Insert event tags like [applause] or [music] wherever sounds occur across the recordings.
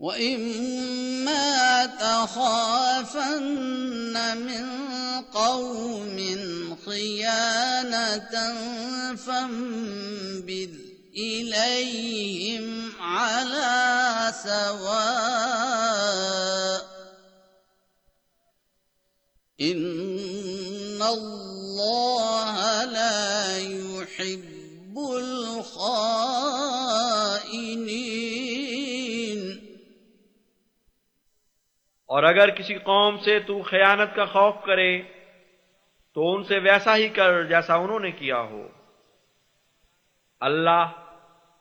وَإِمَّا تَخَافَنَّ مِن قَوْمٍ خِيَانَةً فَانبِذْ إِلَيْهِمْ عَلَى سَوَاءٍ إِنَّ اللَّهَ لَا يُحِبُّ الْخَائِنِينَ اور اگر کسی قوم سے تو خیانت کا خوف کرے، تو ان سے ویسا ہی کر جیسا انہوں نے کیا ہو۔ اللہ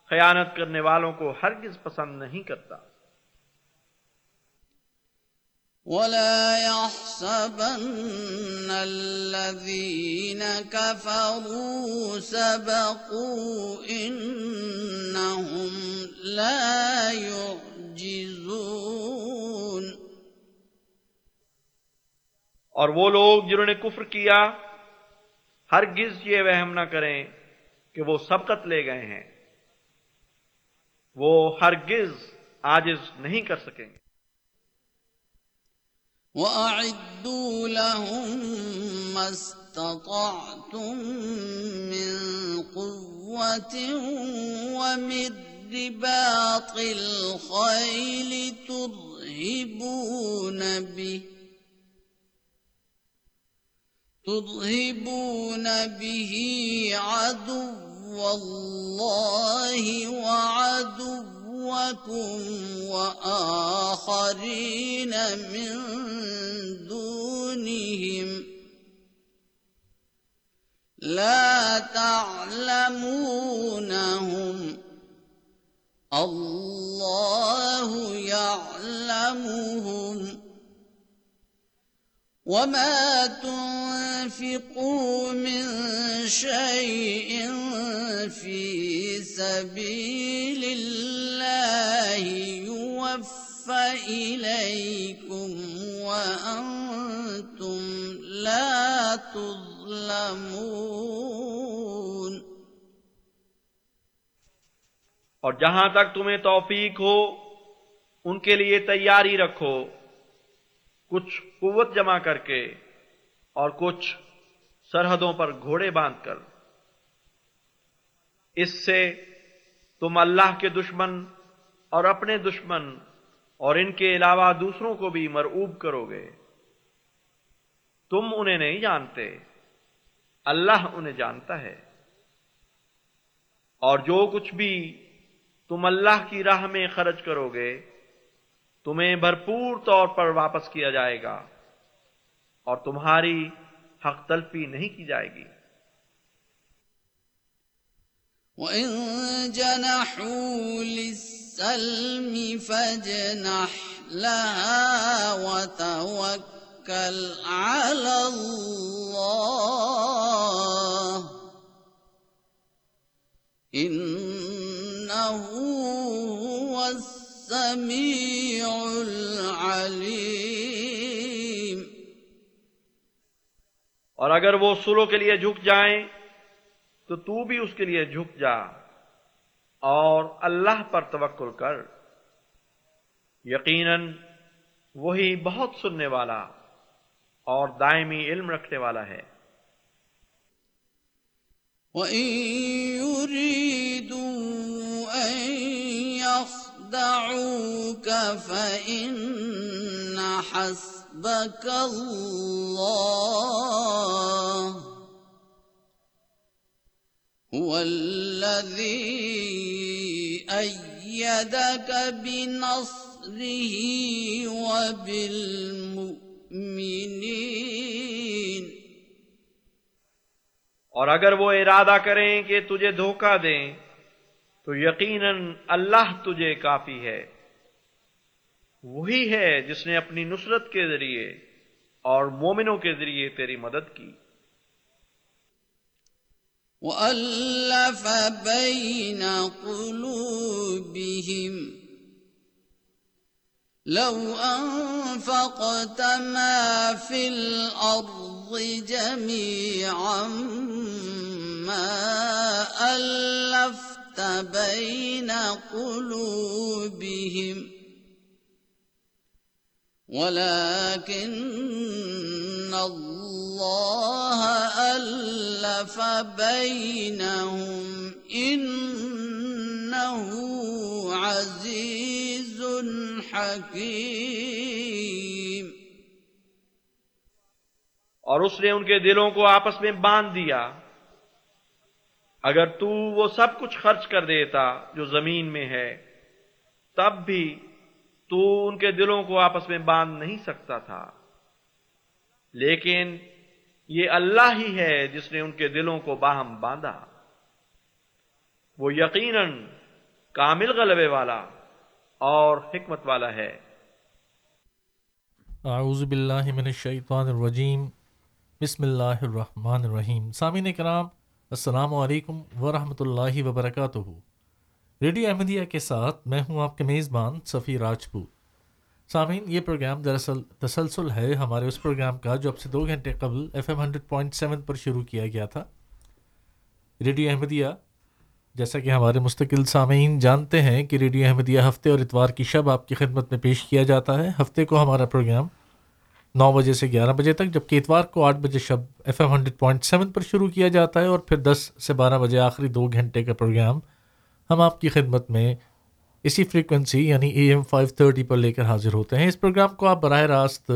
خیانت کرنے والوں کو ہرگز پسند نہیں کرتا۔ ولا يحسبن الذين كفروا سبقوا إنهم لا يعجزون اور وہ لوگ جنہوں نے کفر کیا، ہرگز یہ وہم نہ کریں کہ وہ سبقت لے گئے ہیں۔ وہ ہرگز آجز نہیں کر سکیں گے۔ وأعدوا لهم ما استطعتم من قوة ومن رباط الخيل ترهبون به ترهبون به عدو الله وعدوكم وآخرين من دونهم لا تعلمونهم الله يعلمهم وما تنفقوا من شيء في سبيل الله يوفى إليكم وأنتم لا تظلمون اور جہاں تک تمہیں توفیق ہو، ان کے لیے تیاری رکھو۔ کچھ قوت جمع کر کے اور کچھ سرحدوں پر گھوڑے باندھ کر۔ اس سے تم اللہ کے دشمن اور اپنے دشمن اور ان کے علاوہ دوسروں کو بھی مرعوب کرو گے تم انہیں نہیں جانتے، اللہ انہیں جانتا ہے۔ اور جو کچھ بھی تم اللہ کی راہ میں خرچ کرو گے تمہیں بھرپور طور پر واپس کیا جائے گا اور تمہاری حق تلفی نہیں کی جائے گی۔ وإن جنحوا للسلم فاجنح لها وتوكل على الله إنه هو السميع العليم. اور اگر وہ سلو کے لیے جھک جائیں تو تو بھی اس کے لیے جھک جا۔ اور اللہ پر توکل کر۔ یقیناً وہی بہت سننے والا اور دائمی علم رکھنے والا ہے۔ وَإِن يُرِيدُوا أَن يَخْدَعُوكَ فَإِنَّ حَسْبَكَ اللَّهُ هُوَ الَّذِي أَيَّدَكَ بِنَصْرِهِ وَبِالْمُؤْمِنِينَ اور اگر وہ ارادہ کریں کہ تجھے دھوکہ دیں تو یقیناً اللہ تجھے کافی ہے۔ وہی ہے جس نے اپنی نصرت کے ذریعے اور مومنوں کے ذریعے تیری مدد کی۔ وَأَلَّفَ بَيْنَ قُلُوبِهِمْ۔ لَوْ أَنفَقْتَ مَا فِي الْأَرْضِ جَمِيعًا مَا أَلَّفْتَ بَيْنَ قُلُوبِهِمْ وَلَكِنَّ اللَّهَ أَلَّفَ بَيْنَهُمْ إِنَّهُ عَزِيزٌ حَكِيمٌ اور اس نے ان کے دلوں کو آپس میں باندھ دیا۔ اگر تو وہ سب کچھ خرچ کر دیتا جو زمین میں ہے، تب بھی تو ان کے دلوں کو آپس میں باندھ نہیں سکتا تھا۔ لیکن یہ اللہ ہی ہے جس نے ان کے دلوں کو باہم باندھا۔ وہ یقیناً کامل غلبے والا اور حکمت والا ہے۔ اعوذ باللہ من الشیطان الرجیم۔ بسم اللہ الرحمن الرحیم۔ سامعین کرام السلام علیکم ورحمۃ اللہ وبرکاتہ۔ ریڈیو احمدیہ کے ساتھ میں ہوں آپ کے میزبان صفی راجپوت۔ سامعین، یہ پروگرام دراصل تسلسل ہے۔ ہمارے اس پروگرام کا جو اب سے دو گھنٹے قبل F M hundred point seven پر شروع کیا گیا تھا۔ ریڈیو احمدیہ، جیسا کہ ہمارے مستقل سامعین جانتے ہیں کہ ریڈیو احمدیہ ہفتے اور اتوار کی شب آپ کی خدمت میں پیش کیا جاتا ہے۔ ہفتے کو ہمارا پروگرام نو بجے سے گیارہ بجے تک، جبکہ اتوار کو آٹھ بجے شب F M hundred point seven پر شروع کیا جاتا ہے اور پھر دس سے بارہ بجے آخری دو گھنٹے کا پروگرام ہم آپ کی خدمت میں اسی فریکوینسی یعنی اے ایم فائیو تھرٹی پر لے کر حاضر ہوتے ہیں۔ اس پروگرام کو آپ براہ راست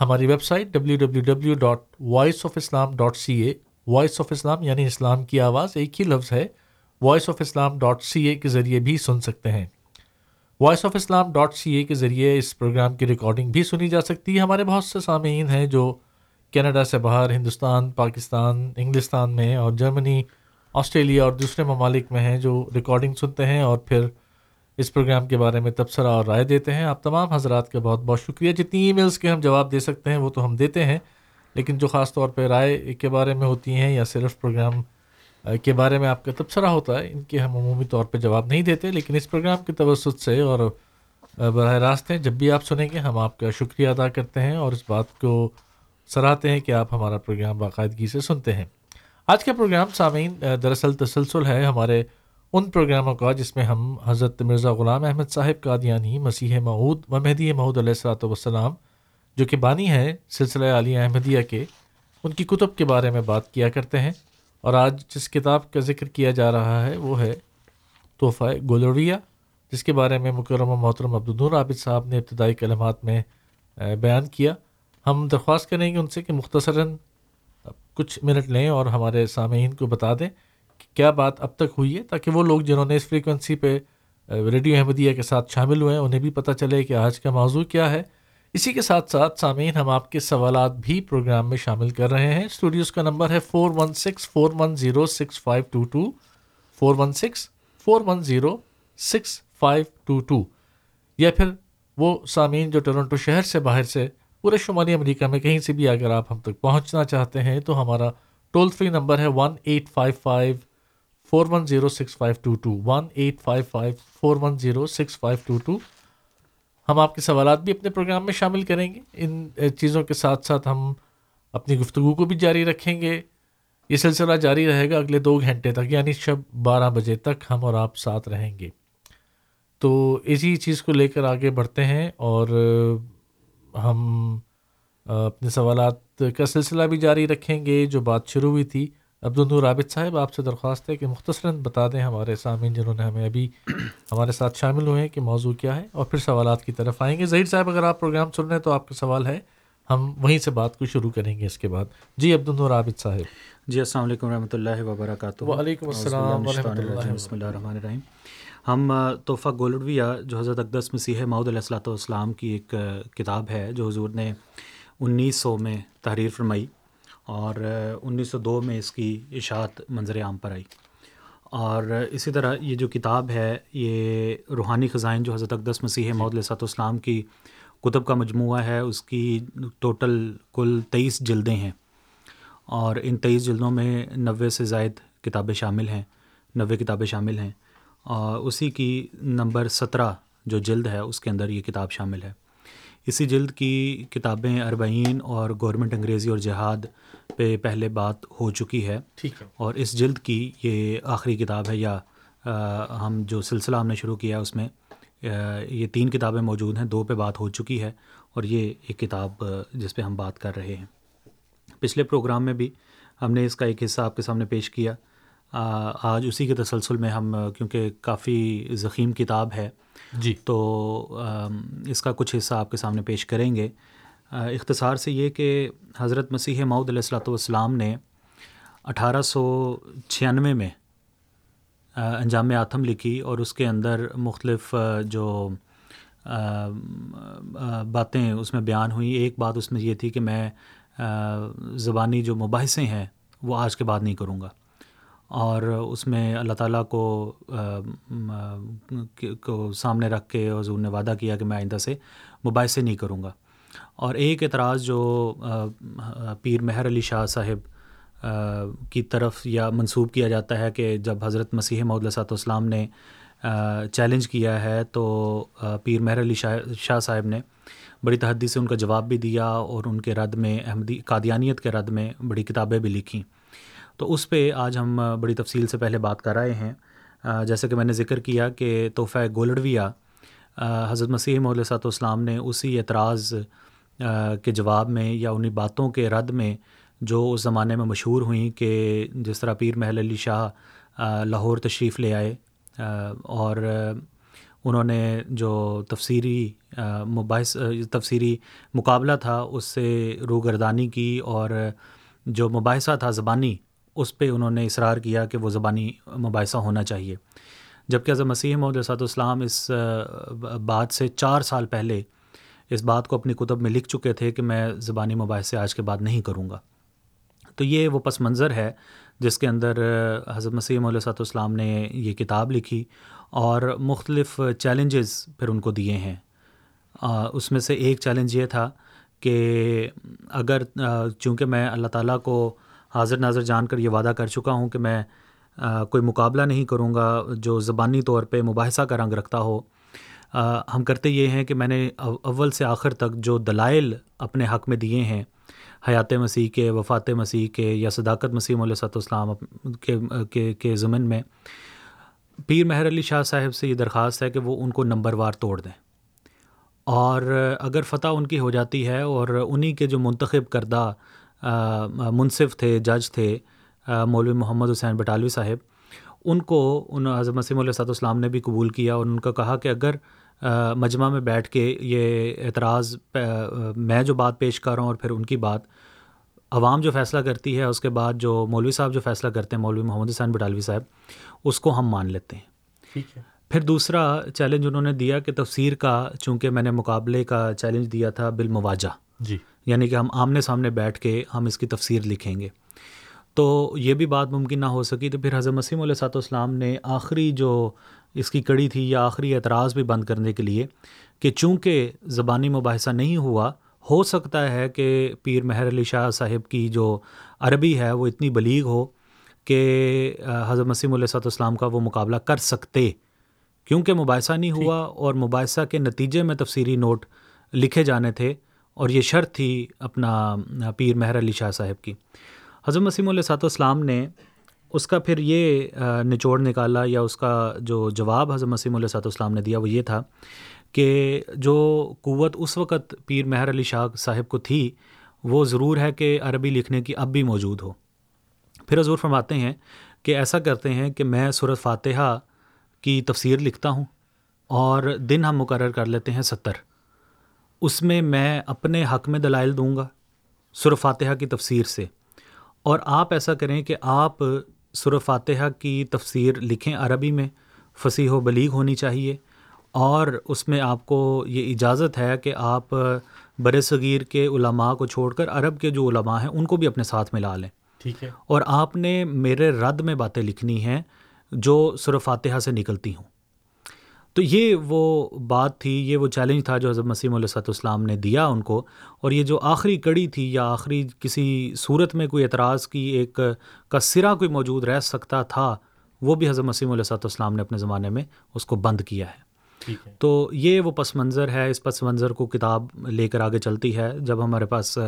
ہماری website W W W dot voice of Islam dot C A voice of Islam یعنی اسلام کی آواز، ایک ہی لفظ ہے voice of Islam dot C A کے ذریعے بھی سن سکتے ہیں۔ Voice of Islam dot C A کے ذریعے اس پروگرام کی ریکارڈنگ بھی سنی جا سکتی ہے۔ ہمارے بہت سے سامعین ہیں جو کینیڈا سے باہر، ہندوستان، پاکستان، انگلستان میں اور جرمنی، آسٹریلیا اور دوسرے ممالک میں ہیں جو ریکارڈنگ سنتے ہیں اور پھر اس پروگرام کے بارے میں تبصرہ اور رائے دیتے ہیں۔ آپ تمام حضرات کا بہت بہت شکریہ۔ جتنی ای میلس کے ہم جواب دے سکتے ہیں وہ تو ہم دیتے ہیں، لیکن جو خاص طور پہ رائے کے بارے میں ہوتی ہیں یا صرف پروگرام کے بارے میں آپ کا تبصرہ ہوتا ہے۔ ان کے ہم عمومی طور پہ جواب نہیں دیتے، لیکن اس پروگرام کے توسط سے اور براہ راست ہیں، جب بھی آپ سنیں گے، ہم آپ کا شکریہ ادا کرتے ہیں اور اس بات کو سراہتے ہیں کہ آپ ہمارا پروگرام باقاعدگی سے سنتے ہیں۔ آج کا پروگرام سامعین دراصل تسلسل ہے ہمارے ان پروگراموں کا، جس میں ہم حضرت مرزا غلام احمد صاحب قادیانی، مسیح معود و مہدی محود علیہ السلاۃ والسلام، جو کہ بانی ہیں، سلسلہ علی احمدیہ کے، ان کی کتب کے بارے میں بات کیا کرتے ہیں۔ اور آج جس کتاب کا ذکر کیا جا رہا ہے وہ ہے تحفہ گولوریہ جس کے بارے میں مکرم و محترم عبدالنور عابد صاحب نے ابتدائی کلمات میں بیان کیا۔ ہم درخواست کریں گے ان سے کہ مختصراً کچھ منٹ لیں اور ہمارے سامعین کو بتا دیں کہ کیا بات اب تک ہوئی ہے، تاکہ وہ لوگ جنہوں نے اس فریکوینسی پہ ریڈیو احمدیہ کے ساتھ شامل ہوئے ہیں، انہیں بھی پتہ چلے کہ آج کا موضوع کیا ہے۔ اسی کے ساتھ ساتھ سامعین، ہم آپ کے سوالات بھی پروگرام میں شامل کر رہے ہیں۔ اسٹوڈیوز کا نمبر ہے four one six, four one zero, six five two two. Four one six four one zero, six five two two. یا پھر وہ سامعین جو ٹورنٹو شہر سے باہر سے پورے شمالی امریکہ میں کہیں سے بھی اگر آپ ہم تک پہنچنا چاہتے ہیں، تو ہمارا ٹول فری نمبر ہے one eight five five, four one zero, six five two two. One eight five five, four one zero, six five two two. ہم آپ کے سوالات بھی اپنے پروگرام میں شامل کریں گے۔ ان چیزوں کے ساتھ ساتھ ہم اپنی گفتگو کو بھی جاری رکھیں گے۔ یہ سلسلہ جاری رہے گا اگلے دو گھنٹے تک یعنی شب بارہ بجے تک ہم اور آپ ساتھ رہیں گے۔ تو اسی چیز کو لے کر آگے بڑھتے ہیں اور ہم اپنے سوالات کا سلسلہ بھی جاری رکھیں گے جو بات شروع ہوئی تھی۔ عبد النور عابد صاحب آپ سے درخواست ہے کہ مختصراً بتا دیں ہمارے سامعین جنہوں نے ہمیں ابھی [clears throat] ہمارے ساتھ شامل ہوئے ہیں کہ موضوع کیا ہے اور پھر سوالات کی طرف آئیں گے۔ ظہیر صاحب اگر آپ پروگرام سن رہے ہیں تو آپ کا سوال ہے ہم وہیں سے بات کو شروع کریں گے اس کے بعد۔ جی عبد النور عابد صاحب۔ جی السلام علیکم ورحمۃ اللہ وبرکاتہ۔ وعلیکم السلام ورحمۃ اللہ بسم اللہ الرحمن الرحیم۔ ہم تحفہ گولڈویا جو حضرت اقدس مسیح معود علیہ السلاۃ والسلام کی ایک کتاب ہے جو حضور نے انیس سو میں تحریر فرمائی۔ اور انیس سو دو میں اس کی اشاعت منظر عام پر آئی۔ اور اسی طرح یہ جو کتاب ہے یہ روحانی خزائن جو حضرت اقدس مسیح معود علیہ والسلام کی کتب کا مجموعہ ہے اس کی ٹوٹل کل تیئیس جلدیں ہیں۔ اور ان تیئیس جلدوں میں نوے سے زائد کتابیں شامل ہیں نوے کتابیں شامل ہیں۔ اور اسی کی نمبر سترہ جو جلد ہے اس کے اندر یہ کتاب شامل ہے۔ اسی جلد کی کتابیں اربعین اور گورنمنٹ انگریزی اور جہاد پہ پہلے بات ہو چکی ہے۔ ٹھیک ہے۔ اور اس جلد کی یہ آخری کتاب ہے یا ہم جو سلسلہ ہم نے شروع کیا اس میں یہ تین کتابیں موجود ہیں دو پہ بات ہو چکی ہے اور یہ ایک کتاب جس پہ ہم بات کر رہے ہیں۔ پچھلے پروگرام میں بھی ہم نے اس کا ایک حصہ آپ کے سامنے پیش کیا۔ آج اسی کے تسلسل میں ہم کیونکہ کافی ضخیم کتاب ہے جی۔ تو اس کا کچھ حصہ آپ کے سامنے پیش کریں گے۔ اختصار سے یہ کہ حضرت مسیح معود علیہ السلاۃ والسلام نے اٹھارہ سو چھیانوے میں انجام آتم لکھی اور اس کے اندر مختلف جو باتیں اس میں بیان ہوئیں۔ ایک بات اس میں یہ تھی کہ میں زبانی جو مباحثے ہیں وہ آج کے بعد نہیں کروں گا۔ اور اس میں اللہ تعالیٰ کو کو سامنے رکھ کے حضور نے وعدہ کیا کہ میں آئندہ سے مباحثے نہیں کروں گا۔ اور ایک اعتراض جو پیر مہر علی شاہ صاحب کی طرف یا منسوب کیا جاتا ہے کہ جب حضرت مسیح محدود صاحب اسلام نے چیلنج کیا ہے تو پیر مہر علی شاہ شاہ صاحب نے بڑی تحدی سے ان کا جواب بھی دیا اور ان کے رد میں احمدی، قادیانیت کے رد میں بڑی کتابیں بھی لکھیں۔ تو اس پہ آج ہم بڑی تفصیل سے پہلے بات کر رہے ہیں۔ جیسے کہ میں نے ذکر کیا کہ تحفہ گولڈویا حضرت مسیح محدود صاحب اسلام نے اسی اعتراض کے جواب میں یا انہیں باتوں کے رد میں جو اس زمانے میں مشہور ہوئیں کہ جس طرح پیر محل علی شاہ لاہور تشریف لے آئے اور انہوں نے جو تفسیری مباحث تفسیری مقابلہ تھا اس سے روگردانی کی اور جو مباحثہ تھا زبانی اس پہ انہوں نے اصرار کیا کہ وہ زبانی مباحثہ ہونا چاہیے۔ جبکہ حضرت مسیح محدود صاحب السلام اس بات سے چار سال پہلے اس بات کو اپنی کتب میں لکھ چکے تھے کہ میں زبانی مباحثے آج کے بعد نہیں کروں گا۔ تو یہ وہ پس منظر ہے جس کے اندر حضرت مسیح علیہ صاحب السلام نے یہ کتاب لکھی اور مختلف چیلنجز پھر ان کو دیے ہیں۔ اس میں سے ایک چیلنج یہ تھا کہ اگر چونکہ میں اللہ تعالیٰ کو حاضر ناظر جان کر یہ وعدہ کر چکا ہوں کہ میں کوئی مقابلہ نہیں کروں گا جو زبانی طور پہ مباحثہ کا رنگ رکھتا ہو۔ ہم کرتے یہ ہیں کہ میں نے اول سے آخر تک جو دلائل اپنے حق میں دیے ہیں، حیات مسیح کے، وفات مسیح کے یا صداقت مسیح علیہ صاحب اسلام کے کے ضمن میں، پیر مہر علی شاہ صاحب سے یہ درخواست ہے کہ وہ ان کو نمبر وار توڑ دیں۔ اور اگر فتح ان کی ہو جاتی ہے اور انہی کے جو منتخب کردہ منصف تھے جج تھے مولوی محمد حسین بٹالوی صاحب ان کو ان حضرت مسیم علیہ صاحب السلام نے بھی قبول کیا اور ان کا کہا کہ اگر مجمع میں بیٹھ کے یہ اعتراض میں جو بات پیش کر رہا ہوں اور پھر ان کی بات عوام جو فیصلہ کرتی ہے اس کے بعد جو مولوی صاحب جو فیصلہ کرتے ہیں مولوی محمد حسین بٹالوی صاحب اس کو ہم مان لیتے ہیں۔ ٹھیک ہے۔ پھر دوسرا چیلنج انہوں نے دیا کہ تفسیر کا چونکہ میں نے مقابلے کا چیلنج دیا تھا بالمواجہ۔ جی۔ یعنی کہ ہم آمنے سامنے بیٹھ کے ہم اس کی تفسیر لکھیں گے۔ تو یہ بھی بات ممکن نہ ہو سکی تو پھر حضرت مسیم علیہ صاحب السلام نے آخری جو اس کی کڑی تھی یا آخری اعتراض بھی بند کرنے کے لیے کہ چونکہ زبانی مباحثہ نہیں ہوا ہو سکتا ہے کہ پیر مہر علی شاہ صاحب کی جو عربی ہے وہ اتنی بلیغ ہو کہ حضرت مسیم علیہ صاحب السلام کا وہ مقابلہ کر سکتے۔ کیونکہ مباحثہ نہیں ہوا اور مباحثہ کے نتیجے میں تفسیری نوٹ لکھے جانے تھے اور یہ شرط تھی اپنا پیر مہر علی شاہ صاحب کی۔ حضرت مسیم علیہ صاحب السلام نے اس کا پھر یہ نچوڑ نکالا یا اس کا جو جواب حضرت مسیم علیہ صاحب السلام نے دیا وہ یہ تھا کہ جو قوت اس وقت پیر مہر علی شاہ صاحب کو تھی وہ ضرور ہے کہ عربی لکھنے کی اب بھی موجود ہو۔ پھر حضور فرماتے ہیں کہ ایسا کرتے ہیں کہ میں صورت فاتحہ کی تفسیر لکھتا ہوں اور دن ہم مقرر کر لیتے ہیں ستر۔ اس میں میں اپنے حق میں دلائل دوں گا سر فاتحہ کی تفسیر سے۔ اور آپ ایسا کریں کہ آپ سر فاتحہ کی تفسیر لکھیں عربی میں فصیح و بلیغ ہونی چاہیے۔ اور اس میں آپ کو یہ اجازت ہے کہ آپ بر صغیر کے علماء کو چھوڑ کر عرب کے جو علماء ہیں ان کو بھی اپنے ساتھ ملا لیں۔ ٹھیک ہے۔ اور آپ نے میرے رد میں باتیں لکھنی ہیں جو سر فاتحہ سے نکلتی ہوں۔ تو یہ وہ بات تھی یہ وہ چیلنج تھا جو حضرت مسیم علیہ صاحب السلام نے دیا ان کو اور یہ جو آخری کڑی تھی یا آخری کسی صورت میں کوئی اعتراض کی ایک کا سرا کوئی موجود رہ سکتا تھا وہ بھی حضرت مسیم علیہ صاحب السلام نے اپنے زمانے میں اس کو بند کیا ہے۔ تو یہ وہ پس منظر ہے اس پس منظر کو کتاب لے کر آگے چلتی ہے۔ جب ہمارے پاس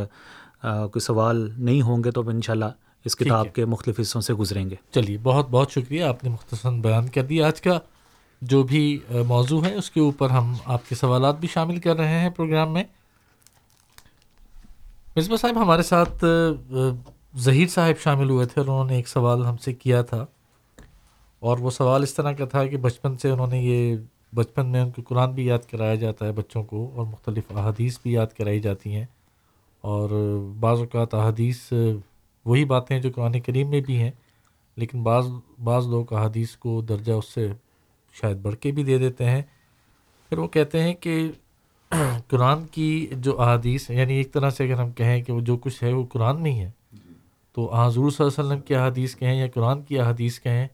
کوئی سوال نہیں ہوں گے تو ان شاء اللہ اس کتاب کے مختلف حصوں سے گزریں گے۔ چلیے بہت بہت شکریہ آپ نے مختصر بیان کر دیا۔ آج کا جو بھی موضوع ہے اس کے اوپر ہم آپ کے سوالات بھی شامل کر رہے ہیں پروگرام میں۔ مصباح صاحب، ہمارے ساتھ ظہیر صاحب شامل ہوئے تھے اور انہوں نے ایک سوال ہم سے کیا تھا۔ اور وہ سوال اس طرح کا تھا کہ بچپن سے انہوں نے یہ، بچپن میں ان کو قرآن بھی یاد کرایا جاتا ہے بچوں کو، اور مختلف احادیث بھی یاد کرائی جاتی ہیں۔ اور بعض اوقات احادیث وہی باتیں ہیں جو قرآن کریم میں بھی ہیں، لیکن بعض بعض لوگ احادیث کو درجہ اس سے شاید بڑھ کے بھی دے دیتے ہیں۔ پھر وہ کہتے ہیں کہ [clears throat] قرآن کی جو احادیث یعنی ایک طرح سے اگر ہم کہیں کہ وہ جو کچھ ہے وہ قرآن نہیں ہے۔ تو حضور صلی اللہ علیہ وسلم کی احادیث کہیں یا قرآن کی احادیث کہیں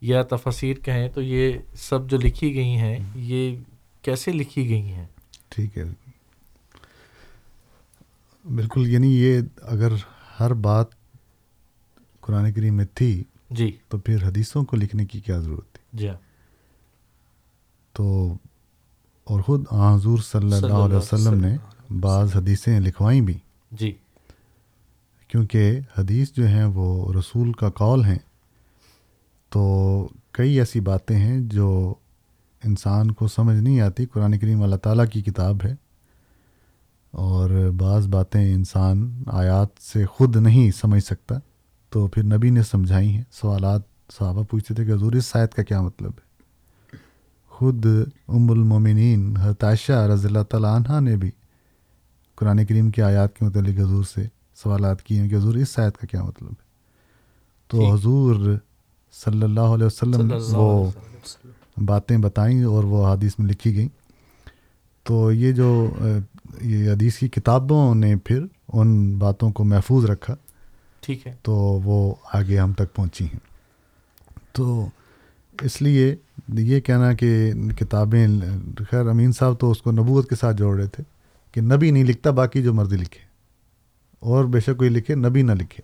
یا تفسیر کہیں تو یہ سب جو لکھی گئی ہیں یہ کیسے لکھی گئی ہیں؟ ٹھیک ہے۔ بالکل یعنی یہ اگر ہر بات قرآن کریم میں تھی جی۔ تو پھر حدیثوں کو لکھنے کی کیا ضرورت تھی؟ جی ہاں۔ تو اور خود حضور صلی اللہ علیہ وسلم نے بعض حدیثیں لکھوائیں بھی۔ جی۔ کیونکہ حدیث جو ہیں وہ رسول کا کال ہیں تو کئی ایسی باتیں ہیں جو انسان کو سمجھ نہیں آتی۔ قرآن کریم اللہ تعالیٰ کی کتاب ہے اور بعض باتیں انسان آیات سے خود نہیں سمجھ سکتا۔ تو پھر نبی نے سمجھائی ہیں۔ سوالات صحابہ پوچھتے تھے کہ حضور اس شاید کا کیا مطلب ہے؟ خود ام المومنین عائشہ رضی اللہ تعالیٰ عنہ نے بھی قرآن کریم کی آیات کے متعلق حضور سے سوالات کیے ہیں کہ حضور اس شاید کا کیا مطلب ہے؟ تو حضور صلی اللہ علیہ وسلم وہ باتیں بتائیں اور وہ حادث میں لکھی گئیں۔ تو یہ جو یہ حدیث کی کتابوں نے پھر ان باتوں کو محفوظ رکھا۔ ٹھیک ہے۔ تو وہ آگے ہم تک پہنچی ہیں۔ تو اس لیے یہ کہنا کہ کتابیں خیر امین صاحب تو اس کو نبوت کے ساتھ جوڑ رہے تھے کہ نبی نہیں لکھتا باقی جو مرضی لکھے۔ اور بے شک کوئی لکھے نبی نہ لکھے۔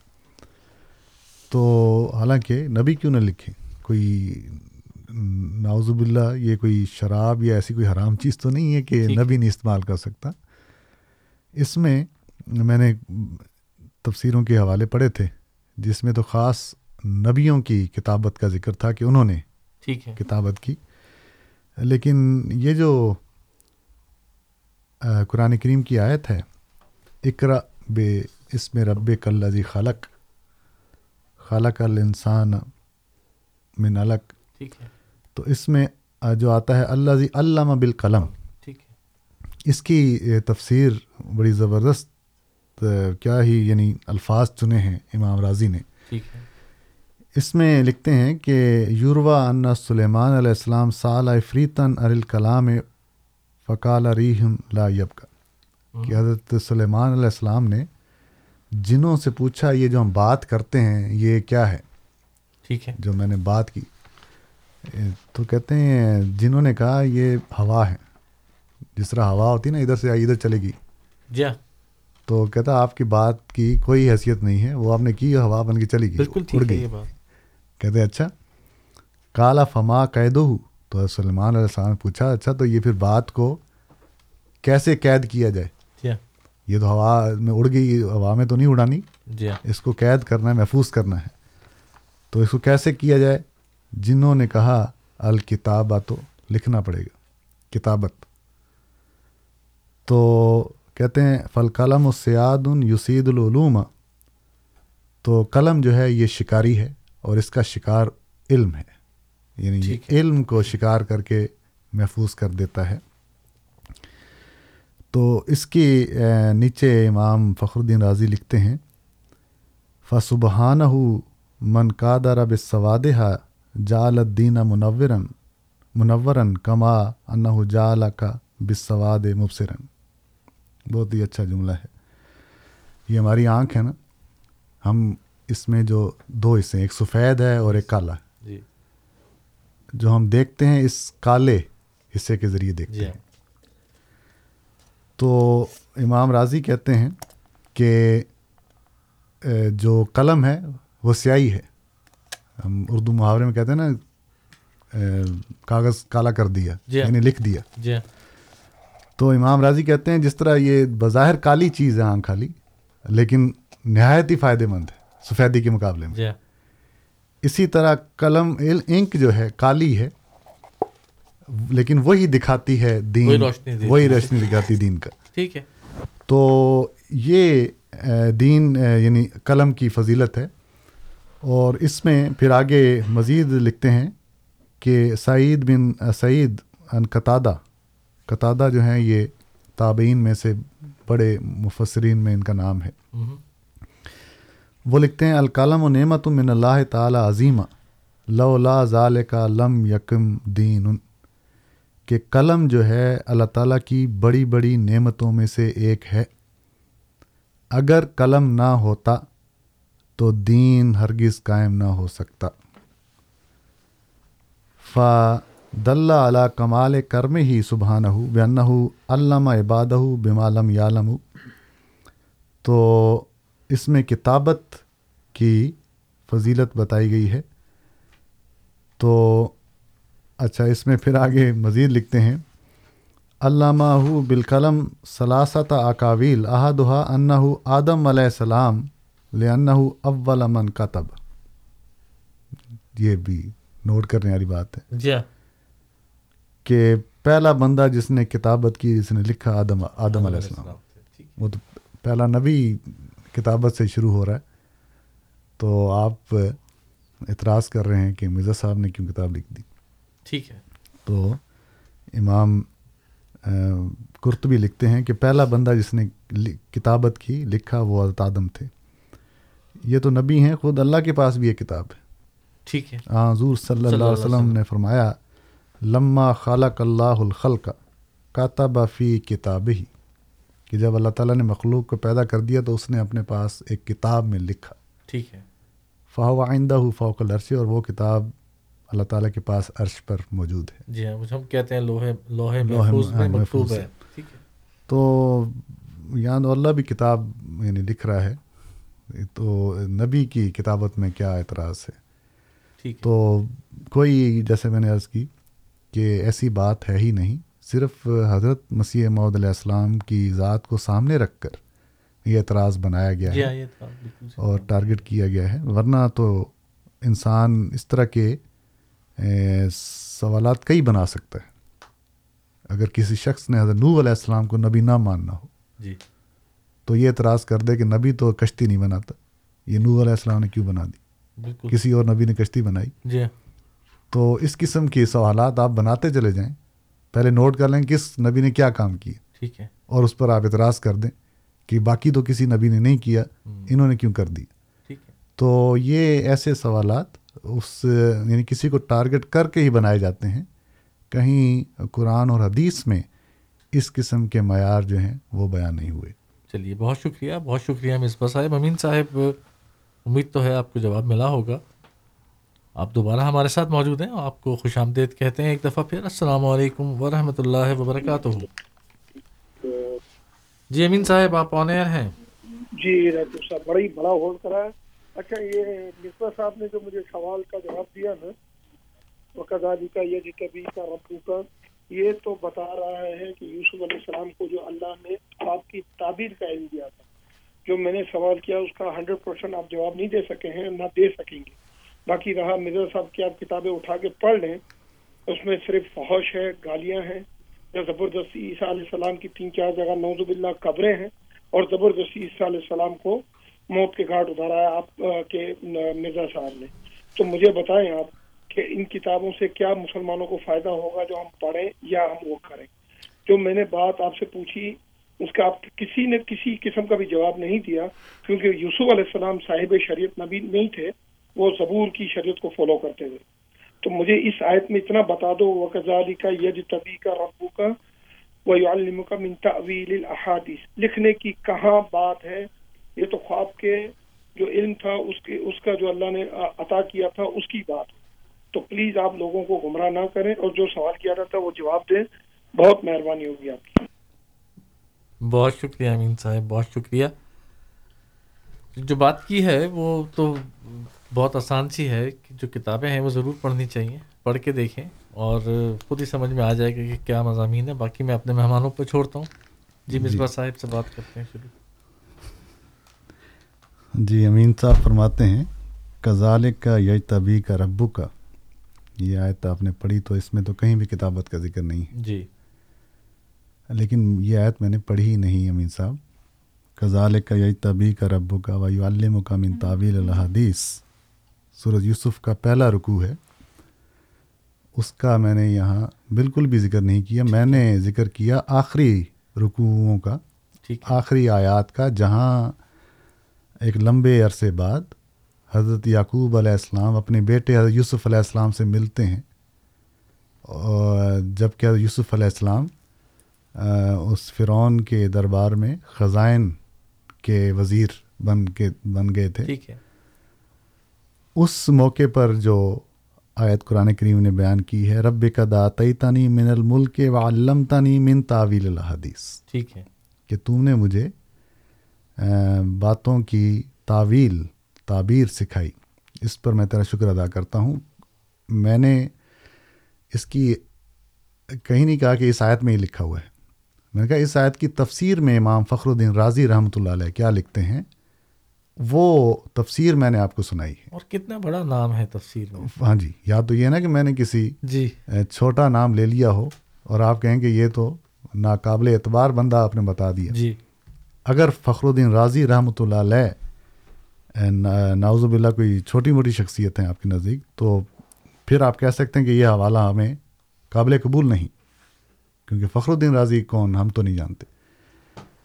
تو حالانکہ نبی کیوں نہ لکھے؟ کوئی ناوز باللہ یہ کوئی شراب یا ایسی کوئی حرام چیز تو نہیں ہے کہ نبی نہیں استعمال کر سکتا۔ اس میں میں نے تفسیروں کے حوالے پڑھے تھے جس میں تو خاص نبیوں کی کتابت کا ذکر تھا کہ انہوں نے ٹھیک ہے۔ کتابت کی۔ لیکن یہ جو قرآن کریم کی آیت ہے اقرا بے اس میں رب کلزی خالق خالق الانسان من علق۔ ٹھیک ہے۔ تو اس میں جو آتا ہے اللہ زی علامہ بالقلم۔ ٹھیک ہے۔ اس کی تفسیر بڑی زبردست کیا ہی یعنی الفاظ چنے ہیں امام راضی نے۔ ٹھیک ہے۔ اس میں لکھتے ہیں کہ یوروا ان سلیمان علیہ السلام سال فریتاً ارالکلام فقال ریحم لا یب کا کہ حضرت سلیمان علیہ السلام نے جنوں سے پوچھا یہ جو ہم بات کرتے ہیں یہ کیا ہے؟ ٹھیک ہے۔ جو میں نے بات کی۔ تو کہتے ہیں جنہوں نے کہا یہ ہوا ہے۔ جس طرح ہوا ہوتی ہے نا ادھر سے آئی ادھر چلے گی۔ جی ہاں۔ تو کہتا آپ کی بات کی کوئی حیثیت نہیں ہے وہ آپ نے کی ہوا بن کے چلی گئی بالکل اڑ ٹھیک ہے گئی۔ یہ بات۔ کہتے ہیں اچھا کالا فما قید ہو تو سلمان علیہ السلام نے پوچھا اچھا تو یہ پھر بات کو کیسے قید کیا جائے؟ جی ہاں۔ یہ تو ہوا میں اڑ گئی ہوا میں تو نہیں اڑانی۔ جی ہاں۔ اس کو قید کرنا ہے محفوظ کرنا ہے۔ تو اس کو کیسے کیا جائے؟ جنہوں نے کہا الکتابہ تو لکھنا پڑے گا کتابت۔ تو کہتے ہیں فل قلم و سیاد یسید العلوم۔ تو قلم جو ہے یہ شکاری ہے۔ اور اس کا شکار علم ہے۔ یعنی یہ علم کو شکار کر کے محفوظ کر دیتا ہے۔ تو اس کی نیچے امام فخر الدین راضی لکھتے ہیں فسبحانہ من قادر بسوادہ جال الدین منورن منورن کما انہ جال کا بسواد مبصرن بہت ہی اچھا جملہ ہے۔ یہ ہماری آنکھ ہے نا۔ ہم اس میں جو دو حصے ہیں ایک سفید ہے اور ایک کالا۔ جی۔ جو ہم دیکھتے ہیں اس کالے حصے کے ذریعے دیکھتے جی۔ ہیں۔ تو امام راضی کہتے ہیں کہ جو قلم ہے وہ سیاہی ہے۔ ہم اردو محاورے میں کہتے ہیں نا کاغذ کالا کر دیا جی۔ یعنی لکھ دیا۔ جی۔ تو امام راضی کہتے ہیں جس طرح یہ بظاہر کالی چیز ہے آنکھ خالی لیکن نہایت ہی فائدہ مند ہے۔ سفیدی کے مقابلے میں۔ ہاں اسی طرح قلم انک جو ہے کالی ہے لیکن وہی دکھاتی ہے وہی دین روشنی دیتی وہی۔ روشنی دکھاتی دین کا۔ ٹھیک ہے۔ تو یہ دین یعنی قلم کی فضیلت ہے۔ اور اس میں پھر آگے مزید لکھتے ہیں کہ سعید بن سعید ان قطادہ قطادہ جو ہیں یہ تابعین میں سے بڑے مفسرین میں ان کا نام ہے۔ وہ لکھتے ہیں القلم و نعمت من اللہ تعالی عظیمہ، لو لا ذال کا لم یکم دین۔ کہ قلم جو ہے اللہ تعالیٰ کی بڑی بڑی نعمتوں میں سے ایک ہے۔ اگر قلم نہ ہوتا تو دین ہرگز قائم نہ ہو سکتا۔ فا دلہ علی کمال کرم ہی سبحانہ بنّہ علامہ عبادہ بمالم یالم تو اس میں کتابت کی فضیلت بتائی گئی ہے۔ تو اچھا اس میں پھر آگے مزید لکھتے ہیں۔ علامہ بالقلم ثلاثت اکاویل احدہ انہ آدم علیہ السلام لنہ اول من کتب۔ یہ بھی نوٹ کرنے والی بات ہے۔ جی ہاں۔ کہ پہلا بندہ جس نے کتابت کی جس نے لکھا آدم آدم علیہ السلام۔ وہ تو پہلا نبی کتابت سے شروع ہو رہا ہے۔ تو آپ اعتراض کر رہے ہیں کہ مرزا صاحب نے کیوں کتاب لکھ دی۔ ٹھیک ہے۔ تو امام آ، قرطبی لکھتے ہیں کہ پہلا بندہ جس نے کتابت کی لکھا وہ حضرت آدم تھے۔ یہ تو نبی ہیں خود اللہ کے پاس بھی یہ کتاب ہے۔ ٹھیک ہے۔ آن حضور صلی اللہ علیہ وسلم نے فرمایا لما خالق اللہ الخلق کاتب فی کتاب ہی کہ جب اللہ تعالیٰ نے مخلوق کو پیدا کر دیا تو اس نے اپنے پاس ایک کتاب میں لکھا۔ ٹھیک ہے۔ فاو آئندہ ہو فوق العرش اور وہ کتاب اللہ تعالیٰ کے پاس عرش پر موجود ہے۔ جی ہاں ہم کہتے ہیں لوہے لوہے لوہے محفوظ میں ہاں، مکتوب ہے۔ تو یہاں اللہ بھی کتاب یعنی لکھ رہا ہے۔ تو نبی کی کتابت میں کیا اعتراض ہے۔ تو کوئی جیسے میں نے عرض کی کہ ایسی بات ہے ہی نہیں۔ صرف حضرت مسیح معود علیہ السلام کی ذات کو سامنے رکھ کر یہ اعتراض بنایا گیا جی ہے صحیح۔ اور ٹارگٹ کیا گیا ہے۔ ورنہ تو انسان اس طرح کے سوالات کئی بنا سکتا ہے۔ اگر کسی شخص نے حضرت نوح علیہ السلام کو نبی نہ ماننا ہو جی۔ تو یہ اعتراض کر دے کہ نبی تو کشتی نہیں بناتا۔ یہ نوح علیہ السلام نے کیوں بنا دی؟ بالکل۔ کسی اور نبی نے کشتی بنائی؟ جی۔ تو اس قسم کے سوالات آپ بناتے چلے جائیں۔ پہلے نوٹ کر لیں کس نبی نے کیا کام کیا ٹھیک ہے۔ اور اس پر آپ اعتراض کر دیں کہ باقی تو کسی نبی نے نہیں کیا انہوں نے کیوں کر دی تو یہ ایسے سوالات اس یعنی کسی کو ٹارگٹ کر کے ہی بنائے جاتے ہیں۔ کہیں قرآن اور حدیث میں اس قسم کے معیار جو ہیں وہ بیان نہیں ہوئے۔ چلیے بہت شکریہ بہت شکریہ مصباح صاحب۔ امین صاحب امید تو ہے آپ کو جواب ملا ہوگا۔ آپ دوبارہ ہمارے ساتھ موجود ہیں آپ کو خوش آمدید کہتے ہیں ایک دفعہ پھر السلام علیکم ورحمۃ اللہ وبرکاتہ۔ جی امین صاحب، آپ آن ایئر ہیں۔ جی ڈاکٹر صاحب، بڑا ہی بڑا ہول کرا ہے اچھا یہ مصباح صاحب نے جو مجھے سوال کا جواب دیا نا وہ کا یہ جی کبھی کا ربو کا یہ تو بتا رہا ہے کہ یوسف علیہ السلام کو جو اللہ نے آپ کی تعبیر کا علم دیا تھا، جو میں نے سوال کیا، اس کا ہنڈریڈ پرسینٹ آپ جواب نہیں دے سکے ہیں، نہ دے سکیں گے۔ باقی رہا مرزا صاحب کی آپ کتابیں اٹھا کے پڑھ لیں، اس میں صرف فحوش ہے، گالیاں ہیں، یا زبردستی عیسیٰ علیہ السلام کی تین چار جگہ نوزب اللہ قبریں ہیں اور زبردستی عیسیٰ علیہ السلام کو موت کے گھاٹ اتارا ہے آپ کے مرزا صاحب نے۔ تو مجھے بتائیں آپ کہ ان کتابوں سے کیا مسلمانوں کو فائدہ ہوگا جو ہم پڑھیں یا ہم وہ کریں؟ جو میں نے بات آپ سے پوچھی، اس کا آپ کسی نے کسی قسم کا بھی جواب نہیں دیا، کیونکہ یوسف علیہ السلام صاحب شریعت نبی نہیں تھے۔ وہ زبور کی شریعت کو فالو کرتے تھے تو مجھے اس آیت میں اتنا بتا دو وہ کزالی کا یج طبی کا ربو کا وہ علم کا من تعویل الحادیث لکھنے کی کہاں بات ہے؟ یہ تو خواب کے جو علم تھا، اس کے، اس کا جو اللہ نے عطا کیا تھا، اس کی بات تو پلیز آپ لوگوں کو گمراہ نہ کریں اور جو سوال کیا جاتا ہے وہ جواب دیں۔ بہت مہربانی ہوگی آپ کی۔ بہت شکریہ امین صاحب، بہت شکریہ۔ جو بات کی ہے وہ تو بہت آسان سی ہے کہ جو کتابیں ہیں وہ ضرور پڑھنی چاہیے پڑھ کے دیکھیں اور خود ہی سمجھ میں آ جائے گا کہ کیا مضامین ہے باقی میں اپنے مہمانوں پہ چھوڑتا ہوں۔ جی مصباح صاحب سے بات کرتے ہیں شروع۔ جی امین صاحب فرماتے ہیں کزالک کا یج طبی کا ربو کا یہ آیت آپ نے پڑھی تو اس میں تو کہیں بھی کتابت کا ذکر نہیں ہے۔ جی۔ لیکن یہ آیت میں نے پڑھی ہی نہیں امین صاحب۔ کزال کا یج طبی کا ربو کا ویو الم کا من تعویل الحدیث سورج یوسف کا پہلا رکوع ہے اس کا میں نے یہاں بالکل بھی ذکر نہیں کیا میں نے ذکر کیا آخری رکوعوں کا آخری آیات کا جہاں ایک لمبے عرصے بعد حضرت یعقوب علیہ السلام اپنے بیٹے حضرت یوسف علیہ السلام سے ملتے ہیں۔ اور جبکہ حضرت یوسف علیہ السلام اس فرعون کے دربار میں خزائن کے وزیر بن کے بن گئے تھے۔ ٹھیک ہے۔ اس موقع پر جو آیت قرآن کریم نے بیان کی ہے رب کا داتی تنی من الملک و علم تنی من تعویل الحدیث۔ ٹھیک ہے۔ کہ تم نے مجھے باتوں کی تعویل تعبیر سکھائی۔ اس پر میں تیرا شکر ادا کرتا ہوں۔ میں نے اس کی کہیں نہیں کہا کہ اس آیت میں ہی لکھا ہوا ہے۔ میں نے کہا اس آیت کی تفسیر میں امام فخر الدین راضی رحمۃ اللہ علیہ کیا لکھتے ہیں؟ وہ تفسیر میں نے آپ کو سنائی ہے۔ اور کتنا بڑا نام ہے تفسیر ہاں جی یا تو یہ نا کہ میں نے کسی جی۔ چھوٹا نام لے لیا ہو اور آپ کہیں کہ یہ تو ناقابل اعتبار بندہ آپ نے بتا دیا۔ جی۔ اگر فخر الدین راضی رحمۃ اللہ علیہ ناوز باللہ کوئی چھوٹی موٹی شخصیت ہیں آپ کے نزدیک تو پھر آپ کہہ سکتے ہیں کہ یہ حوالہ ہمیں قابل قبول نہیں کیونکہ فخر الدین راضی کون ہم تو نہیں جانتے۔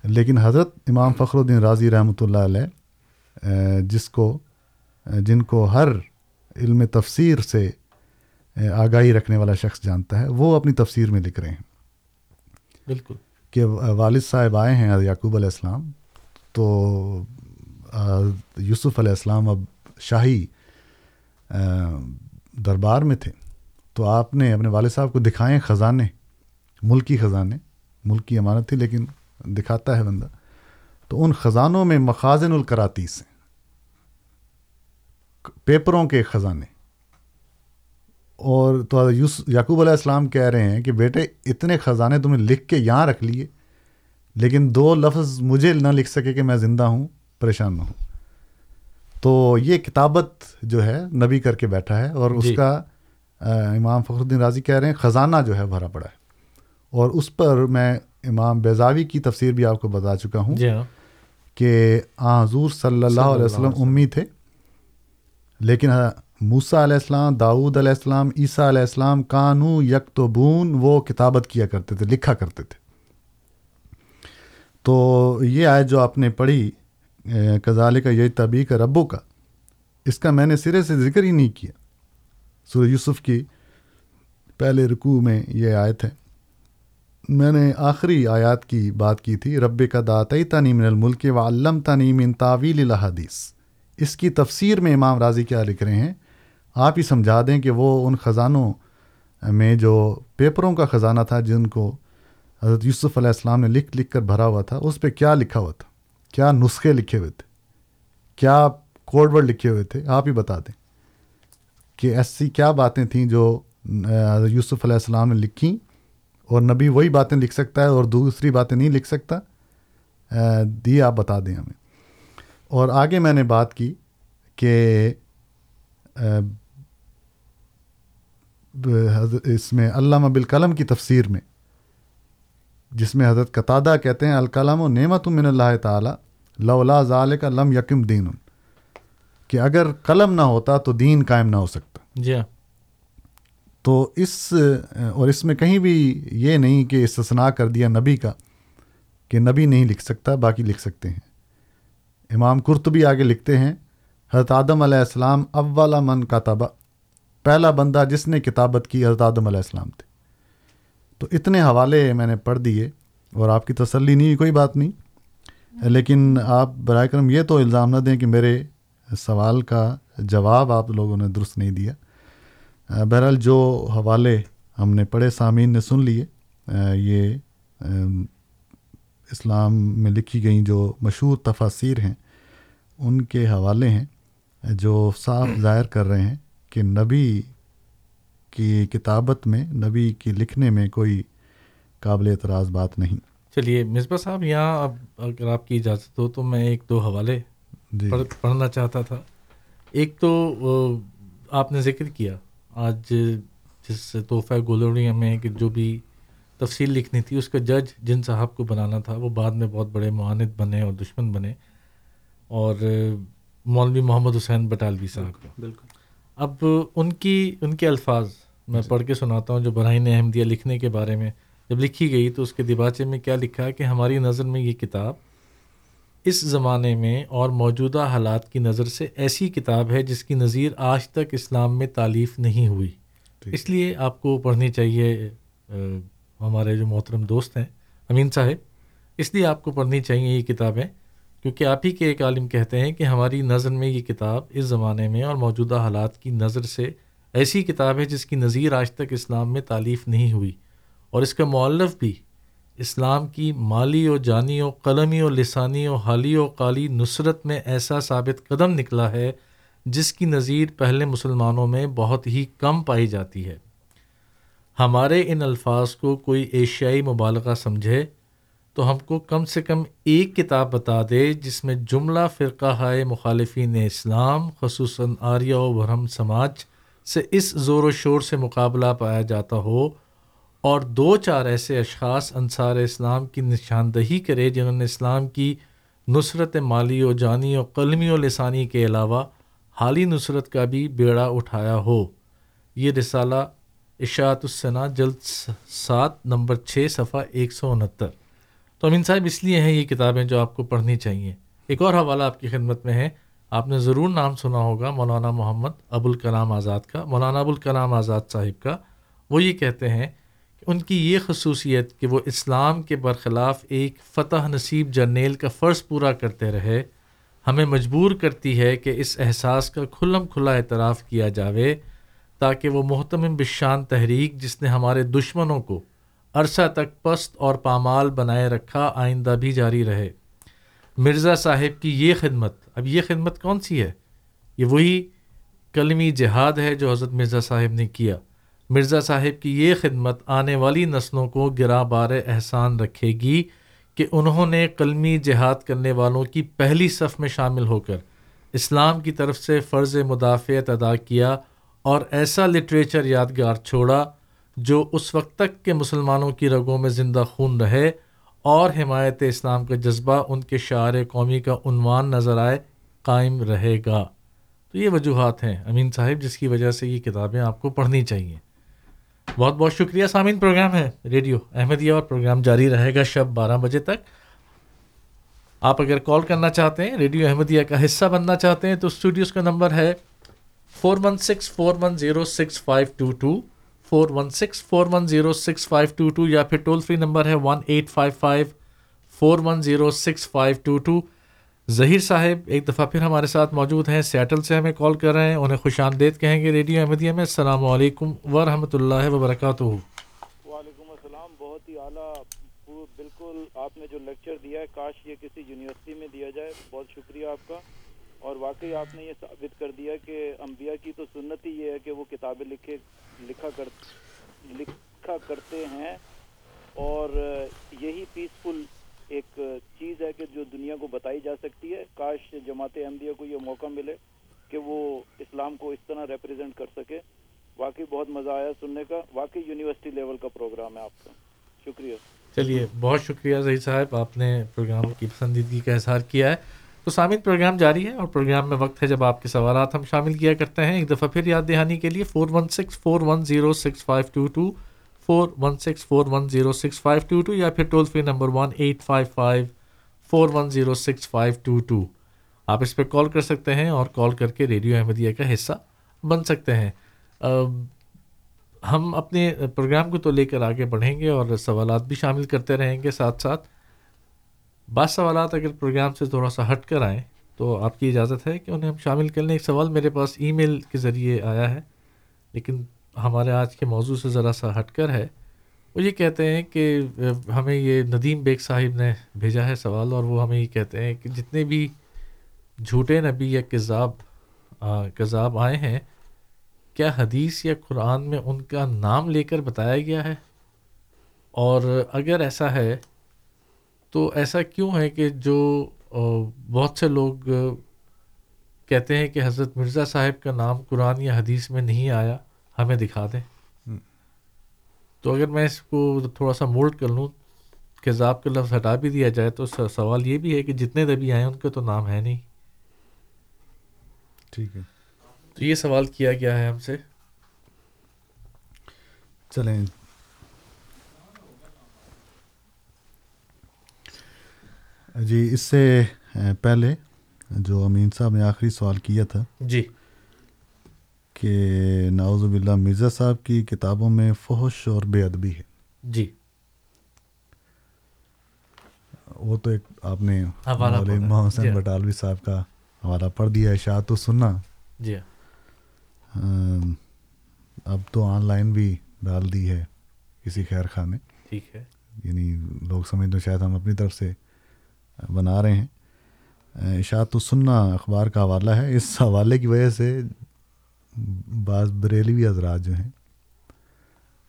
لیکن حضرت امام فخر الدین راضی رحمۃ اللہ علیہ جس کو جن کو ہر علم تفسیر سے آگاہی رکھنے والا شخص جانتا ہے وہ اپنی تفسیر میں لکھ رہے ہیں۔ بالکل۔ کہ والد صاحب آئے ہیں یعقوب علیہ السلام تو یوسف علیہ السلام اب شاہی دربار میں تھے۔ تو آپ نے اپنے والد صاحب کو دکھائیں خزانے ملکی خزانے ملکی امانت تھی لیکن دکھاتا ہے بندہ۔ تو ان خزانوں میں مخازن الکراتیس ہیں۔ پیپروں کے خزانے۔ اور تو یعقوب علیہ السلام کہہ رہے ہیں کہ بیٹے اتنے خزانے تمہیں لکھ کے یہاں رکھ لیے لیکن دو لفظ مجھے نہ لکھ سکے کہ میں زندہ ہوں پریشان نہ ہوں۔ تو یہ کتابت جو ہے نبی کر کے بیٹھا ہے اور اس جی۔ کا امام فخر الدین راضی کہہ رہے ہیں خزانہ جو ہے بھرا پڑا ہے۔ اور اس پر میں امام بیزاوی کی تفسیر بھی آپ کو بتا چکا ہوں۔ کہ حضور صلی اللہ علیہ وسلم امی تھے۔ لیکن موسا علیہ السلام داود علیہ السلام عیسیٰ علیہ السلام کانو یکتبون وہ کتابت کیا کرتے تھے لکھا کرتے تھے۔ تو یہ آیت جو آپ نے پڑھی کزال کا یہ طبی کا ربو کا اس کا میں نے سرے سے ذکر ہی نہیں کیا۔ سورہ یوسف کی پہلے رکوع میں یہ آیت ہے۔ میں نے آخری آیات کی بات کی تھی رب کا داتی تنی من الملک و علم تنی من تعویل الحدیث اس کی تفسیر میں امام راضی کیا لکھ رہے ہیں؟ آپ ہی سمجھا دیں کہ وہ ان خزانوں میں جو پیپروں کا خزانہ تھا، جن کو حضرت یوسف علیہ السلام نے لکھ لکھ کر بھرا ہوا تھا، اس پہ کیا لکھا ہوا تھا؟ کیا نسخے لکھے ہوئے تھے؟ کیا کوڈ ورڈ لکھے ہوئے تھے؟ آپ ہی بتا دیں کہ ایسی کیا باتیں تھیں جو یوسف علیہ السلام نے لکھیں اور نبی وہی باتیں لکھ سکتا ہے اور دوسری باتیں نہیں لکھ سکتا۔ دی آپ بتا دیں ہمیں۔ اور آگے میں نے بات کی کہ اس میں علامہ بالقلم کی تفسیر میں، جس میں حضرت قطادہ کہتے ہیں الکلام و نعمت من اللہ تعالیٰ، لولا ظال کا لم یکم دین۔ کہ اگر قلم نہ ہوتا تو دین قائم نہ ہو سکتا۔ جی ہاں۔ تو اس اور اس میں کہیں بھی یہ نہیں کہ استثناء کر دیا نبی کا کہ نبی نہیں لکھ سکتا، باقی لکھ سکتے ہیں۔ امام قرطبی آگے لکھتے ہیں، حضرت آدم علیہ السلام اول من کاتبا پہلا بندہ جس نے کتابت کی حضرت آدم علیہ السلام تھے۔ تو اتنے حوالے میں نے پڑھ دیے اور آپ کی تسلی نہیں، کوئی بات نہیں۔ لیکن آپ برائے کرم یہ تو الزام نہ دیں کہ میرے سوال کا جواب آپ لوگوں نے درست نہیں دیا۔ بہرحال جو حوالے ہم نے پڑھے سامعین نے سن لیے یہ اسلام میں لکھی گئیں جو مشہور تفاصیر ہیں ان کے حوالے ہیں جو صاف ظاہر کر رہے ہیں کہ نبی کی کتابت میں نبی کی لکھنے میں کوئی قابل اعتراض بات نہیں۔ چلیے مصباح صاحب یہاں اب اگر آپ کی اجازت ہو تو میں ایک دو حوالے جی۔ پڑھنا چاہتا تھا۔ ایک تو آپ نے ذکر کیا آج جس تحفہ گولوڑیاں میں کہ جو بھی تفصیل لکھنی تھی اس کا جج جن صاحب کو بنانا تھا وہ بعد میں بہت بڑے معاند بنے اور دشمن بنے اور مولوی محمد حسین بٹالوی صاحب کو بالکل۔ اب ان کی ان کے الفاظ میں پڑھ کے سناتا ہوں جو براہین احمدیہ لکھنے کے بارے میں جب لکھی گئی تو اس کے دباچے میں کیا لکھا ہے کہ ہماری نظر میں یہ کتاب اس زمانے میں اور موجودہ حالات کی نظر سے ایسی کتاب ہے جس کی نظیر آج تک اسلام میں تعلیف نہیں ہوئی۔ اس لیے آپ کو پڑھنی چاہیے ہمارے جو محترم دوست ہیں امین صاحب اس لیے آپ کو پڑھنی چاہیے یہ کتابیں کیونکہ آپ ہی کے ایک عالم کہتے ہیں کہ ہماری نظر میں یہ کتاب اس زمانے میں اور موجودہ حالات کی نظر سے ایسی کتاب ہے جس کی نظیر آج تک اسلام میں تعلیف نہیں ہوئی۔ اور اس کا مولف بھی اسلام کی مالی و جانی و قلمی و لسانی و حالی و قالی نصرت میں ایسا ثابت قدم نکلا ہے جس کی نظیر پہلے مسلمانوں میں بہت ہی کم پائی جاتی ہے۔ ہمارے ان الفاظ کو کوئی ایشیائی مبالغہ سمجھے تو ہم کو کم سے کم ایک کتاب بتا دے جس میں جملہ فرقہ ہائے مخالفین اسلام خصوصاً آریہ و برہم سماج سے اس زور و شور سے مقابلہ پایا جاتا ہو اور دو چار ایسے اشخاص انصار اسلام کی نشاندہی کرے جنہوں نے اسلام کی نصرت مالی و جانی و قلمی و لسانی کے علاوہ حالی نصرت کا بھی بیڑا اٹھایا ہو۔ یہ رسالہ اشاعت الصنا جلد سات نمبر چھ صفحہ ایک سو انہتر۔ تو امین صاحب، اس لیے ہیں یہ کتابیں جو آپ کو پڑھنی چاہیے۔ ایک اور حوالہ آپ کی خدمت میں ہے۔ آپ نے ضرور نام سنا ہوگا مولانا محمد ابوالکلام آزاد کا، مولانا ابوالکلام آزاد صاحب کا۔ وہ یہ کہتے ہیں ان کی یہ خصوصیت کہ وہ اسلام کے برخلاف ایک فتح نصیب جرنیل کا فرض پورا کرتے رہے، ہمیں مجبور کرتی ہے کہ اس احساس کا کھلم کھلا اعتراف کیا جاوے تاکہ وہ محتم بشان تحریک جس نے ہمارے دشمنوں کو عرصہ تک پست اور پامال بنائے رکھا آئندہ بھی جاری رہے۔ مرزا صاحب کی یہ خدمت، اب یہ خدمت کون سی ہے؟ یہ وہی کلمی جہاد ہے جو حضرت مرزا صاحب نے کیا۔ مرزا صاحب کی یہ خدمت آنے والی نسلوں کو گرا بار احسان رکھے گی کہ انہوں نے قلمی جہاد کرنے والوں کی پہلی صف میں شامل ہو کر اسلام کی طرف سے فرض مدافعت ادا کیا اور ایسا لٹریچر یادگار چھوڑا جو اس وقت تک کے مسلمانوں کی رگوں میں زندہ خون رہے اور حمایت اسلام کا جذبہ ان کے شعر قومی کا عنوان نظر آئے، قائم رہے گا۔ تو یہ وجوہات ہیں۔ امین صاحب، جس کی وجہ سے یہ کتابیں آپ کو پڑھنی چاہیے۔ بہت بہت شکریہ سامعین، پروگرام ہے ریڈیو احمدیہ اور پروگرام جاری رہے گا شب بارہ بجے تک۔ آپ اگر کال کرنا چاہتے ہیں، ریڈیو احمدیہ کا حصہ بننا چاہتے ہیں، تو اسٹوڈیوز کا نمبر ہے four one six four one zero six five two two four one six four one zero six five two two یا پھر ٹول فری نمبر ہے one eight five five four one zero six five two two Zaheer صاحب ایک دفعہ پھر ہمارے ساتھ موجود ہیں سیٹل سے ہمیں کال کر رہے ہیں، انہیں خوش آمدید کہیں گے ریڈیو احمدیہ میں۔ السلام علیکم ورحمۃ اللہ وبرکاتہ۔ وعلیکم السلام، بہت ہی اعلیٰ بالکل آپ نے جو لیکچر دیا ہے، کاش یہ کسی یونیورسٹی میں دیا جائے۔ بہت شکریہ آپ کا۔ اور واقعی آپ نے یہ ثابت کر دیا کہ انبیاء کی تو سنت ہی یہ ہے کہ وہ کتابیں لکھے، لکھا کر، لکھا کرتے ہیں۔ اور یہی پیسفل ایک چیز ہے کہ جو دنیا کو بتائی جا سکتی ہے، کاش جماعت احمدیہ کو یہ موقع ملے کہ وہ اسلام کو اس طرح ریپرزینٹ کر سکے۔ واقعی بہت مزہ آیا سننے کا۔ واقعی یونیورسٹی لیول کا پروگرام ہے آپ کا۔ شکریہ۔ چلیے، بہت شکریہ ظہیر صاحب۔ آپ نے پروگرام کی پسندیدگی کا اظہار کیا ہے۔ تو سامعین پروگرام جاری ہے اور پروگرام میں وقت ہے جب آپ کے سوالات ہم شامل کیا کرتے ہیں۔ ایک دفعہ پھر یاد دہانی کے لیے four one six four one zero six five two two four one six four one zero six five two two یا پھر toll free number one eight five five four one zero six five two two آپ اس پہ کال کر سکتے ہیں اور کال کر کے ریڈیو احمدیہ کا حصہ بن سکتے ہیں۔ ہم اپنے پروگرام کو تو لے کر آگے بڑھیں گے اور سوالات بھی شامل کرتے رہیں گے ساتھ ساتھ۔ بعض سوالات اگر پروگرام سے تھوڑا سا ہٹ کر آئیں تو آپ کی اجازت ہے کہ انہیں ہم شامل کر لیں۔ ایک سوال میرے پاس ای میل کے ذریعے آیا ہے لیکن ہمارے آج کے موضوع سے ذرا سا ہٹ کر ہے، وہ یہ کہتے ہیں کہ ہمیں یہ ندیم بیگ صاحب نے بھیجا ہے سوال، اور وہ ہمیں یہ کہتے ہیں کہ جتنے بھی جھوٹے نبی یا کذاب کذاب آئے ہیں، کیا حدیث یا قرآن میں ان کا نام لے کر بتایا گیا ہے؟ اور اگر ایسا ہے، تو ایسا کیوں ہے کہ جو بہت سے لوگ کہتے ہیں کہ حضرت مرزا صاحب کا نام قرآن یا حدیث میں نہیں آیا ہمیں دکھا دیں۔ تو اگر میں اس کو تھوڑا سا مولڈ کر لوں کہ کا لفظ ہٹا بھی دیا جائے تو سوال یہ بھی ہے کہ جتنے دبی آئے ان کا تو نام ہے نہیں۔ ٹھیک ہے۔ تو یہ سوال کیا گیا ہے ہم سے۔ چلیں۔ جی اس سے پہلے جو امین صاحب نے آخری سوال کیا تھا جی۔ کہ ناوز باللہ مرزا صاحب کی کتابوں میں فحش اور بے ادبی ہے۔ جی۔ وہ تو ایک آپ نے محسن جی۔ بٹالوی صاحب کا حوالہ پڑھ دیا ہے شاہ تو سننا جی اب تو آن لائن بھی ڈال دی ہے کسی خیر خاں نے ٹھیک ہے۔ یعنی لوگ سمجھ دو شاید ہم اپنی طرف سے بنا رہے ہیں۔ اشاعت سننا اخبار کا حوالہ ہے۔ اس حوالے کی وجہ سے بعض بریلوی حضرات جو ہیں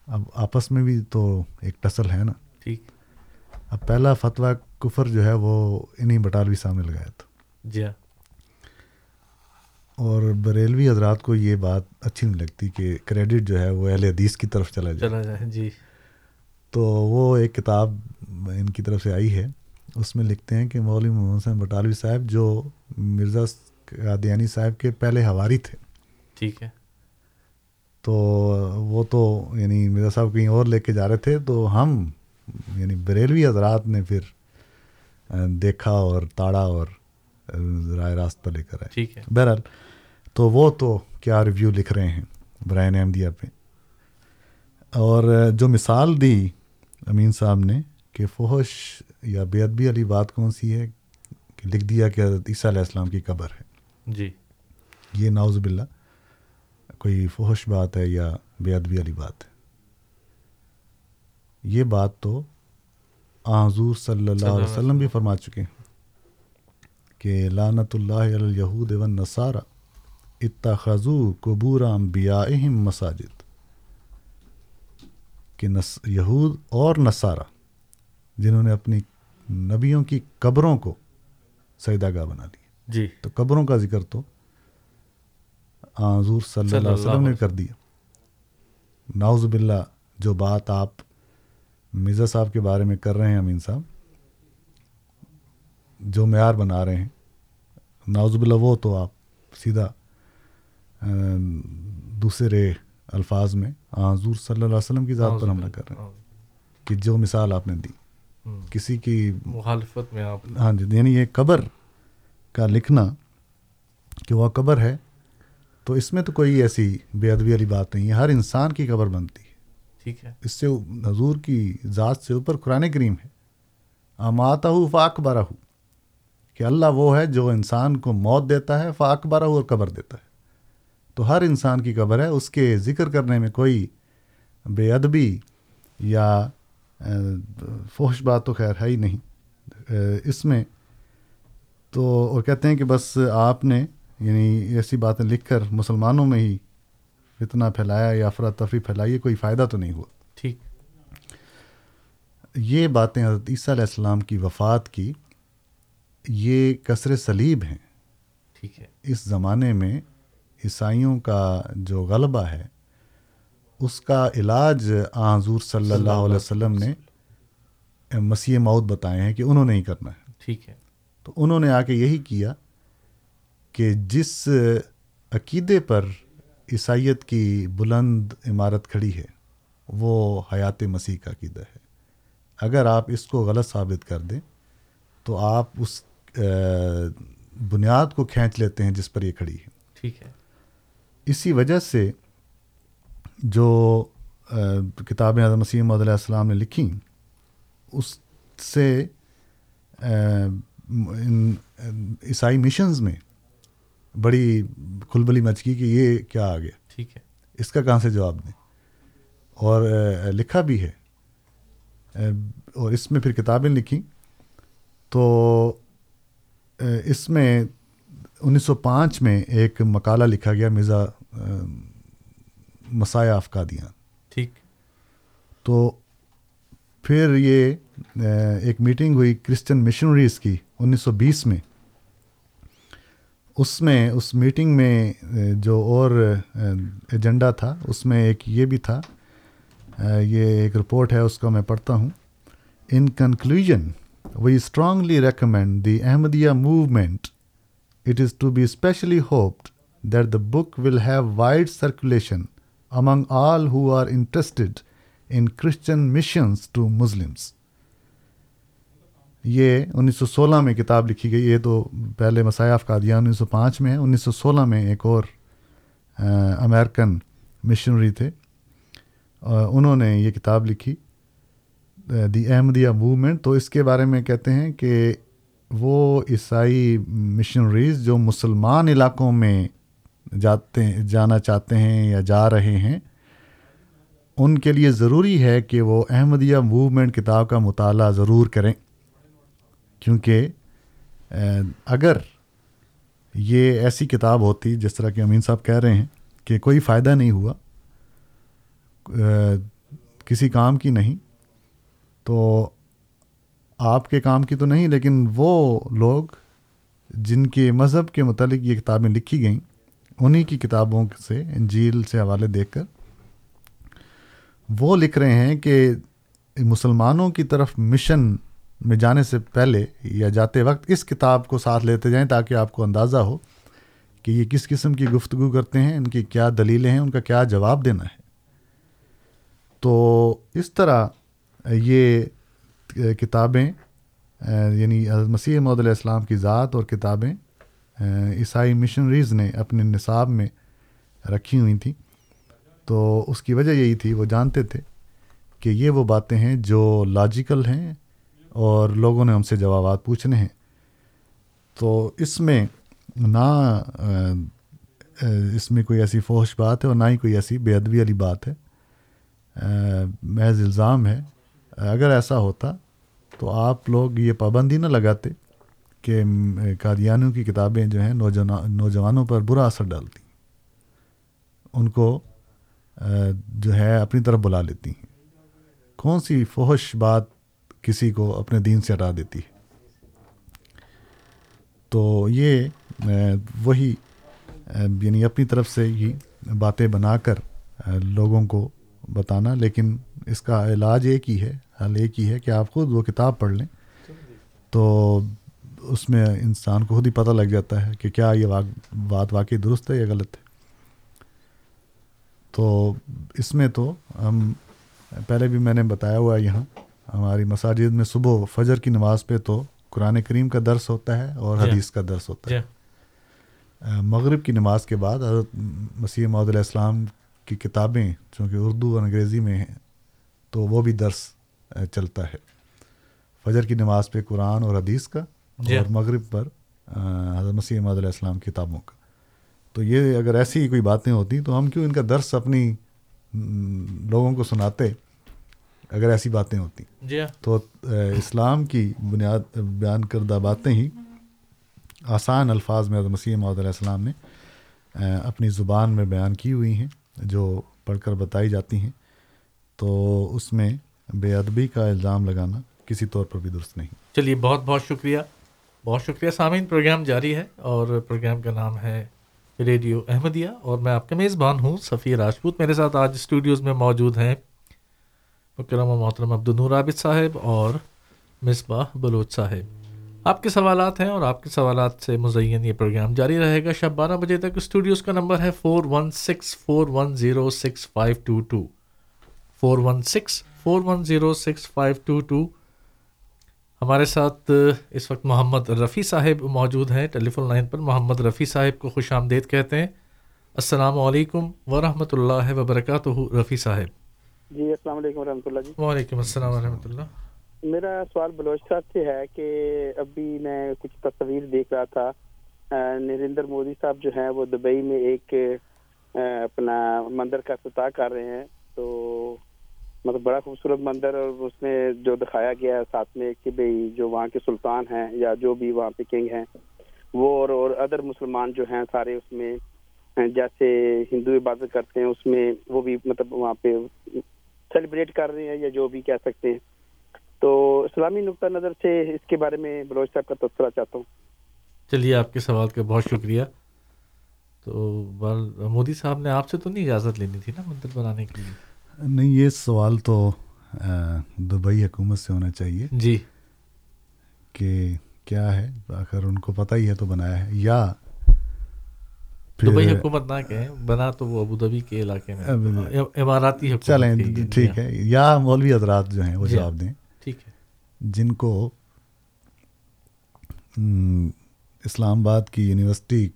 اب آپس میں بھی تو ایک ٹسل ہے نا۔ ٹھیک۔ اب پہلا فتویٰ کفر جو ہے وہ انہیں بٹالوی سامنے لگایا تھا۔ جی ہاں۔ اور بریلوی حضرات کو یہ بات اچھی نہیں لگتی کہ کریڈٹ جو ہے وہ اہل حدیث کی طرف چلا جائے۔ چلا جائے جی۔ تو وہ ایک کتاب ان کی طرف سے آئی ہے۔ اس میں لکھتے ہیں کہ مولوی محمد حسین بٹالوی صاحب جو مرزا قادیانی صاحب کے پہلے ہواری تھے۔ ٹھیک ہے۔ تو وہ تو یعنی مرزا صاحب کہیں اور لے کے جا رہے تھے تو ہم یعنی بریلوی حضرات نے پھر دیکھا اور تاڑا اور رائے راست پر لے کر آئے۔ ٹھیک ہے۔ بہرحال تو وہ تو کیا ریویو لکھ رہے ہیں برائن احمدیہ پہ۔ اور جو مثال دی امین صاحب نے کہ فحش یا بے ادبی والی بات کون سی ہے کہ لکھ دیا کہ حضرت عیسیٰ علیہ السلام کی قبر ہے۔ جی۔ یہ ناوز باللہ۔ کوئی فحش بات ہے یا بے ادبی والی بات ہے؟ یہ بات تو حضور صلی اللہ علیہ وسلم بھی فرما چکے ہیں کہ لانت اللہ علیہود نصارہ اتخذو قبور انبیائہم مساجد کہ نس یہود اور نصارہ جنہوں نے اپنی نبیوں کی قبروں کو سجدہ گاہ بنا لی جی۔ تو قبروں کا ذکر تو حضور صلی اللہ علیہ وسلم نے کر دیا۔ ناؤز باللہ جو بات آپ مرزا صاحب کے بارے میں کر رہے ہیں امین صاحب جو معیار بنا رہے ہیں ناؤز باللہ وہ تو آپ سیدھا دوسرے الفاظ میں حضور صلی اللہ علیہ وسلم کی ذات پر حملہ کر رہے ہیں۔ کہ جو مثال آپ نے دی کسی کی مخالفت میں آپ ہاں جی یعنی یہ قبر کا لکھنا کہ وہ قبر ہے تو اس میں تو کوئی ایسی بے ادبی والی بات نہیں ہے ہر انسان کی قبر بنتی ہے۔ ٹھیک ہے۔ اس سے حضور کی ذات سے اوپر قرآن کریم ہے۔ اماتا ہو فاق بارہ ہو کہ اللہ وہ ہے جو انسان کو موت دیتا ہے فاق بارہ اور قبر دیتا ہے۔ تو ہر انسان کی قبر ہے اس کے ذکر کرنے میں کوئی بے ادبی یا فوش بات تو خیر ہے ہی نہیں۔ اس میں تو اور کہتے ہیں کہ بس آپ نے یعنی ایسی باتیں لکھ کر مسلمانوں میں ہی اتنا پھیلایا یا افراتفری پھیلائی کوئی فائدہ تو نہیں ہوا۔ ٹھیک۔ یہ باتیں حضرت عیسیٰ علیہ السلام کی وفات کی یہ کثر سلیب ہیں۔ ٹھیک ہے۔ اس زمانے میں عیسائیوں کا جو غلبہ ہے اس کا علاج آ حضور صلی اللہ علیہ وسلم نے مسیح موت بتائے ہیں کہ انہوں نے ہی کرنا ہے۔ ٹھیک ہے۔ تو انہوں نے آ کے یہی کیا کہ جس عقیدے پر عیسائیت کی بلند عمارت کھڑی ہے وہ حیات مسیح کا عقیدہ ہے۔ اگر آپ اس کو غلط ثابت کر دیں تو آپ اس بنیاد کو کھینچ لیتے ہیں جس پر یہ کھڑی ہے۔ ٹھیک ہے۔ اسی وجہ سے جو کتابیں اعظم مسیم علیہ السلام نے لکھیں اس سے عیسائی مشنز میں بڑی کھلبلی مچ کی کہ یہ کیا آ گیا۔ ٹھیک ہے۔ اس کا کہاں سے جواب دیں؟ اور لکھا بھی ہے۔ اور اس میں پھر کتابیں لکھیں۔ تو اس میں انیس سو پانچ میں ایک مقالہ لکھا گیا مرزا مسایہ افقادیاں ٹھیک۔ تو پھر یہ ایک میٹنگ ہوئی کرسچن مشنریز کی انیس سو بیس میں۔ اس میں، اس میٹنگ میں جو اور ایجنڈا تھا، اس میں ایک یہ بھی تھا یہ ایک رپورٹ ہے، اس کا میں پڑھتا ہوں۔ In conclusion we strongly recommend the Ahmadiyya movement it is to be especially hoped that the book will have wide circulation among all who are interested in Christian missions to Muslims یہ انیس سو سولہ میں کتاب لکھی گئی، یہ تو پہلے مسایہ قادیان انیس سو پانچ میں ہے انیس سو سولہ میں ایک اور امیرکن مشنری تھے۔ انہوں نے یہ کتاب لکھی دی احمدیہ موومنٹ تو اس کے بارے میں کہتے ہیں کہ وہ عیسائی مشنریز جو مسلمان علاقوں میں جاتے، جانا چاہتے ہیں یا جا رہے ہیں، ان کے لیے ضروری ہے کہ وہ احمدیہ موومنٹ کتاب کا مطالعہ ضرور کریں۔ کیونکہ اگر یہ ایسی کتاب ہوتی جس طرح کہ امین صاحب کہہ رہے ہیں کہ کوئی فائدہ نہیں ہوا کسی کام کی نہیں، تو آپ کے کام کی تو نہیں، لیکن وہ لوگ جن کے مذہب کے متعلق یہ کتابیں لکھی گئیں، انہی کی کتابوں سے، انجیل سے حوالے دیکھ کر، وہ لکھ رہے ہیں کہ مسلمانوں کی طرف مشن میں جانے سے پہلے یا جاتے وقت اس کتاب کو ساتھ لیتے جائیں تاکہ آپ کو اندازہ ہو کہ یہ کس قسم کی گفتگو کرتے ہیں، ان کی کیا دلیلیں ہیں، ان کا کیا جواب دینا ہے۔ تو اس طرح یہ کتابیں یعنی مسیح محدود علیہ السلام کی ذات اور کتابیں، عیسائی مشنریز نے اپنے نصاب میں رکھی ہوئی تھیں۔ تو اس کی وجہ یہی تھی، وہ جانتے تھے کہ یہ وہ باتیں ہیں جو لاجیکل ہیں اور لوگوں نے ہم سے جوابات پوچھنے ہیں۔ تو اس میں نہ اس میں کوئی ایسی فوش بات ہے اور نہ ہی کوئی ایسی بے ادبی والی بات ہے۔ محض الزام ہے۔ اگر ایسا ہوتا تو آپ لوگ یہ پابندی نہ لگاتے کہ قادیانیوں کی کتابیں جو ہیں نوجوانوں پر برا اثر ڈالتی ان کو جو ہے اپنی طرف بلا لیتی ہیں۔ کون سی فوش بات کسی کو اپنے دین سے ہٹا دیتی ہے۔ تو یہ وہی یعنی اپنی طرف سے ہی باتیں بنا کر لوگوں کو بتانا۔ لیکن اس کا علاج ایک ہی ہے، حل ایک ہی ہے کہ آپ خود وہ کتاب پڑھ لیں۔ تو اس میں انسان کو خود ہی پتہ لگ جاتا ہے کہ کیا یہ بات واقعی درست ہے یا غلط ہے۔ تو اس میں تو ہم، پہلے بھی میں نے بتایا ہوا یہاں ہماری مساجد میں صبح فجر کی نماز پہ تو قرآن کریم کا درس ہوتا ہے اور جی۔ حدیث کا درس ہوتا ہے۔ جی۔ مغرب کی نماز کے بعد حضرت مسیح محدود علیہ السلام کی کتابیں چونکہ اردو اور انگریزی میں تو وہ بھی درس چلتا ہے۔ فجر کی نماز پہ قرآن اور حدیث کا جی. اور مغرب پر حضرت مسیح محمد علیہ السلام کی کتابوں کا۔ تو یہ اگر ایسی کوئی باتیں ہوتی تو ہم کیوں ان کا درس اپنی لوگوں کو سناتے؟ اگر ایسی باتیں ہوتی۔ جی ہاں۔ تو اسلام کی بنیاد بیان کردہ باتیں ہی آسان الفاظ میں مسیح محمد علیہ السلام نے اپنی زبان میں بیان کی ہوئی ہیں جو پڑھ کر بتائی جاتی ہیں۔ تو اس میں بے ادبی کا الزام لگانا کسی طور پر بھی درست نہیں۔ چلیے بہت بہت شکریہ۔ بہت شکریہ سامعین پروگرام جاری ہے اور پروگرام کا نام ہے ریڈیو احمدیہ اور میں آپ کا میزبان ہوں صفی راجپوت میرے ساتھ آج اسٹوڈیوز میں موجود ہیں۔ مکرم و محترم عبد النور عابد صاحب اور مصباح بلوچ صاحب۔ آپ کے سوالات ہیں اور آپ کے سوالات سے مزین یہ پروگرام جاری رہے گا۔ شب بارہ بجے تک اسٹوڈیوز کا نمبر ہے four one six four one zero six five two two four one six four one zero six five two two ہمارے ساتھ اس وقت محمد رفیع صاحب موجود ہیں۔ ٹیلی فون لائن پر محمد رفیع صاحب کو خوش آمدید کہتے ہیں۔ السلام علیکم ورحمۃ اللہ وبرکاتہ، رفیع صاحب۔ جی السلام علیکم ورحمۃ اللہ جی۔ وعلیکم السلام ورحمۃ اللہ۔ میرا سوال بلوچ صاحب سے ہے کہ ابھی میں کچھ تصویر دیکھ رہا تھا۔ نریندر مودی صاحب جو ہیں وہ دبئی میں ایک اپنا مندر کا افتتاح کر رہے ہیں۔ تو مطلب بڑا خوبصورت مندر اور اس میں جو دکھایا گیا ہے ساتھ میں کہ بھئی جو وہاں کے سلطان ہیں یا جو بھی وہاں پہ کنگ ہیں وہ اور اور ادر مسلمان جو ہیں سارے اس میں جیسے ہندو عبادت کرتے ہیں اس میں وہ بھی مطلب وہاں پہ سیلیبریٹ کر رہے ہیں یا جو بھی کہہ سکتے ہیں۔ تو اسلامی نقطہ نظر سے اس کے بارے میں بلوچ صاحب کا تبصرہ چاہتا ہوں۔ چلیے آپ کے سوال کا بہت شکریہ۔ تو مودی صاحب نے آپ سے تو نہیں اجازت لینی تھی نا مندر بنانے کے لیے؟ نہیں یہ سوال تو دبئی حکومت سے ہونا چاہیے۔ جی۔ کہ کیا ہے؟ اگر ان کو پتہ ہی ہے تو بنایا ہے۔ یا دبئی حکومت نہ کہیں بنا تو وہ ابودبی کے علاقے میں۔ اماراتی حکومت چلیں ٹھیک ہے۔ یا مولوی حضرات جو ہیں وہ جی۔ جواب دیں۔ ٹھیک ہے۔ جن کو اسلام آباد کی یونیورسٹی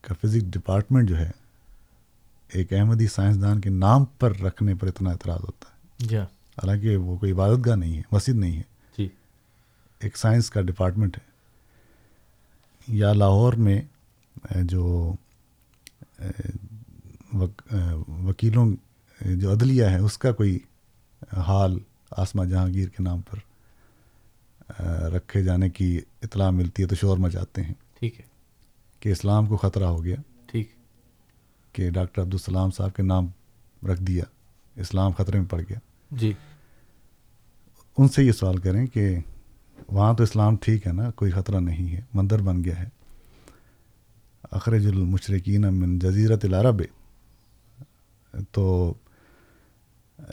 کا فزکس ڈپارٹمنٹ جو ہے ایک احمدی سائنسدان کے نام پر رکھنے پر اتنا اعتراض ہوتا ہے۔ جی۔ حالانکہ وہ کوئی عبادت گاہ نہیں ہے مسجد نہیں ہے۔ جی۔ ایک سائنس کا ڈپارٹمنٹ ہے۔ یا لاہور میں جو وکیلوں جو عدلیہ ہے اس کا کوئی حال آسما جہانگیر کے نام پر رکھے جانے کی اطلاع ملتی ہے تو شور مچاتے ہیں۔ ٹھیک ہے۔ کہ اسلام کو خطرہ ہو گیا۔ ٹھیک۔ کہ ڈاکٹر عبدالسلام صاحب کے نام رکھ دیا اسلام خطرے میں پڑ گیا۔ جی۔ ان سے یہ سوال کریں کہ وہاں تو اسلام ٹھیک ہے نا کوئی خطرہ نہیں ہے مندر بن گیا ہے۔ اخرج المشرقین من جزیرت العرب. تو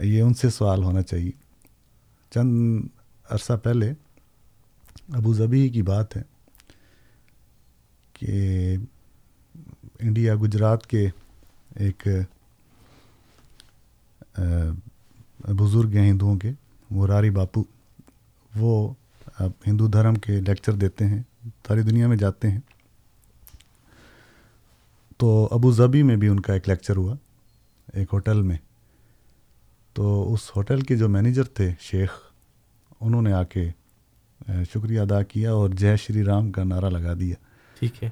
یہ ان سے سوال ہونا چاہیے۔ چند عرصہ پہلے ابو ظبی کی بات ہے کہ انڈیا گجرات کے ایک بزرگ ہیں ہندوؤں کے مراری باپو، وہ اب ہندو دھرم کے لیکچر دیتے ہیں، ساری دنیا میں جاتے ہیں۔ تو ابو ظبی میں بھی ان کا ایک لیکچر ہوا ایک ہوٹل میں۔ تو اس ہوٹل کے جو مینیجر تھے شیخ انہوں نے آ کے شکریہ ادا کیا اور جے شری رام کا نعرہ لگا دیا۔ ٹھیک ہے۔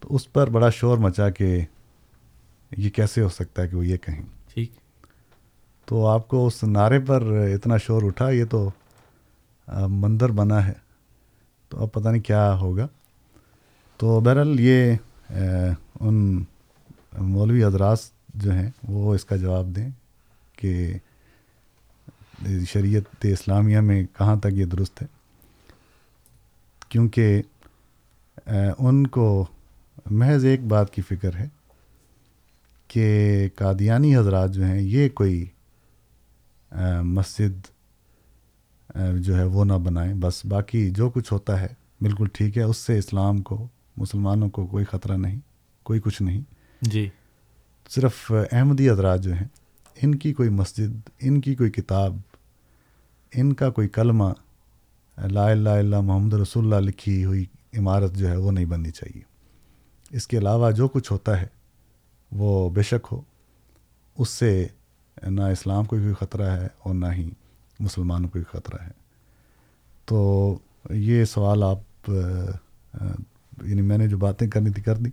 تو اس پر بڑا شور مچا کہ یہ کیسے ہو سکتا ہے کہ وہ یہ کہیں۔ ٹھیک۔ تو آپ کو اس نعرے پر اتنا شور اٹھا یہ تو مندر بنا ہے۔ تو اب پتہ نہیں کیا ہوگا۔ تو بہرحال یہ ان مولوی حضرات جو ہیں، وہ اس کا جواب دیں کہ شریعت اسلامیہ میں کہاں تک یہ درست ہے۔ کیونکہ ان کو محض ایک بات کی فکر ہے کہ قادیانی حضرات جو ہیں، یہ کوئی مسجد جو ہے وہ نہ بنائیں۔ بس باقی جو کچھ ہوتا ہے، بالکل ٹھیک ہے، اس سے اسلام کو، مسلمانوں کو کوئی خطرہ نہیں۔ کوئی کچھ نہیں۔ جی۔ صرف احمدی حضرات جو ہیں ان کی کوئی مسجد ان کی کوئی کتاب ان کا کوئی کلمہ لا الہ الا محمد رسول اللہ لکھی ہوئی عمارت جو ہے وہ نہیں بننی چاہیے۔ اس کے علاوہ جو کچھ ہوتا ہے وہ بے شک ہو۔ اس سے نہ اسلام کو کوئی خطرہ ہے اور نہ ہی مسلمانوں کو کوئی خطرہ ہے۔ تو یہ سوال آپ یعنی میں نے جو باتیں کرنی تھی کر دی۔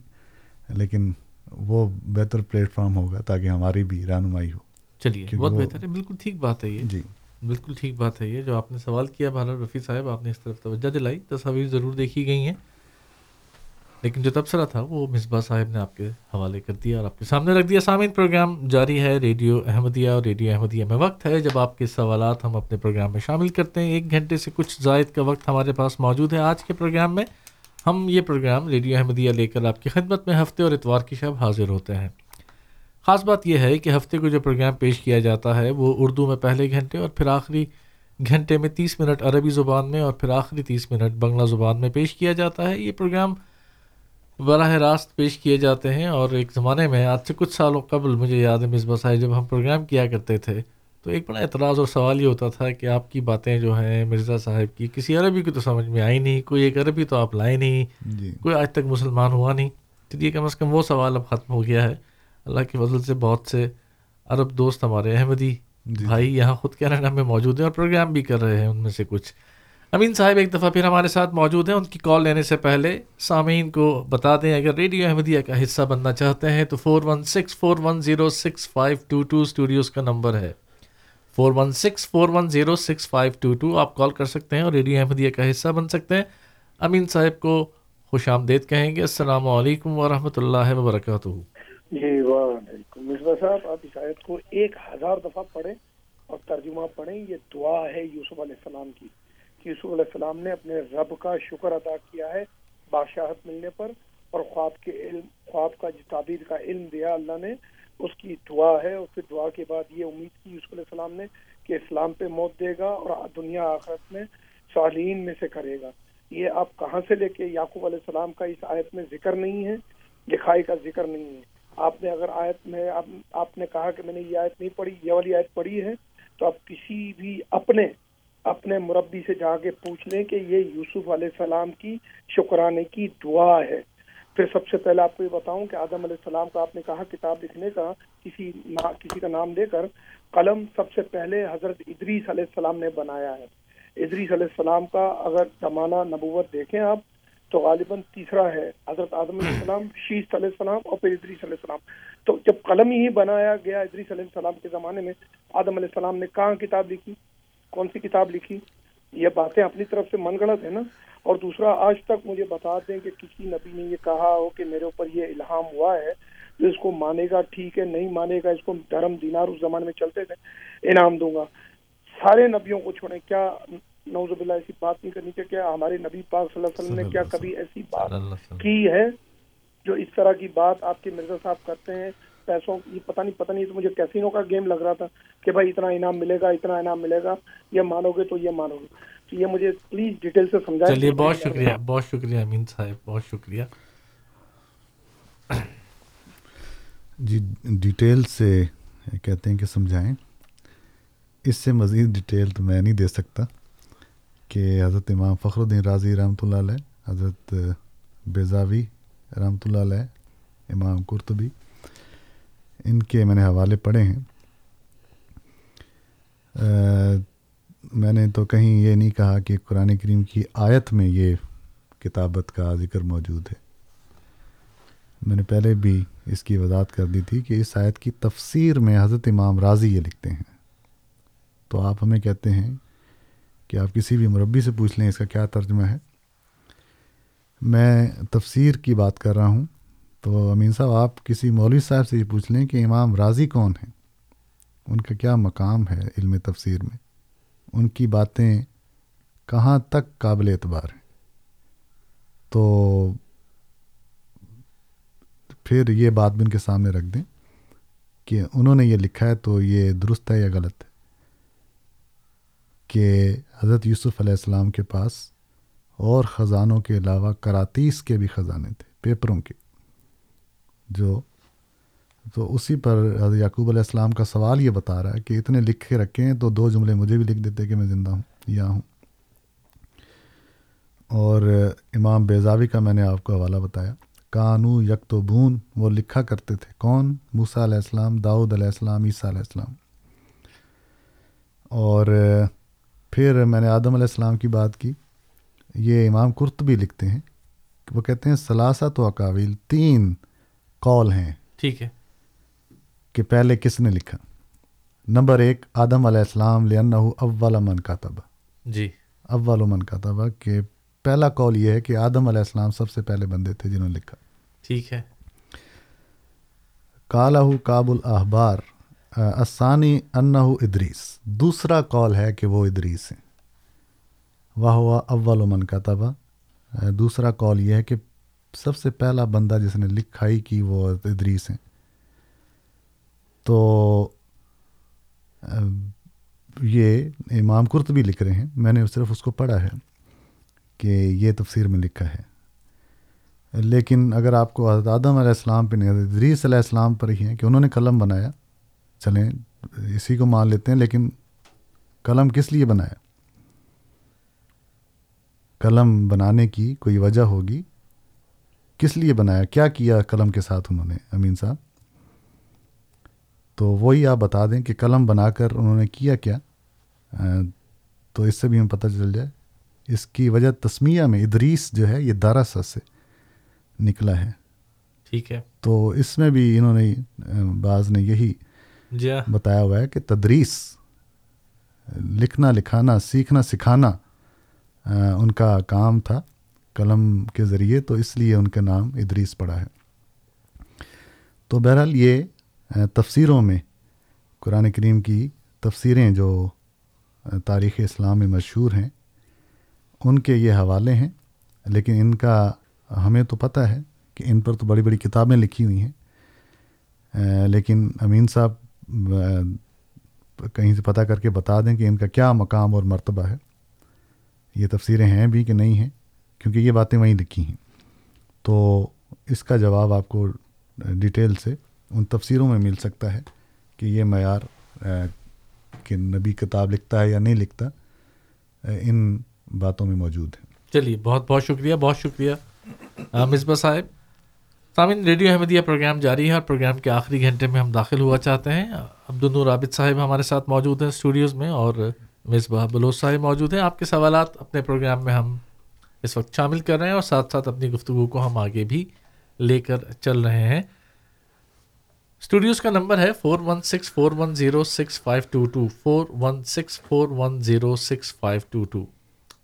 لیکن وہ بہتر پلیٹ فارم ہوگا تاکہ ہماری بھی رہنمائی ہو۔ چلیے بہت بہتر ہے۔ بالکل ٹھیک بات ہے یہ۔ جی۔ بالکل ٹھیک بات ہے یہ۔ جو آپ نے سوال کیا بہرحال رفیع صاحب آپ نے اس طرف توجہ دلائی۔ تصاویر ضرور دیکھی گئی ہیں۔ لیکن جو تبصرہ تھا وہ مصباح صاحب نے آپ کے حوالے کر دیا اور آپ کے سامنے رکھ دیا۔ سامعین پروگرام جاری ہے ریڈیو احمدیہ۔ اور ریڈیو احمدیہ میں وقت ہے۔ جب آپ کے سوالات ہم اپنے پروگرام میں شامل کرتے ہیں ایک گھنٹے سے کچھ زائد کا وقت ہمارے پاس موجود ہے آج کے پروگرام میں۔ ہم یہ پروگرام ریڈیو احمدیہ لے کر آپ کی خدمت میں ہفتے اور اتوار کی شب حاضر ہوتے ہیں۔ خاص بات یہ ہے کہ ہفتے کو جو پروگرام پیش کیا جاتا ہے وہ اردو میں پہلے گھنٹے اور پھر آخری گھنٹے میں تیس منٹ عربی زبان میں اور پھر آخری تیس منٹ بنگلہ زبان میں پیش کیا جاتا ہے۔ یہ پروگرام براہ راست پیش کیے جاتے ہیں اور ایک زمانے میں آج سے کچھ سالوں قبل مجھے یاد ہے، مصباح صاحب، جب ہم پروگرام کیا کرتے تھے تو ایک بڑا اعتراض اور سوال یہ ہوتا تھا کہ آپ کی باتیں جو ہیں مرزا صاحب کی کسی عربی کی تو سمجھ میں آئی نہیں کوئی ایک عربی تو آپ لائے نہیں جی۔ کوئی آج تک مسلمان ہوا نہیں۔ چلیے کم از کم وہ سوال اب ختم ہو گیا ہے۔ اللہ کے فضل سے بہت سے عرب دوست ہمارے احمدی جی۔ بھائی یہاں خود کینیڈا میں موجود ہیں اور پروگرام بھی کر رہے ہیں ان میں سے کچھ۔ امین صاحب ایک دفعہ پھر ہمارے ساتھ موجود ہیں۔ ان کی کال لینے سے پہلے سامعین کو بتا دیں اگر ریڈیو احمدیہ کا حصہ بننا چاہتے ہیں تو four one six four one zero six five two two studios کا نمبر ہے۔ Four one six, four one zero six five two two آپ کال کر سکتے ہیں اور ریڈیو احمدیہ کا حصہ بن سکتے ہیں۔ امین صاحب کو خوش آمدید کہیں گے۔ السلام علیکم ورحمۃ اللہ وبرکاتہ۔ جی وعلیکم مصباح صاحب، آپ اس آیت کو ایک ہزار دفعہ پڑھیں اور ترجمہ پڑھیں۔ یہ دعا ہے یوسف علیہ السلام کی کہ یوسف علیہ السلام نے اپنے رب کا شکر ادا کیا ہے بادشاہت ملنے پر اور خواب کے علم، خواب کا تعبیر کا علم دیا اللہ نے۔ اس کی دعا ہے اور پھر دعا کے بعد یہ امید کی یوسف علیہ السلام نے کہ اسلام پہ موت دے گا اور دنیا آخرت میں صالحین میں سے کرے گا۔ یہ آپ کہاں سے لے کے یعقوب علیہ السلام کا اس آیت میں ذکر نہیں ہے، لکھائی کا ذکر نہیں ہے۔ آپ نے اگر آیت میں آپ نے کہا کہ میں نے یہ آیت نہیں پڑھی، یہ والی آیت پڑھی ہے، تو آپ کسی بھی اپنے اپنے مربی سے جا کے پوچھ لیں کہ یہ یوسف علیہ السلام کی شکرانے کی دعا ہے۔ پھر سب سے پہلے آپ کو یہ بتاؤں کہ آدم علیہ السلام کا آپ نے کہا کتاب لکھنے کا کسی نا, کسی کا نام دے کر قلم سب سے پہلے حضرت ادریس علیہ السلام نے بنایا ہے۔ ادریس علیہ السلام کا اگر زمانہ نبوت دیکھیں آپ تو غالباً تیسرا ہے حضرت آدم علیہ السلام شیش علیہ السلام اور پھر ادریس علیہ السلام۔ تو جب قلم ہی بنایا گیا ادریس علیہ السلام کے زمانے میں آدم علیہ السلام نے کہاں کتاب لکھی؟ کون سی کتاب لکھی؟ یہ باتیں اپنی طرف سے من گڑت ہے نا۔ اور دوسرا آج تک مجھے بتا دیں کہ کسی نبی نے یہ کہا ہو کہ میرے اوپر یہ الہام ہوا ہے جو اس کو مانے گا ٹھیک ہے نہیں مانے گا اس کو دھرم دینار اس زمانے میں چلتے تھے انعام دوں گا۔ سارے نبیوں کو چھوڑیں۔ کیا نوز اللہ ایسی بات نہیں کرنی چاہیے ہمارے نبی پاک صلی اللہ علیہ وسلم نے کیا کبھی ایسی بات کی ہے جو اس طرح کی بات آپ کے مرزا صاحب کرتے ہیں؟ پیسوں یہ پتہ نہیں پتہ نہیں تو مجھے کیسینو کا گیم لگ رہا تھا کہ بھائی اتنا انعام ملے گا اتنا انعام ملے گا یہ مانو گے تو یہ مانو گے۔ تو یہ مجھے پلیز ڈیٹیل سے سمجھائیں۔ چلیے بہت شکریہ بہت شکریہ امین صاحب بہت شکریہ۔ جی ڈیٹیل سے کہتے ہیں کہ سمجھائیں۔ اس سے مزید ڈیٹیل تو میں نہیں دے سکتا کہ حضرت امام فخر الدین راضی رحمۃ اللہ علیہ حضرت بیزاوی رحمۃ اللہ علیہ امام قرطبی ان کے میں نے حوالے پڑھے ہیں۔ میں نے تو کہیں یہ نہیں کہا کہ قرآن کریم کی آیت میں یہ کتابت کا ذکر موجود ہے۔ میں نے پہلے بھی اس کی وضاحت کر دی تھی کہ اس آیت کی تفسیر میں حضرت امام راضی یہ لکھتے ہیں۔ تو آپ ہمیں کہتے ہیں کہ آپ کسی بھی مربی سے پوچھ لیں اس کا کیا ترجمہ ہے۔ میں تفسیر کی بات کر رہا ہوں۔ تو امین صاحب، آپ کسی مولوی صاحب سے یہ پوچھ لیں کہ امام راضی کون ہیں؟ ان کا کیا مقام ہے علم تفسیر میں؟ ان کی باتیں کہاں تک قابل اعتبار ہیں؟ تو پھر یہ بات بھی ان کے سامنے رکھ دیں کہ انہوں نے یہ لکھا ہے تو یہ درست ہے یا غلط ہے؟ کہ حضرت یوسف علیہ السلام کے پاس اور خزانوں کے علاوہ کراتیس کے بھی خزانے تھے، پیپروں کے۔ جو تو اسی پر یعقوب علیہ السلام کا سوال یہ بتا رہا ہے کہ اتنے لکھ کے رکھے ہیں تو دو جملے مجھے بھی لکھ دیتے کہ میں زندہ ہوں یا ہوں۔ اور امام بیزاوی کا میں نے آپ کو حوالہ بتایا۔ کانو یک تو بون وہ لکھا کرتے تھے۔ کون؟ موسیٰ علیہ السلام، داؤد علیہ السلام، عیسیٰ علیہ السلام۔ اور پھر میں نے آدم علیہ السلام کی بات کی۔ یہ امام قرطبی لکھتے ہیں۔ وہ کہتے ہیں سلاست و اکاویل تین کال ہیں۔ ٹھیک ہے۔ کہ پہلے کس نے لکھا؟ نمبر ایک آدم علیہ السلام لن اول من کا تبا جی۔ اول من کا تبا کہ پہلا کال یہ ہے کہ آدم علیہ السلام سب سے پہلے بندے تھے جنہوں نے لکھا۔ ٹھیک ہے۔ کالہ کاب الاحبار اسانی انہ ادریس دوسرا کال ہے کہ وہ ادریس ہیں۔ واہ ہوا اول من کا تبا دوسرا کال یہ ہے کہ سب سے پہلا بندہ جس نے لکھائی کی وہ ادریس ہیں۔ تو یہ امام کرت بھی لکھ رہے ہیں۔ میں نے صرف اس کو پڑھا ہے کہ یہ تفسیر میں لکھا ہے۔ لیکن اگر آپ کو حضرت آدم علیہ السلام پہ نہیں ادریس علیہ السلام پر ہی ہیں کہ انہوں نے قلم بنایا، چلیں، اسی کو مان لیتے ہیں، لیکن قلم کس لیے بنایا؟ قلم بنانے کی کوئی وجہ ہوگی؟ کس لیے بنایا؟ کیا کیا قلم کے ساتھ انہوں نے؟ امین صاحب؟ تو وہی آپ بتا دیں کہ قلم بنا کر انہوں نے کیا کیا تو اس سے بھی ہمیں پتہ چل جائے۔ اس کی وجہ تسمیہ میں ادریس جو ہے یہ دارا سے نکلا ہے۔ ٹھیک ہے۔ تو اس میں بھی انہوں نے بعض نے یہی جی ہاں۔ بتایا ہوا ہے کہ تدریس لکھنا لکھانا سیکھنا سکھانا ان کا کام تھا۔ قلم کے ذریعے، تو اس لیے ان کا نام ادریس پڑا ہے۔ تو بہرحال یہ تفسیروں میں قرآن کریم کی تفسیریں جو تاریخ اسلام میں مشہور ہیں، ان کے یہ حوالے ہیں۔ لیکن ان کا ہمیں تو پتہ ہے کہ ان پر تو بڑی بڑی کتابیں لکھی ہوئی ہیں۔ لیکن امین صاحب کہیں سے پتہ کر کے بتا دیں کہ ان کا کیا مقام اور مرتبہ ہے۔ یہ تفسیریں ہیں بھی کہ نہیں ہیں؟ کیونکہ یہ باتیں وہیں لکھی ہیں۔ تو اس کا جواب آپ کو ڈیٹیل سے ان تفسیروں میں مل سکتا ہے کہ یہ معیار کہ نبی کتاب لکھتا ہے یا نہیں لکھتا ان باتوں میں موجود ہے چلیے، بہت بہت شکریہ بہت شکریہ مصباح صاحب۔ سامعین، ریڈیو احمدیہ پروگرام جاری ہے اور پروگرام کے آخری گھنٹے میں ہم داخل ہوا چاہتے ہیں۔ عبدالنور عابد صاحب ہمارے ساتھ موجود ہیں اسٹوڈیوز میں اور مصباح بلوچ صاحب موجود ہیں۔ آپ کے سوالات اپنے پروگرام میں ہم اس وقت شامل کر رہے ہیں اور ساتھ ساتھ اپنی گفتگو کو ہم آگے بھی لے کر چل رہے ہیں۔ اسٹوڈیوز کا نمبر ہے four one six four one zero six five two two, four one six four one zero six five two two.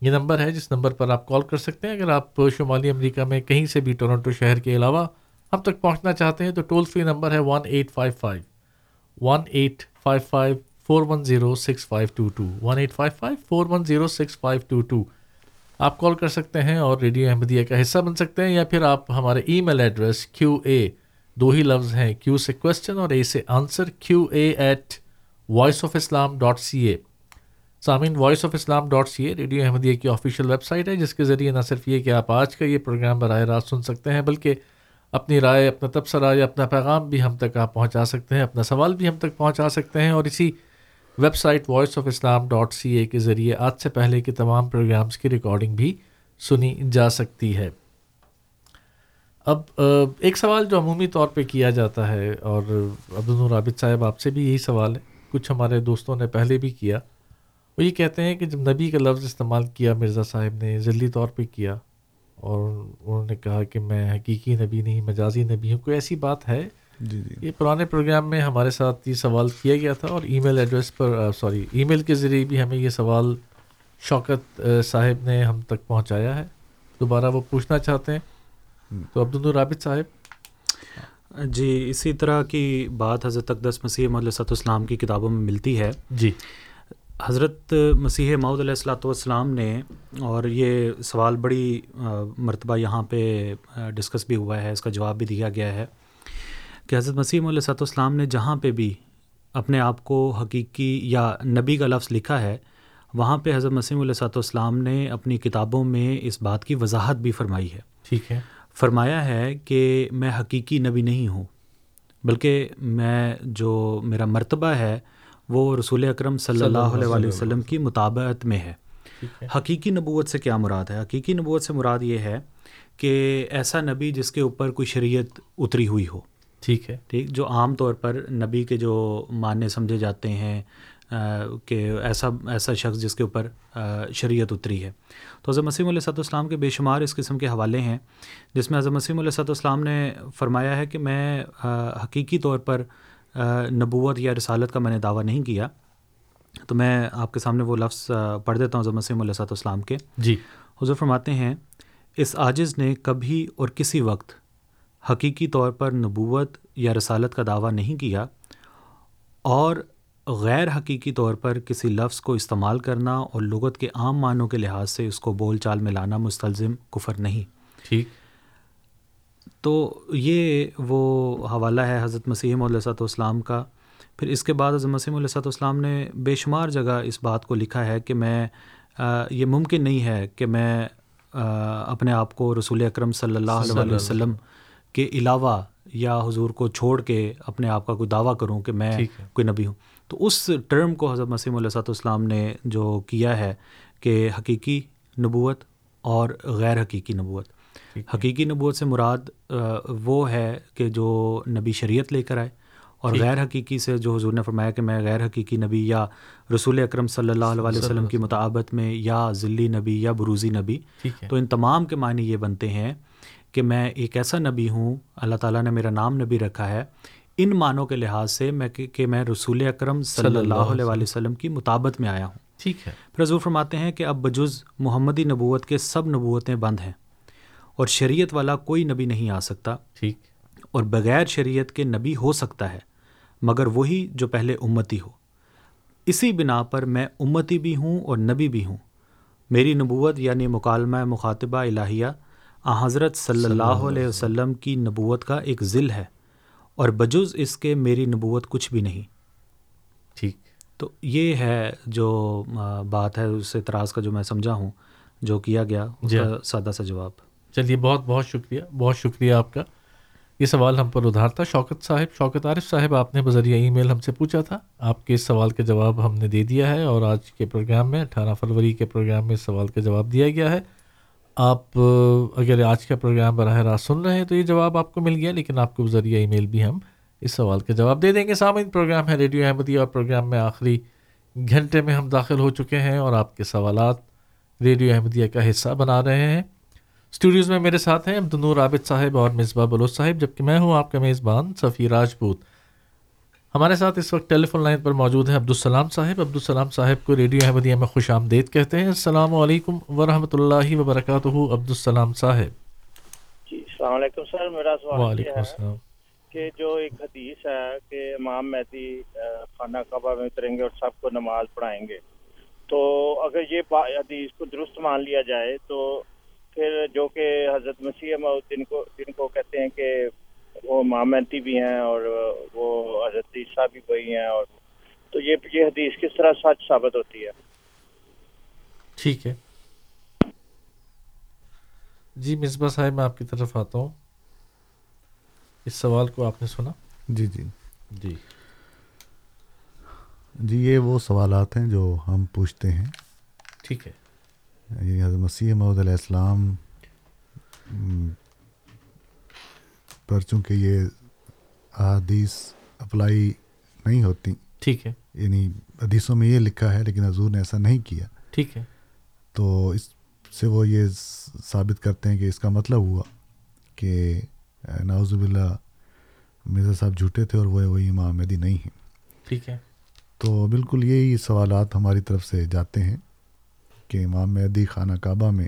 یہ نمبر ہے جس نمبر پر آپ کال کر سکتے ہیں۔ اگر آپ شمالی امریکہ میں کہیں سے بھی ٹورنٹو شہر کے علاوہ ہم تک پہنچنا چاہتے ہیں تو ٹول فری نمبر ہے one eight five five. One eight five five four one zero six five two two. One eight five five four one zero six five two two. آپ کال کر سکتے ہیں اور ریڈیو احمدیہ کا حصہ بن سکتے ہیں یا پھر آپ ہمارے ای میل ایڈریس کیو اے دو ہی لفظ ہیں، کیو سے کوشچن اور اے سے answer Q A at voice of Islam dot C A سامعین voice of Islam dot C A radio Ahmadiyya کی آفیشیل ویب سائٹ ہے، جس کے ذریعے نہ صرف یہ کہ آپ آج کا یہ پروگرام براہ راست سن سکتے ہیں، بلکہ اپنی رائے، اپنا تبصرہ یا اپنا پیغام بھی ہم تک آپ پہنچا سکتے ہیں، اپنا سوال بھی ہم تک پہنچا سکتے ہیں اور اسی website voice of Islam dot C A کے ذریعے آج سے پہلے کے تمام پروگرامس کی ریکارڈنگ بھی سنی جا سکتی ہے۔ اب ایک سوال جو عمومی طور پہ کیا جاتا ہے، اور عبدالنور عابد صاحب آپ سے بھی یہی سوال ہے، کچھ ہمارے دوستوں نے پہلے بھی کیا، وہ یہ کہتے ہیں کہ جب نبی کا لفظ استعمال کیا، مرزا صاحب نے ذیلی طور پہ کیا، اور انہوں نے کہا کہ میں حقیقی نبی نہیں، مجازی نبی ہوں، کوئی ایسی بات ہے جی جی۔ یہ پرانے پروگرام میں ہمارے ساتھ یہ سوال کیا گیا تھا اور ای میل ایڈریس پر سوری ای میل کے ذریعے بھی ہمیں یہ سوال شوکت صاحب نے ہم تک پہنچایا ہے۔ دوبارہ وہ پوچھنا چاہتے ہیں۔ تو عبد الرابط صاحب۔ جی اسی طرح کی بات حضرت اقدس مسیح محدود السلام کی کتابوں میں ملتی ہے۔ جی۔ حضرت مسیح معود علیہ السلاۃ والسلام نے اور یہ سوال بڑی مرتبہ یہاں پہ ڈسکس بھی ہوا ہے اس کا جواب بھی دیا گیا ہے۔ کہ حضرت مسیم علیہ صاحب السلام نے جہاں پہ بھی اپنے آپ کو حقیقی یا نبی کا لفظ لکھا ہے وہاں پہ حضرت مسیم علیہ صاحب السلام نے اپنی کتابوں میں اس بات کی وضاحت بھی فرمائی ہے۔ ٹھیک ہے۔ فرمایا ہے کہ میں حقیقی نبی نہیں ہوں بلکہ میں جو میرا مرتبہ ہے وہ رسول اکرم صلی اللہ علیہ وسلم کی مطابعت میں ہے۔ حقیقی نبوت سے کیا مراد ہے؟ حقیقی نبوت سے مراد یہ ہے کہ ایسا نبی جس کے اوپر کوئی شریعت اتری ہوئی ہو۔ ٹھیک ہے۔ ٹھیک جو عام طور پر نبی کے جو ماننے سمجھے جاتے ہیں کہ ایسا ایسا شخص جس کے اوپر شریعت اتری ہے۔ تو حضرت مسیم علیہ صاحب السلام کے بے شمار اس قسم کے حوالے ہیں جس میں حضرت مسیم علیہ صاحب السلام نے فرمایا ہے کہ میں حقیقی طور پر نبوت یا رسالت کا میں نے دعویٰ نہیں کیا۔ تو میں آپ کے سامنے وہ لفظ پڑھ دیتا ہوں حضرت مسیم علیہ صاحب السلام کے۔ جی۔ حضور فرماتے ہیں اس عاجز نے کبھی اور کسی وقت حقیقی طور پر نبوت یا رسالت کا دعویٰ نہیں کیا اور غیر حقیقی طور پر کسی لفظ کو استعمال کرنا اور لغت کے عام معنوں کے لحاظ سے اس کو بول چال میں لانا مستلزم کفر نہیں۔ ٹھیک۔ تو یہ وہ حوالہ ہے حضرت مسیم علیہ والسلام کا۔ پھر اس کے بعد حضرت مسیم علیہ والسلام نے بے شمار جگہ اس بات کو لکھا ہے کہ میں یہ ممکن نہیں ہے کہ میں اپنے آپ کو رسول اکرم صلی اللہ علیہ وسلم کے علاوہ یا حضور کو چھوڑ کے اپنے آپ کا کوئی دعویٰ کروں کہ میں کوئی نبی ہوں۔ تو اس ٹرم کو حضرت مسیم علیہ صاحب السلام نے جو کیا ہے کہ حقیقی نبوت اور غیر حقیقی نبوت۔ حقیقی نبوت سے مراد وہ ہے کہ جو نبی شریعت لے کر آئے اور غیر حقیقی سے جو حضور نے فرمایا کہ میں غیر حقیقی نبی یا رسول اکرم صلی اللہ علیہ وسلم کی مطابت میں یا ذلی نبی یا بروزی نبی۔ تو ان تمام کے معنی یہ بنتے ہیں کہ میں ایک ایسا نبی ہوں اللہ تعالیٰ نے میرا نام نبی رکھا ہے ان معنوں کے لحاظ سے میں کہ میں رسول اکرم صلی اللہ علیہ وسلم کی مطابت میں آیا ہوں۔ ٹھیک ہے۔ پھر حضور فرماتے ہیں کہ اب بجز محمدی نبوت کے سب نبوتیں بند ہیں اور شریعت والا کوئی نبی نہیں آ سکتا۔ ٹھیک۔ اور بغیر شریعت کے نبی ہو سکتا ہے مگر وہی جو پہلے امتی ہو۔ اسی بنا پر میں امتی بھی ہوں اور نبی بھی ہوں۔ میری نبوت یعنی مکالمہ مخاطبہ الہیہ حضرت صلی اللہ علیہ وسلم کی نبوت کا ایک ذل ہے اور بجز اس کے میری نبوت کچھ بھی نہیں۔ ٹھیک۔ تو یہ ہے جو بات ہے اس اعتراض کا جو میں سمجھا ہوں جو کیا گیا اس جی کا سادہ سا جواب۔ چلیے بہت بہت شکریہ بہت شکریہ آپ کا۔ یہ سوال ہم پر ادھار تھا۔ شوکت صاحب شوکت عارف صاحب آپ نے بذریعہ ای میل ہم سے پوچھا تھا۔ آپ کے اس سوال کا جواب ہم نے دے دیا ہے اور آج کے پروگرام میں اٹھارہ فروری کے پروگرام میں اس سوال کا جواب دیا گیا ہے۔ آپ اگر آج کا پروگرام براہ راست سن رہے ہیں تو یہ جواب آپ کو مل گیا، لیکن آپ کو ذریعہ ای میل بھی ہم اس سوال کا جواب دے دیں گے۔ سامعین، پروگرام ہے ریڈیو احمدیہ اور پروگرام میں آخری گھنٹے میں ہم داخل ہو چکے ہیں اور آپ کے سوالات ریڈیو احمدیہ کا حصہ بنا رہے ہیں۔ اسٹوڈیوز میں میرے ساتھ ہیں عبدالنور عابد صاحب اور مصباح بلوچ صاحب، جبکہ میں ہوں آپ کا میزبان صفی راجپوت۔ ہمارے ساتھ اس وقت ٹیلی فون لائن پر موجود ہیں عبدالسلام صاحب۔ عبدالسلام صاحب کو ریڈیو احمدیہ میں خوش آمدید کہتے ہیں۔ السلام علیکم ورحمۃ اللہ وبرکاتہ عبدالسلام صاحب۔ جی السلام علیکم سر میرا سوال وعلیکم السلام۔ کہ جو ایک حدیث ہے کہ امام مہدی خانہ کعبہ میں اتریں گے اور سب کو نماز پڑھائیں گے۔ تو اگر یہ حدیث کو درست مان لیا جائے تو پھر جو کہ حضرت مسیح جن کو جن کو کہتے ہیں کہ وہ مامنتی بھی ہیں اور وہ حضرت عیسیٰ بھی وہی ہیں اور تو یہ یہ حدیث کس طرح سچ ثابت ہوتی ہے؟ ٹھیک ہے۔ جی مصباح صاحب میں آپ کی طرف آتا ہوں۔ اس سوال کو آپ نے سنا؟ جی جی۔ جی۔ جی یہ وہ سوالات ہیں جو ہم پوچھتے ہیں۔ ٹھیک ہے۔ یہ حضرت مسیح محدود علیہ السلام پر چونکہ یہ حدیث اپلائی نہیں ہوتی ٹھیک ہے۔ یعنی حدیثوں میں یہ لکھا ہے لیکن حضور نے ایسا نہیں کیا۔ ٹھیک ہے۔ تو اس سے وہ یہ ثابت کرتے ہیں کہ اس کا مطلب ہوا کہ ناوز باللہ مرزا صاحب جھوٹے تھے اور وہ وہی امام مہدی نہیں ہیں۔ ٹھیک ہے۔ تو بالکل یہی سوالات ہماری طرف سے جاتے ہیں کہ امام مہدی خانہ کعبہ میں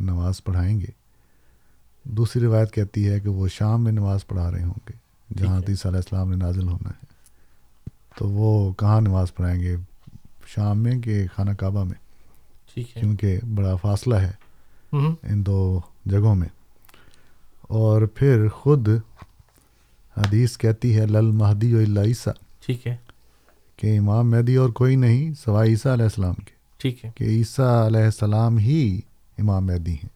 نماز پڑھائیں گے۔ دوسری روایت کہتی ہے کہ وہ شام میں نماز پڑھا رہے ہوں گے جہاں عیسیٰ علیہ السلام نے نازل ہونا ہے۔ تو وہ کہاں نماز پڑھائیں گے؟ شام میں کہ خانہ کعبہ میں؟ کیونکہ بڑا فاصلہ ہے۔ ان دو جگہوں میں۔ اور پھر خود حدیث کہتی ہے لل مہدی و اللہ عیسیٰ۔ ٹھیک ہے۔ کہ امام مہدی اور کوئی نہیں سوائے عیسیٰ علیہ السلام کے۔ ٹھیک ہے۔ کہ عیسیٰ علیہ السلام ہی امام مہدی ہیں۔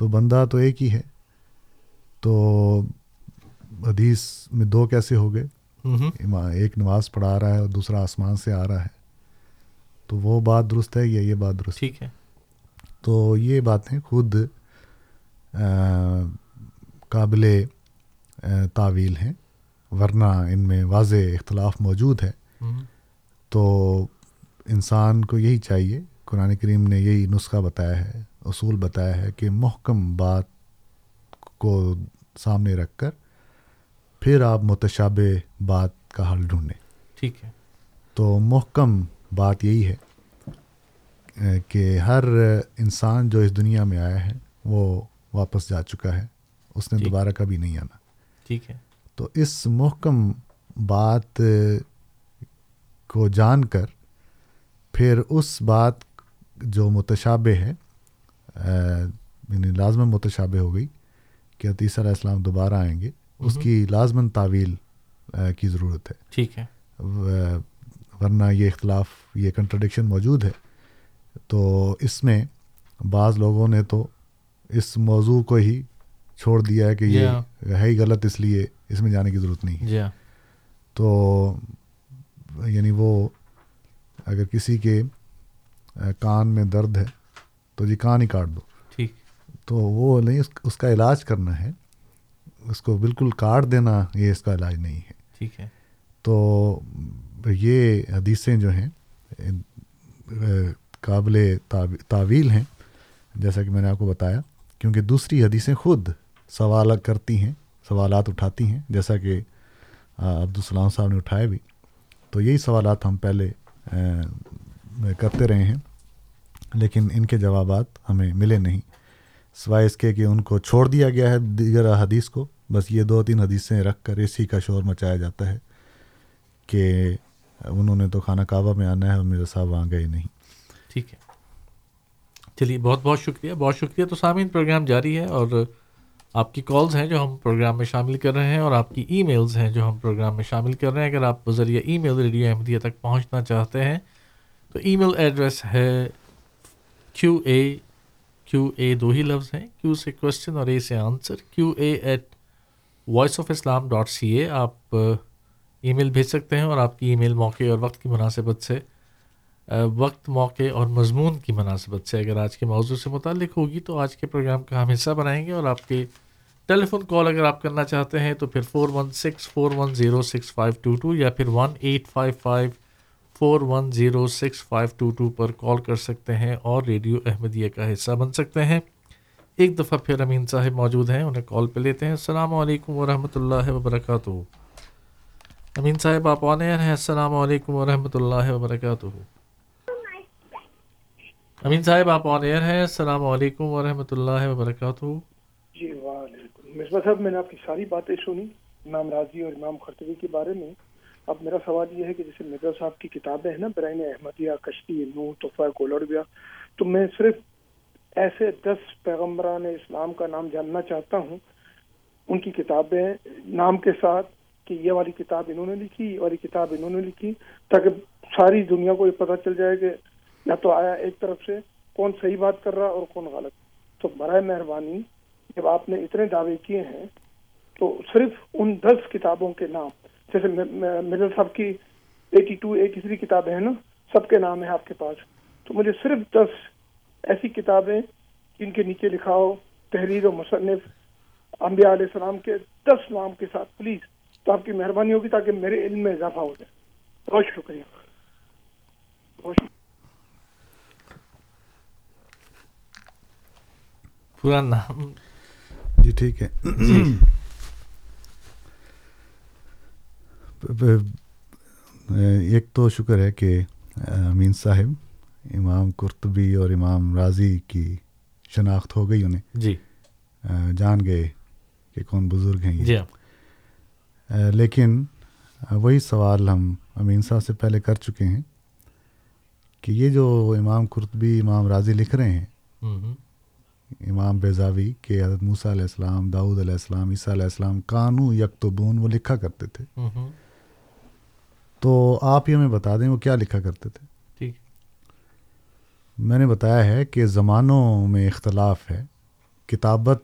تو بندہ تو ایک ہی ہے۔ تو حدیث میں دو کیسے ہو گئے؟ ایک نماز پڑھا رہا ہے اور دوسرا آسمان سے آ رہا ہے۔ تو وہ بات درست ہے یا یہ بات درست ٹھیک ہے۔ تو یہ باتیں خود قابل تعویل ہیں۔ ورنہ ان میں واضح اختلاف موجود ہے۔ تو انسان کو یہی چاہیے قرآن کریم نے یہی نسخہ بتایا ہے۔ اصول بتایا ہے کہ محکم بات کو سامنے رکھ کر پھر آپ متشابہ بات کا حل ڈھونڈیں۔ ٹھیک ہے۔ تو محکم بات یہی ہے کہ ہر انسان جو اس دنیا میں آیا ہے وہ واپس جا چکا ہے اس نے دوبارہ کبھی نہیں آنا۔ ٹھیک ہے۔ تو اس محکم بات کو جان کر پھر اس بات جو متشابہ ہے یعنی لازمن متشابہ ہو گئی کہ عتیث علیہ السلام دوبارہ آئیں گے۔ اس کی لازمن تعویل کی ضرورت ہے۔ ٹھیک ہے۔ ورنہ یہ اختلاف یہ کنٹرڈکشن موجود ہے۔ تو اس میں بعض لوگوں نے تو اس موضوع کو ہی چھوڑ دیا ہے کہ یہ ہے ہی غلط اس لیے اس میں جانے کی ضرورت نہیں ہے۔ تو یعنی وہ اگر کسی کے کان میں درد ہے تو جی کان ہی کاٹ دو۔ ٹھیک۔ تو وہ نہیں اس کا علاج کرنا ہے۔ اس کو بالکل کاٹ دینا یہ اس کا علاج نہیں ہے۔ ٹھیک ہے۔ تو یہ حدیثیں جو ہیں قابل تعویل ہیں جیسا کہ میں نے آپ کو بتایا۔ کیونکہ دوسری حدیثیں خود سوال کرتی ہیں سوالات اٹھاتی ہیں جیسا کہ عبدالسلام صاحب نے اٹھائے بھی۔ تو یہی سوالات ہم پہلے کرتے رہے ہیں۔ لیکن ان کے جوابات ہمیں ملے نہیں۔ سوائے اس کے کہ ان کو چھوڑ دیا گیا ہے دیگر حدیث کو، بس یہ دو تین حدیثیں رکھ کر اسی کا شور مچایا جاتا ہے کہ انہوں نے تو خانہ کعبہ میں آنا ہے اور میرے صاحب وہاں گئے نہیں۔ ٹھیک ہے۔ چلیے، بہت بہت شکریہ۔ بہت شکریہ تو سامعین، پروگرام جاری ہے اور آپ کی کالز ہیں جو ہم پروگرام میں شامل کر رہے ہیں اور آپ کی ای میلز ہیں جو ہم پروگرام میں شامل کر رہے ہیں۔ اگر آپ بذریعہ ای میل ریڈیو احمدیہ تک پہنچنا چاہتے ہیں تو ای میل ایڈریس ہے کیو اے کیو اے دو ہی لفظ ہیں کیو سے کوشچن اور اے سے answer Q A at voice of Islam dot C A آپ ای میل بھیج سکتے ہیں اور آپ کی ای میل موقع اور وقت کی مناسبت سے وقت موقع اور مضمون کی مناسبت سے اگر آج کے موضوع سے متعلق ہوگی تو آج کے پروگرام کا ہم حصہ بنائیں گے اور آپ کے ٹیلی فون کال اگر آپ کرنا چاہتے ہیں تو پھر four one six four one zero six five two two یا پھر one eight five five four one zero six five two two پر کال کر سکتے ہیں اور ریڈیو احمدیہ کا حصہ بن سکتے ہیں ایک دفعہ پھر امین صاحب موجود ہیں انہیں کال پہ لیتے ہیں السلام علیکم ورحمۃ اللہ وبرکاتہ امین صاحب آپ آنے ہیں السلام علیکم ورحمۃ اللہ وبرکاتہ امین صاحب آپ آن ایئر ہیں السلام علیکم ورحمۃ اللہ وبرکاتہ جی وعلیکم مصباح صاحب میں نے آپ کی ساری باتیں سنی امام راضی اور امام خرطبی کے بارے میں اب میرا سوال یہ ہے کہ جیسے مرزا صاحب کی کتابیں ہیں نا، برائن احمدیہ، کشتی نو تحفہ گولڑیا تو میں صرف ایسے دس پیغمبران اسلام کا نام جاننا چاہتا ہوں۔ ان کی کتابیں، نام کے ساتھ کہ یہ والی کتاب انہوں نے لکھی، یہ والی کتاب انہوں نے لکھی، تاکہ ساری دنیا کو یہ پتہ چل جائے کہ یا تو آیا ایک طرف سے کون صحیح بات کر رہا اور کون غلط۔ تو برائے مہربانی، جب آپ نے اتنے دعوے کیے ہیں، تو صرف ان دس کتابوں کے نام جیسے مرزا صاحب کی ایٹی ٹو ایٹی تھری کتابیں ہیں نا سب کے نام ہیں آپ کے پاس۔ تو مجھے صرف دس ایسی کتابیں جن کے نیچے لکھا ہو تحریر و مصنف انبیاء علیہ السلام کے دس نام کے ساتھ۔ پلیز تو آپ کی مہربانی ہوگی تاکہ میرے علم میں اضافہ ہو جائے۔ بہت شکریہ۔ بہت شکریہ۔ پورا نام۔ جی ٹھیک ہے۔ ایک تو شکر ہے کہ امین صاحب امام قرطبی اور امام راضی کی شناخت ہو گئی انہیں۔ جی۔ جان گئے کہ کون بزرگ ہیں جی۔ لیکن وہی سوال ہم امین صاحب سے پہلے کر چکے ہیں کہ یہ جو امام قرطبی امام راضی لکھ رہے ہیں امام بیزاوی کہ حضرت موسیٰ علیہ السلام داؤد علیہ السلام عیسیٰ علیہ السلام کانو یکتبون وہ لکھا کرتے تھے۔ تو آپ ہی ہمیں بتا دیں وہ کیا لکھا کرتے تھے۔ ٹھیک۔ میں نے بتایا ہے کہ زمانوں میں اختلاف ہے۔ کتابت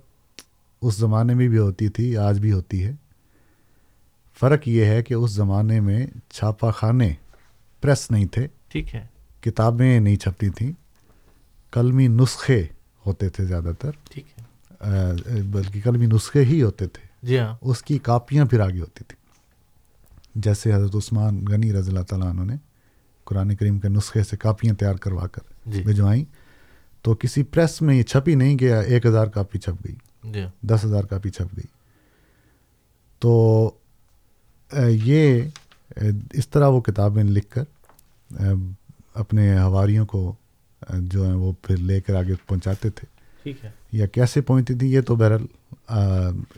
اس زمانے میں بھی ہوتی تھی آج بھی ہوتی ہے۔ فرق یہ ہے کہ اس زمانے میں چھاپا خانے پریس نہیں تھے۔ ٹھیک ہے۔ کتابیں نہیں چھپتی تھیں۔ قلمی نسخے ہوتے تھے زیادہ تر۔ ٹھیک ہے۔ بلکہ قلمی نسخے ہی ہوتے تھے۔ جی ہاں۔ اس کی کاپیاں پھر آگے ہوتی تھیں۔ جیسے حضرت عثمان غنی رضی اللہ تعالیٰ عنہ نے قرآن کریم کے نسخے سے کاپیاں تیار کروا کر جی۔ بھجوائیں تو کسی پریس میں یہ چھپی نہیں کہ ایک ہزار کاپی چھپ گئی جی۔ دس ہزار کاپی چھپ گئی۔ تو یہ اس طرح وہ کتابیں لکھ کر اپنے ہواریوں کو جو ہیں وہ پھر لے کر آگے پہنچاتے تھے۔ ٹھیک ہے۔ یا کیسے پہنچتی تھی یہ تو بہرحال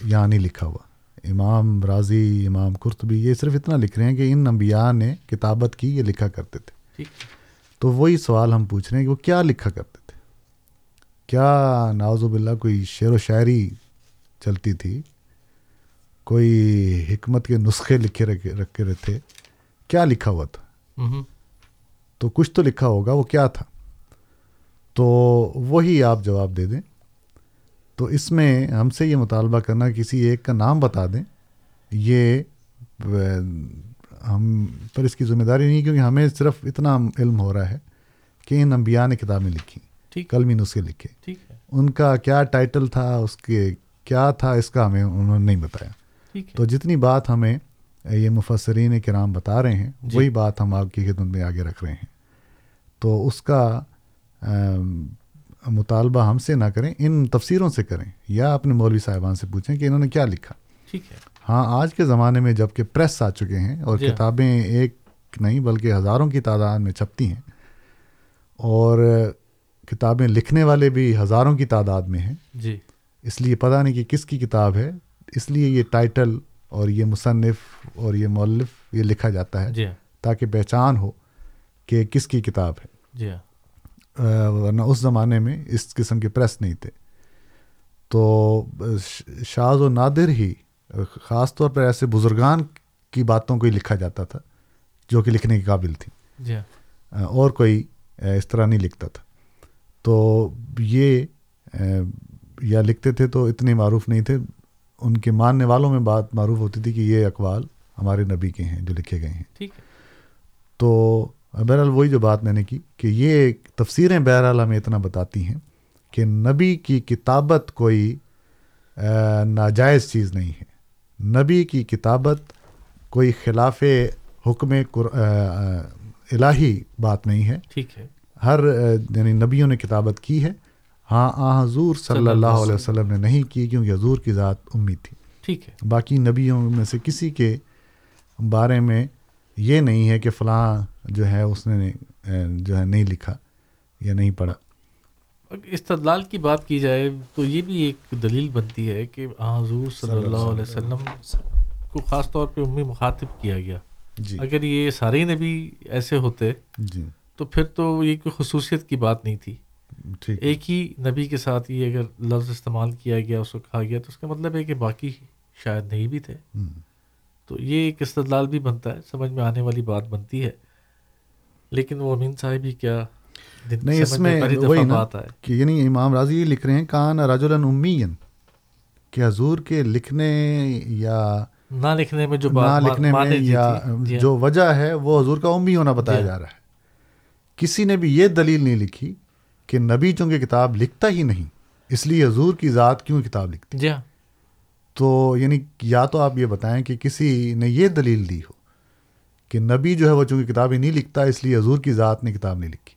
یہاں نہیں لکھا ہوا۔ امام راضی امام قرطبی یہ صرف اتنا لکھ رہے ہیں کہ ان انبیاء نے کتابت کی یہ لکھا کرتے تھے۔ تو وہی سوال ہم پوچھ رہے ہیں کہ وہ کیا لکھا کرتے تھے؟ کیا ناوز باللہ کوئی شعر و شاعری چلتی تھی؟ کوئی حکمت کے نسخے لکھے رکھے رکھے رہے تھے؟ کیا لکھا ہوا تھا؟ تو کچھ تو لکھا ہوگا وہ کیا تھا؟ تو وہی آپ جواب دے دیں۔ تو اس میں ہم سے یہ مطالبہ کرنا کسی ایک کا نام بتا دیں۔ یہ ہم پر اس کی ذمہ داری نہیں کیونکہ ہمیں صرف اتنا علم ہو رہا ہے کہ ان انبیاء نے کتابیں لکھی کلمی نسخے لکھے۔ ان کا کیا ٹائٹل تھا اس کے کیا تھا اس کا ہمیں انہوں نے نہیں بتایا۔ تو جتنی بات ہمیں یہ مفسرین کرام بتا رہے ہیں جی۔ وہی بات ہم آپ کی خدمت میں آگے رکھ رہے ہیں۔ تو اس کا مطالبہ ہم سے نہ کریں ان تفسیروں سے کریں۔ یا اپنے مولوی صاحبان سے پوچھیں کہ انہوں نے کیا لکھا۔ ٹھیک ہے۔ ہاں آج کے زمانے میں جبکہ پریس آ چکے ہیں اور جی ہاں۔ کتابیں ایک نہیں بلکہ ہزاروں کی تعداد میں چھپتی ہیں اور کتابیں لکھنے والے بھی ہزاروں کی تعداد میں ہیں۔ جی۔ اس لیے پتہ نہیں کہ کس کی کتاب ہے۔ اس لیے یہ ٹائٹل اور یہ مصنف اور یہ مولف یہ لکھا جاتا ہے جی ہاں۔ تاکہ پہچان ہو کہ کس کی کتاب ہے۔ جی ہاں۔ ورنہ اس زمانے میں اس قسم کے پریس نہیں تھے۔ تو ش- شاذ و نادر ہی خاص طور پر ایسے بزرگان کی باتوں کو ہی لکھا جاتا تھا جو کہ لکھنے کے قابل تھیں۔ جی۔ اور کوئی اس طرح نہیں لکھتا تھا۔ تو یہ یا لکھتے تھے تو اتنے معروف نہیں تھے۔ ان کے ماننے والوں میں بات معروف ہوتی تھی کہ یہ اقوال ہمارے نبی کے ہیں جو لکھے گئے ہیں۔ ٹھیک بہرحال وہی جو بات میں نے کی کہ یہ تفسیریں بہرحال ہمیں اتنا بتاتی ہیں کہ نبی کی کتابت کوئی ناجائز چیز نہیں ہے۔ نبی کی کتابت کوئی خلاف حکم الہی بات نہیں ہے۔ ٹھیک ہے۔ ہر یعنی نبیوں نے کتابت کی ہے۔ ہاں آ حضور صلی اللہ علیہ وسلم۔ نے نہیں کی کیونکہ حضور کی ذات امی تھی۔ ٹھیک ہے۔ باقی نبیوں میں سے کسی کے بارے میں یہ نہیں ہے کہ فلاں جو ہے اس نے جو ہے نہیں لکھا یا نہیں پڑھا۔ استدلال کی بات کی جائے تو یہ بھی ایک دلیل بنتی ہے کہ حضور صلی اللہ علیہ وسلم کو خاص طور پہ امی مخاطب کیا گیا۔ جی۔ اگر یہ سارے نبی ایسے ہوتے جی۔ تو پھر تو یہ کوئی خصوصیت کی بات نہیں تھی۔ ٹھیک۔ ایک ہی نبی کے ساتھ یہ اگر لفظ استعمال کیا گیا اس کو کہا گیا تو اس کا مطلب ہے کہ باقی شاید نہیں بھی تھے۔ تو یہ ایک استدلال بھی بنتا ہے سمجھ میں آنے والی بات بنتی ہے۔ لیکن وہ امین صاحب ہی کیا نہیں اس میں وہی بات آئے۔ کہ یعنی امام راضی یہ لکھ رہے ہیں کان رجولن امین کہ حضور کے لکھنے یا نہ لکھنے میں جو نہ لکھنے میں جی یا جی ہاں، جو وجہ ہے وہ حضور کا امی ہونا بتایا جی جا رہا ہے۔ کسی نے بھی یہ دلیل نہیں لکھی کہ نبی چونکہ کتاب لکھتا ہی نہیں اس لیے حضور کی ذات کیوں کتاب لکھتی؟ جی ہاں۔ تو یعنی یا تو آپ یہ بتائیں کہ کسی نے یہ دلیل دی ہو کہ نبی جو ہے وہ چونکہ کتابیں نہیں لکھتا اس لیے حضور کی ذات نے کتاب نہیں لکھی۔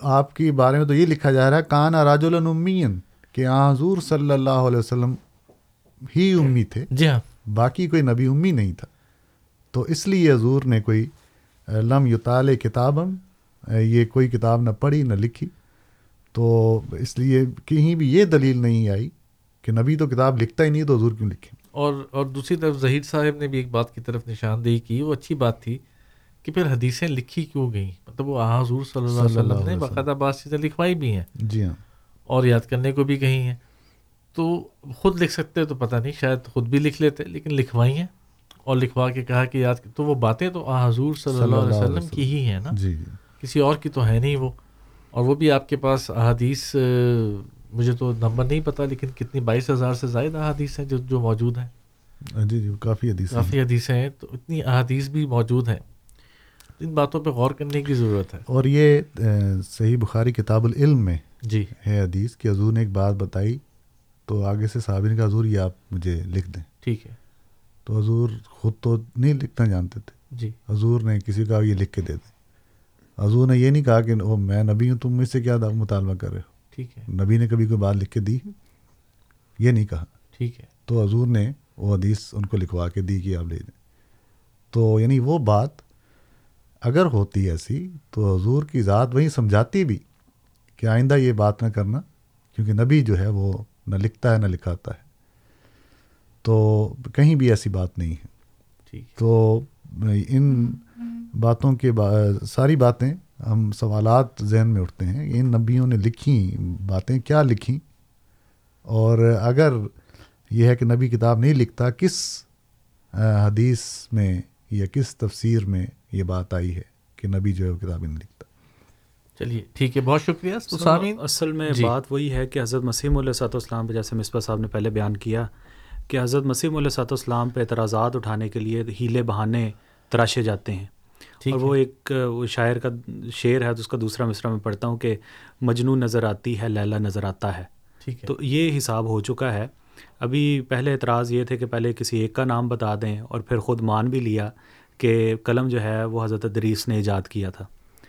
آپ کے بارے میں تو یہ لکھا جا رہا ہے کان راج الامین کہ آ حضور صلی اللہ علیہ وسلم ہی امی تھے۔ جی ہاں۔ باقی کوئی نبی امی نہیں تھا۔ تو اس لیے حضور نے کوئی لم یطال کتابم اے، یہ کوئی کتاب نہ پڑھی نہ لکھی۔ تو اس لیے کہیں بھی یہ دلیل نہیں آئی۔ کہ نبی تو کتاب لکھتا ہی نہیں تو حضور کیوں لکھے؟ اور اور دوسری طرف ظہیر صاحب نے بھی ایک بات کی طرف نشاندہی کی وہ اچھی بات تھی کہ پھر حدیثیں لکھی کیوں گئیں؟ مطلب وہ حضور صلی اللہ علیہ وسلم نے باقاعدہ بعض چیزیں لکھوائی بھی ہیں۔ جی ہاں۔ اور یاد کرنے کو بھی کہیں ہیں۔ تو خود لکھ سکتے تو پتہ نہیں شاید خود بھی لکھ لیتے لیکن لکھوائی ہیں۔ اور لکھوا کے کہا کہ یاد تو وہ باتیں تو حضور صلی اللہ علیہ وسلم کی ہی ہیں نا؟ جی۔ کسی اور کی تو ہے نہیں وہ۔ اور وہ بھی آپ کے پاس احادیث مجھے تو نمبر نہیں پتہ لیکن کتنی بائیس ہزار سے زائد احادیث ہیں جو جو موجود ہیں۔ جی جی کافی حدیث کافی حدیثیں ہیں تو اتنی احادیث بھی موجود ہیں۔ ان باتوں پہ غور کرنے کی ضرورت ہے۔ اور یہ صحیح بخاری کتاب العلم میں جی۔ ہے حدیث کہ حضور نے ایک بات بتائی تو آگے سے صحابی نے کہا حضور یہ آپ مجھے لکھ دیں۔ ٹھیک ہے۔ تو حضور خود تو نہیں لکھنا جانتے تھے۔ جی۔ حضور نے کسی کا یہ لکھ کے دے دیں۔ حضور نے یہ نہیں کہا کہ او میں نبی ہوں تم مجھ سے کیا مطالبہ کر رہے ہو؟ ٹھیک ہے۔ نبی نے کبھی کوئی بات لکھ کے دی؟ یہ نہیں کہا۔ ٹھیک ہے۔ تو حضور نے وہ حدیث ان کو لکھوا کے دی کہ آپ لے دیں تو یعنی وہ بات اگر ہوتی ایسی تو حضور کی ذات وہیں سمجھاتی بھی کہ آئندہ یہ بات نہ کرنا کیونکہ نبی جو ہے وہ نہ لکھتا ہے نہ لکھاتا ہے۔ تو کہیں بھی ایسی بات نہیں ہے۔ تو ان باتوں کے با ساری باتیں ہم سوالات ذہن میں اٹھتے ہیں ان نبیوں نے لکھی باتیں کیا لکھیں اور اگر یہ ہے کہ نبی کتاب نہیں لکھتا کس حدیث میں یا کس تفسیر میں یہ بات آئی ہے کہ نبی جو ہے وہ کتابیں نہیں لکھتا؟ چلیے ٹھیک ہے بہت شکریہ تو سامعین اصل میں جی۔ بات وہی ہے کہ حضرت مسیم علیہ صاحب السلام پہ جیسے مصباح صاحب نے پہلے بیان کیا کہ حضرت مسیم علیہ صاحب السلام پہ اعتراضات اٹھانے کے لیے ہیلے بہانے تراشے جاتے ہیں۔ اور ہے۔ وہ ایک شاعر کا شعر ہے تو اس کا دوسرا مصرع میں پڑھتا ہوں کہ مجنو نظر آتی ہے لیلا نظر آتا ہے۔ ٹھیک ہے۔ تو یہ حساب ہو چکا ہے۔ ابھی پہلے اعتراض یہ تھے کہ پہلے کسی ایک کا نام بتا دیں اور پھر خود مان بھی لیا کہ قلم جو ہے وہ حضرت دریس نے ایجاد کیا تھا۔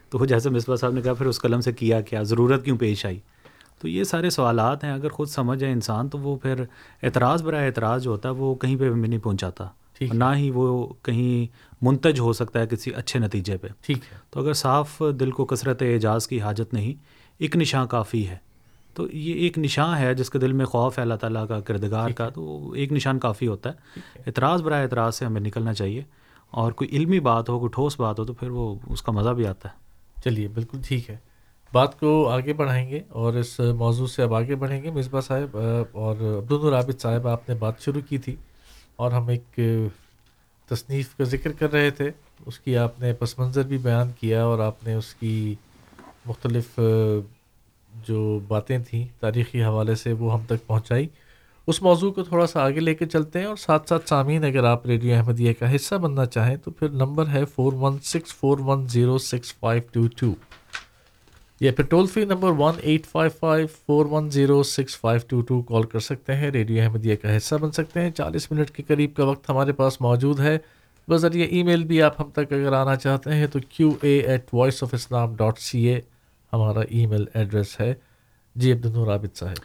تو وہ جیسے مصباح صاحب نے کہا پھر اس قلم سے کیا کیا؟ ضرورت کیوں پیش آئی؟ تو یہ سارے سوالات ہیں۔ اگر خود سمجھ جائے انسان تو وہ پھر اعتراض برائے اعتراض جو ہوتا ہے وہ کہیں پہ بھی نہیں پہنچاتا۔ نہ ہی وہ کہیں منتج ہو سکتا ہے کسی اچھے نتیجے پہ۔ ٹھیک ہے۔ تو اگر صاف دل کو کثرت اعجاز کی حاجت نہیں ایک نشاں کافی ہے۔ تو یہ ایک نشاں ہے جس کے دل میں خوف ہے اللہ تعالیٰ کا کردگار کا تو ایک نشان کافی ہوتا ہے۔ اعتراض برائے اعتراض سے ہمیں نکلنا چاہیے۔ اور کوئی علمی بات ہو کوئی ٹھوس بات ہو تو پھر وہ اس کا مزہ بھی آتا ہے۔ چلیے بالکل ٹھیک ہے۔ بات کو آگے بڑھائیں گے اور اس موضوع سے اب آگے بڑھیں گے۔ مصباح صاحب اور عبدالرابط صاحب آپ نے بات شروع کی تھی اور ہم ایک تصنیف کا ذکر کر رہے تھے۔ اس کی آپ نے پس منظر بھی بیان کیا اور آپ نے اس کی مختلف جو باتیں تھیں تاریخی حوالے سے وہ ہم تک پہنچائی۔ اس موضوع کو تھوڑا سا آگے لے کے چلتے ہیں اور ساتھ ساتھ سامعین، اگر آپ ریڈیو احمدیہ کا حصہ بننا چاہیں تو پھر نمبر ہے four one six four one zero six five two two. یا پھر toll free number one eight five five four one zero six five two two call کر سکتے ہیں۔ ریڈیو احمدیہ کا حصہ بن سکتے ہیں۔ چالیس منٹ کے قریب کا وقت ہمارے پاس موجود ہے۔ بذریعہ ای میل بھی آپ ہم تک اگر آنا چاہتے ہیں تو Q A at voice of Islam dot C A ہمارا ای میل ایڈریس ہے۔ جی عبد عابد صاحب۔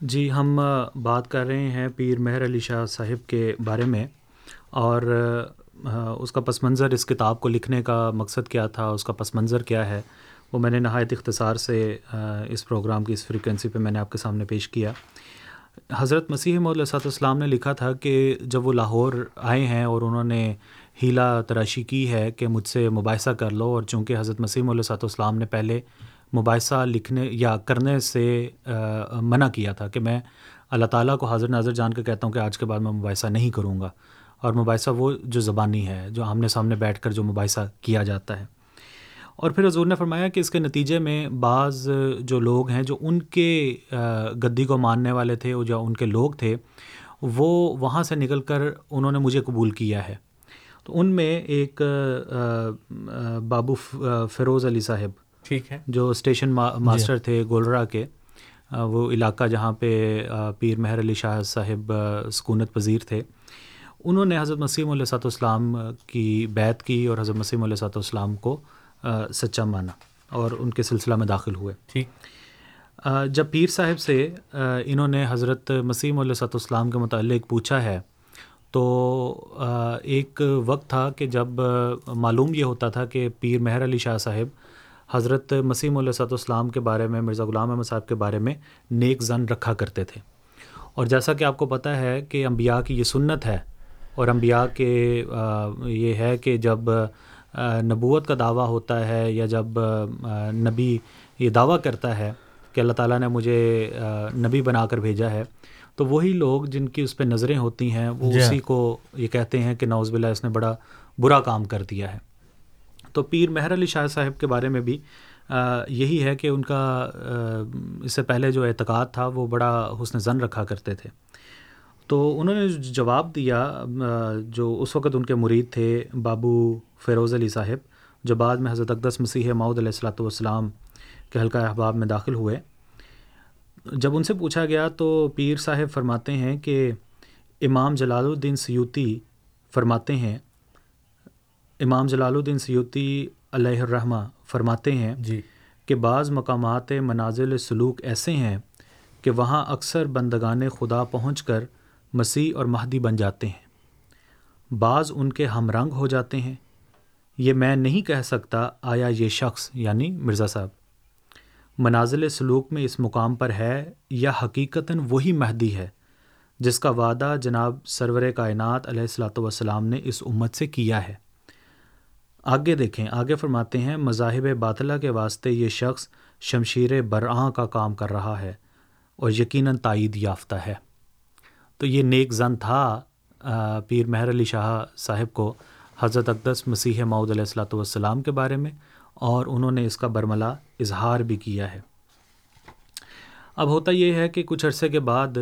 جی ہم بات کر رہے ہیں پیر مہر علی شاہ صاحب کے بارے میں اور اس کا پس منظر اس کتاب کو لکھنے کا مقصد کیا تھا، اس کا پس منظر کیا ہے۔ وہ میں نے نہایت اختصار سے اس پروگرام کی، اس فریکوینسی پہ میں نے آپ کے سامنے پیش کیا۔ حضرت مسیح علیہ صاحب السلام نے لکھا تھا کہ جب وہ لاہور آئے ہیں اور انہوں نے ہیلا تراشی کی ہے کہ مجھ سے مباحثہ کر لو، اور چونکہ حضرت مسیح علیہ صاحب السلام نے پہلے مباحثہ لکھنے یا کرنے سے منع کیا تھا کہ میں اللہ تعالیٰ کو حاضر ناظر جان کے کہتا ہوں کہ آج کے بعد میں مباحثہ نہیں کروں گا۔ اور مباحثہ وہ جو زبانی ہے، جو آمنے سامنے بیٹھ کر جو مباحثہ کیا جاتا ہے۔ اور پھر حضور نے فرمایا کہ اس کے نتیجے میں بعض جو لوگ ہیں جو ان کے گدی کو ماننے والے تھے جو ان کے لوگ تھے وہ وہاں سے نکل کر انہوں نے مجھے قبول کیا ہے۔ تو ان میں ایک بابو فیروز علی صاحب ٹھیک ہے۔ جو اسٹیشن ماسٹر تھے گولرا کے وہ علاقہ جہاں پہ پیر مہر علی شاہ صاحب سکونت پذیر تھے۔ انہوں نے حضرت مسیم علیہ صاحب السلام کی بیت کی اور حضرت مسیم علیہ صاحب السلام کو سچا مانا اور ان کے سلسلہ میں داخل ہوئے۔ ٹھیک۔ جب پیر صاحب سے انہوں نے حضرت مسیم علیہ صاحب السلام کے متعلق پوچھا ہے تو ایک وقت تھا کہ جب معلوم یہ ہوتا تھا کہ پیر مہر علی شاہ صاحب حضرت مسیم علیہ صاحب السلام کے بارے میں مرزا غلام احمد صاحب کے بارے میں نیک زن رکھا کرتے تھے۔ اور جیسا کہ آپ کو پتہ ہے کہ انبیاء کی یہ سنت ہے اور انبیاء کے یہ ہے کہ جب نبوت کا دعویٰ ہوتا ہے یا جب نبی یہ دعویٰ کرتا ہے کہ اللہ تعالیٰ نے مجھے نبی بنا کر بھیجا ہے تو وہی لوگ جن کی اس پہ نظریں ہوتی ہیں وہ اسی کو یہ کہتے ہیں کہ نوز باللہ اس نے بڑا برا کام کر دیا ہے۔ تو پیر مہر علی شاہ صاحب کے بارے میں بھی یہی ہے کہ ان کا اس سے پہلے جو اعتقاد تھا وہ بڑا حسن زن رکھا کرتے تھے۔ تو انہوں نے جواب دیا جو اس وقت ان کے مرید تھے بابو فیروز علی صاحب جو بعد میں حضرت اقدس مسیح معود علیہ السلاۃ والسلام کے حلقہ احباب میں داخل ہوئے۔ جب ان سے پوچھا گیا تو پیر صاحب فرماتے ہیں کہ امام جلال الدین سیوتی فرماتے ہیں امام جلال الدین سیوتی علیہ الرحمہ فرماتے ہیں جی۔ کہ بعض مقامات منازل سلوک ایسے ہیں کہ وہاں اکثر بندگان خدا پہنچ کر مسیح اور مہدی بن جاتے ہیں۔ بعض ان کے ہم رنگ ہو جاتے ہیں۔ یہ میں نہیں کہہ سکتا آیا یہ شخص یعنی مرزا صاحب۔ منازل سلوک میں اس مقام پر ہے یا حقیقتاً وہی مہدی ہے، جس کا وعدہ جناب سرور کائنات علیہ السلاۃ والسلام نے اس امت سے کیا ہے۔ آگے دیکھیں، آگے فرماتے ہیں، مذاہب باطلہ کے واسطے یہ شخص شمشیر برآں کا کام کر رہا ہے اور یقیناً تائید یافتہ ہے۔ تو یہ نیک زن تھا پیر مہر علی شاہ صاحب کو حضرت اقدس مسیح معود علیہ السلاۃ والسلام کے بارے میں، اور انہوں نے اس کا برملا اظہار بھی کیا ہے۔ اب ہوتا یہ ہے کہ کچھ عرصے کے بعد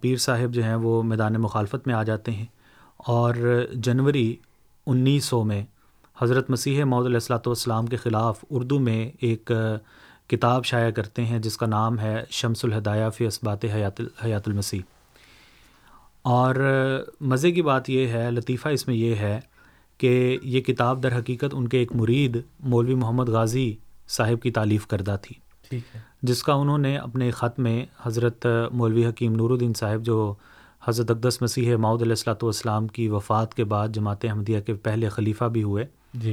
پیر صاحب جو ہیں وہ میدان مخالفت میں آ جاتے ہیں، اور جنوری انیس سو میں حضرت مسیح معود علیہ السلاۃ والسلام کے خلاف اردو میں ایک کتاب شائع کرتے ہیں، جس کا نام ہے شمس الہدایہ فی اسبات حیات حیات المسیح۔ اور مزے کی بات یہ ہے لطیفہ اس میں یہ ہے کہ یہ کتاب در حقیقت ان کے ایک مرید مولوی محمد غازی صاحب کی تعلیف کردہ تھی۔ ٹھیک ہے۔ جس کا انہوں نے اپنے خط میں حضرت مولوی حکیم نور الدین صاحب جو حضرت اقدس مسیح ماؤد علیہ السلاۃ والسلام کی وفات کے بعد جماعت احمدیہ کے پہلے خلیفہ بھی ہوئے جی۔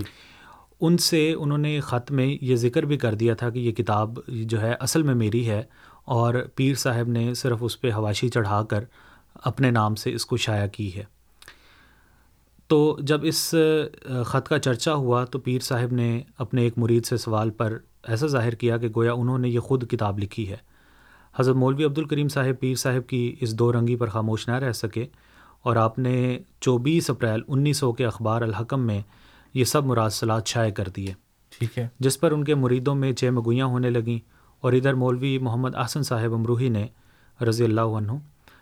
ان سے انہوں نے خط میں یہ ذکر بھی کر دیا تھا کہ یہ کتاب جو ہے اصل میں میری ہے اور پیر صاحب نے صرف اس پہ حواشی چڑھا کر اپنے نام سے اس کو شائع کی ہے۔ تو جب اس خط کا چرچا ہوا تو پیر صاحب نے اپنے ایک مرید سے سوال پر ایسا ظاہر کیا کہ گویا انہوں نے یہ خود کتاب لکھی ہے۔ حضرت مولوی عبد الکریم صاحب پیر صاحب کی اس دو رنگی پر خاموش نہ رہ سکے اور آپ نے چوبیس اپریل انیس سو کے اخبار الحکم میں یہ سب مراسلات شائع کر دیے۔ ٹھیک ہے۔ جس پر ان کے مریدوں میں چھ مگویاں ہونے لگیں اور ادھر مولوی محمد احسن صاحب امروہی نے رضی اللہ عنہ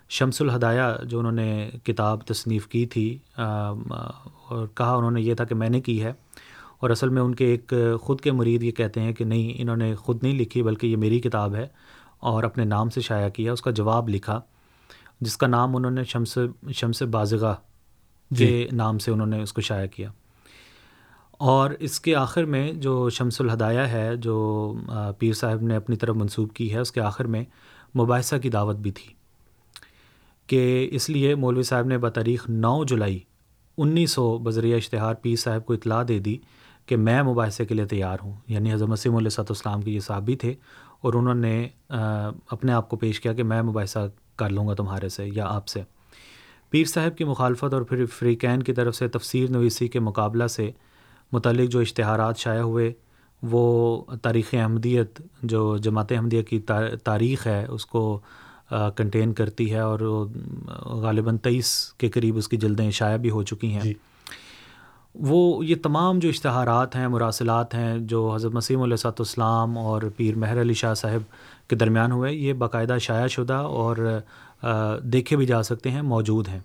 شمس الہدایہ جو انہوں نے کتاب تصنیف کی تھی اور کہا انہوں نے یہ تھا کہ میں نے کی ہے اور اصل میں ان کے ایک خود کے مرید یہ کہتے ہیں کہ نہیں انہوں نے خود نہیں لکھی بلکہ یہ میری کتاب ہے اور اپنے نام سے شائع کیا اس کا جواب لکھا جس کا نام انہوں نے شمس شمس بازگاہ کے نام سے انہوں نے اس کو شائع کیا۔ اور اس کے آخر میں جو شمس الہدایہ ہے جو پیر صاحب نے اپنی طرف منسوب کی ہے اس کے آخر میں مباحثہ کی دعوت بھی تھی۔ کہ اس لیے مولوی صاحب نے بتاریخ نو جولائی انیس سو بذریعہ اشتہار پیر صاحب کو اطلاع دے دی کہ میں مباحثے کے لیے تیار ہوں۔ یعنی حضرت مسیم علیہ صاحب اسلام کے یہ صحابی تھے اور انہوں نے اپنے آپ کو پیش کیا کہ میں مباحثہ کر لوں گا تمہارے سے یا آپ سے۔ پیر صاحب کی مخالفت اور پھر فریقین کی طرف سے تفسیر نویسی کے مقابلہ سے متعلق جو اشتہارات شائع ہوئے، وہ تاریخ احمدیت، جو جماعت احمدیہ کی تاریخ ہے، اس کو کنٹین کرتی ہے اور غالباً تیئیس کے قریب اس کی جلدیں شائع بھی ہو چکی ہیں۔ جی۔ وہ یہ تمام جو اشتہارات ہیں مراسلات ہیں جو حضرت مسیم علیہ صاحب اسلام اور پیر مہر علی شاہ صاحب کے درمیان ہوئے یہ باقاعدہ شائع شدہ اور دیکھے بھی جا سکتے ہیں موجود ہیں۔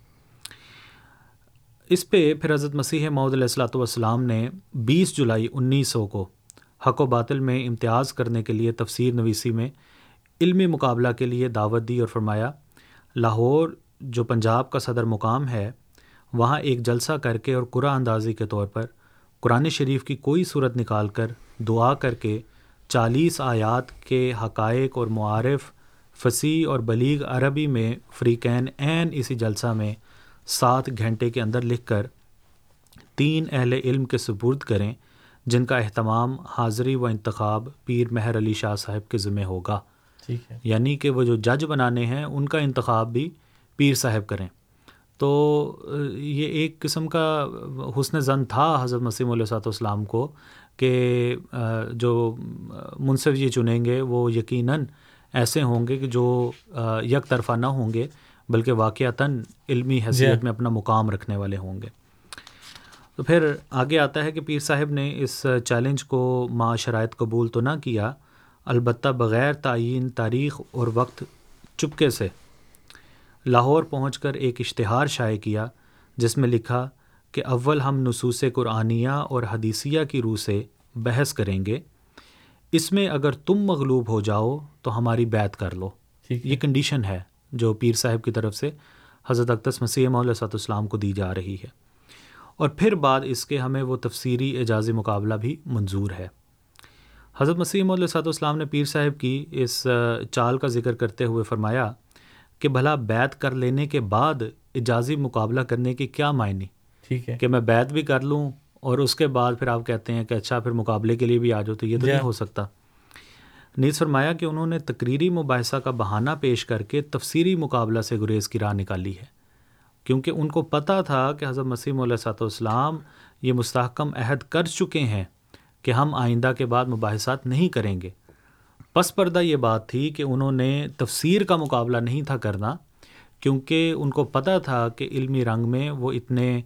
اس پہ پھر حضرت مسیح معود علیہ السلاۃ والسلام نے بیس جولائی انیس سو کو حق و باطل میں امتیاز کرنے کے لیے تفسیر نویسی میں علمی مقابلہ کے لیے دعوت دی اور فرمایا، لاہور، جو پنجاب کا صدر مقام ہے، وہاں ایک جلسہ کر کے اور قرآن اندازی کے طور پر قرآن شریف کی کوئی صورت نکال کر دعا کر کے چالیس آیات کے حقائق اور معارف فصیح اور بلیغ عربی میں فریقین عین اسی جلسہ میں سات گھنٹے کے اندر لکھ کر تین اہل علم کے سپرد کریں، جن کا اہتمام حاضری و انتخاب پیر مہر علی شاہ صاحب کے ذمہ ہوگا۔ ٹھیک ہے۔ یعنی کہ وہ جو جج بنانے ہیں ان کا انتخاب بھی پیر صاحب کریں۔ تو یہ ایک قسم کا حسن زن تھا حضرت مسیم علیہ صاحب اسلام کو کہ جو منصف یہ چنیں گے وہ یقیناً ایسے ہوں گے کہ جو یک طرفہ نہ ہوں گے بلکہ واقعتاً علمی حیثیت میں اپنا مقام رکھنے والے ہوں گے۔ تو پھر آگے آتا ہے کہ پیر صاحب نے اس چیلنج کو ماں شرائط قبول تو نہ کیا البتہ بغیر تعین تاریخ اور وقت چپکے سے۔ لاہور پہنچ کر ایک اشتہار شائع کیا جس میں لکھا کہ اول ہم نصوص قرآنیہ اور حدیثیہ کی روح سے بحث کریں گے۔ اس میں اگر تم مغلوب ہو جاؤ تو ہماری بیت کر لو۔ یہ کنڈیشن ہے جو پیر صاحب کی طرف سے حضرت اقدس مسیح صاحب اسلام کو دی جا رہی ہے۔ اور پھر بعد اس کے ہمیں وہ تفسیری اعجازی مقابلہ بھی منظور ہے۔ حضرت مسیم علیہ صاحب السلام نے پیر صاحب کی اس چال کا ذکر کرتے ہوئے فرمایا کہ بھلا بیت کر لینے کے بعد اجازی مقابلہ کرنے کی کیا معنی؟ ٹھیک ہے۔ کہ میں بیت بھی کر لوں اور اس کے بعد پھر آپ کہتے ہیں کہ اچھا پھر مقابلے کے لیے بھی آ جاؤ تو یہ تو جی۔ نہیں ہو سکتا۔ نیز فرمایا کہ انہوں نے تقریری مباحثہ کا بہانہ پیش کر کے تفسیری مقابلہ سے گریز کی راہ نکالی ہے۔ کیونکہ ان کو پتہ تھا کہ حضرت مسیم علیہ صاحب السلام یہ مستحکم عہد کر چکے ہیں۔ کہ ہم آئندہ کے بعد مباحثات نہیں کریں گے۔ پس پردہ یہ بات تھی کہ انہوں نے تفسیر کا مقابلہ نہیں تھا کرنا کیونکہ ان کو پتہ تھا کہ علمی رنگ میں وہ اتنے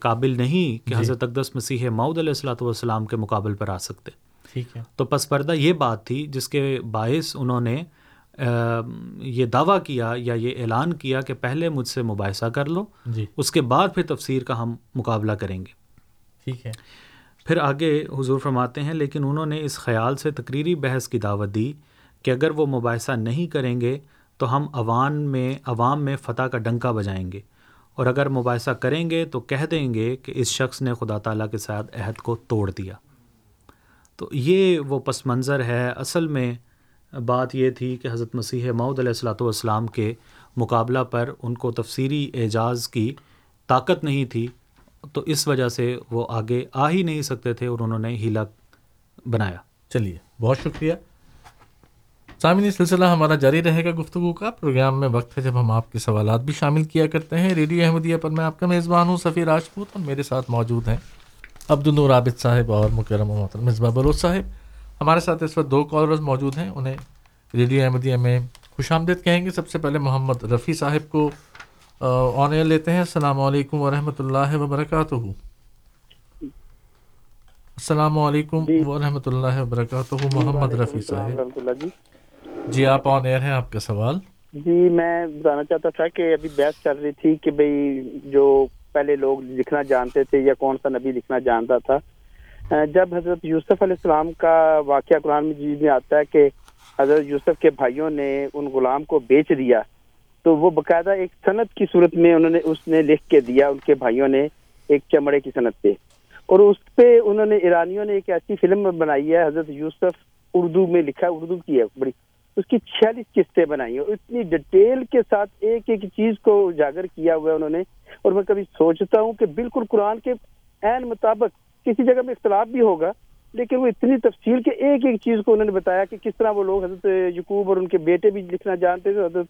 قابل نہیں کہ جی۔ حضرت اقدس مسیح معود علیہ السلاۃ والسلام کے مقابل پر آ سکتے۔ ٹھیک ہے۔ تو پس پردہ یہ بات تھی جس کے باعث انہوں نے یہ دعویٰ کیا یا یہ اعلان کیا کہ پہلے مجھ سے مباحثہ کر لو جی۔ اس کے بعد پھر تفسیر کا ہم مقابلہ کریں گے۔ ٹھیک ہے۔ پھر آگے حضور فرماتے ہیں، لیکن انہوں نے اس خیال سے تقریری بحث کی دعوت دی کہ اگر وہ مباحثہ نہیں کریں گے تو ہم عوام میں عوام میں فتح کا ڈنکا بجائیں گے۔ اور اگر مباحثہ کریں گے تو کہہ دیں گے کہ اس شخص نے خدا تعالیٰ کے ساتھ عہد کو توڑ دیا۔ تو یہ وہ پس منظر ہے۔ اصل میں بات یہ تھی کہ حضرت مسیح معود علیہ السلاۃ والسلام کے مقابلہ پر ان کو تفسیری اعجاز کی طاقت نہیں تھی۔ تو اس وجہ سے وہ آگے آ ہی نہیں سکتے تھے اور انہوں نے ہیلا بنایا۔ چلیے، بہت شکریہ۔ سامعین سلسلہ ہمارا جاری رہے گا گفتگو کا۔ پروگرام میں وقت ہے جب ہم آپ کے سوالات بھی شامل کیا کرتے ہیں۔ ریڈیو احمدیہ پر میں آپ کا میزبان ہوں، سفیر راجپوت، اور میرے ساتھ موجود ہیں عبد النور عابد صاحب اور مکرم محترم مصباح بلوچ صاحب۔ ہمارے ساتھ اس وقت دو کالرز موجود ہیں، انہیں ریڈیو احمدیہ میں خوش آمدید کہیں گے۔ سب سے پہلے محمد رفیع صاحب کو آن ایئر لیتے ہیں السلام علیکم ورحمۃ اللہ وبرکاتہ۔ السلام علیکم ورحمۃ اللہ وبرکاتہ محمد رفیع صاحب۔ جی۔ آپ آن ایئر ہیں آپ کا سوال؟ جی میں بتانا چاہتا تھا کہ ابھی بحث چل رہی تھی کہ بھئی جو پہلے لوگ لکھنا جانتے تھے یا کون سا نبی لکھنا جانتا تھا۔ جب حضرت یوسف علیہ السلام کا واقعہ قرآن مجید میں آتا ہے کہ حضرت یوسف کے بھائیوں نے ان غلام کو بیچ دیا تو وہ باقاعدہ ایک صنعت کی صورت میں انہوں نے اس نے لکھ کے دیا، ان کے بھائیوں نے ایک چمڑے کی صنعت پہ۔ اور اس پہ انہوں نے، ایرانیوں نے ایک ایسی فلم بنائی ہے، حضرت یوسف اردو میں لکھا، اردو کی ہے، بڑی۔ اس کی چھیالیس قسطیں بنائی ہیں۔ اتنی ڈیٹیل کے ساتھ ایک ایک چیز کو اجاگر کیا ہوا ہے انہوں نے۔ اور میں کبھی سوچتا ہوں کہ بالکل قرآن کے عین مطابق کسی جگہ میں اختلاف بھی ہوگا، لیکن وہ اتنی تفصیل کے ایک ایک چیز کو انہوں نے بتایا کہ کس طرح وہ لوگ حضرت یقوب اور ان کے بیٹے بھی لکھنا جانتے تھے، حضرت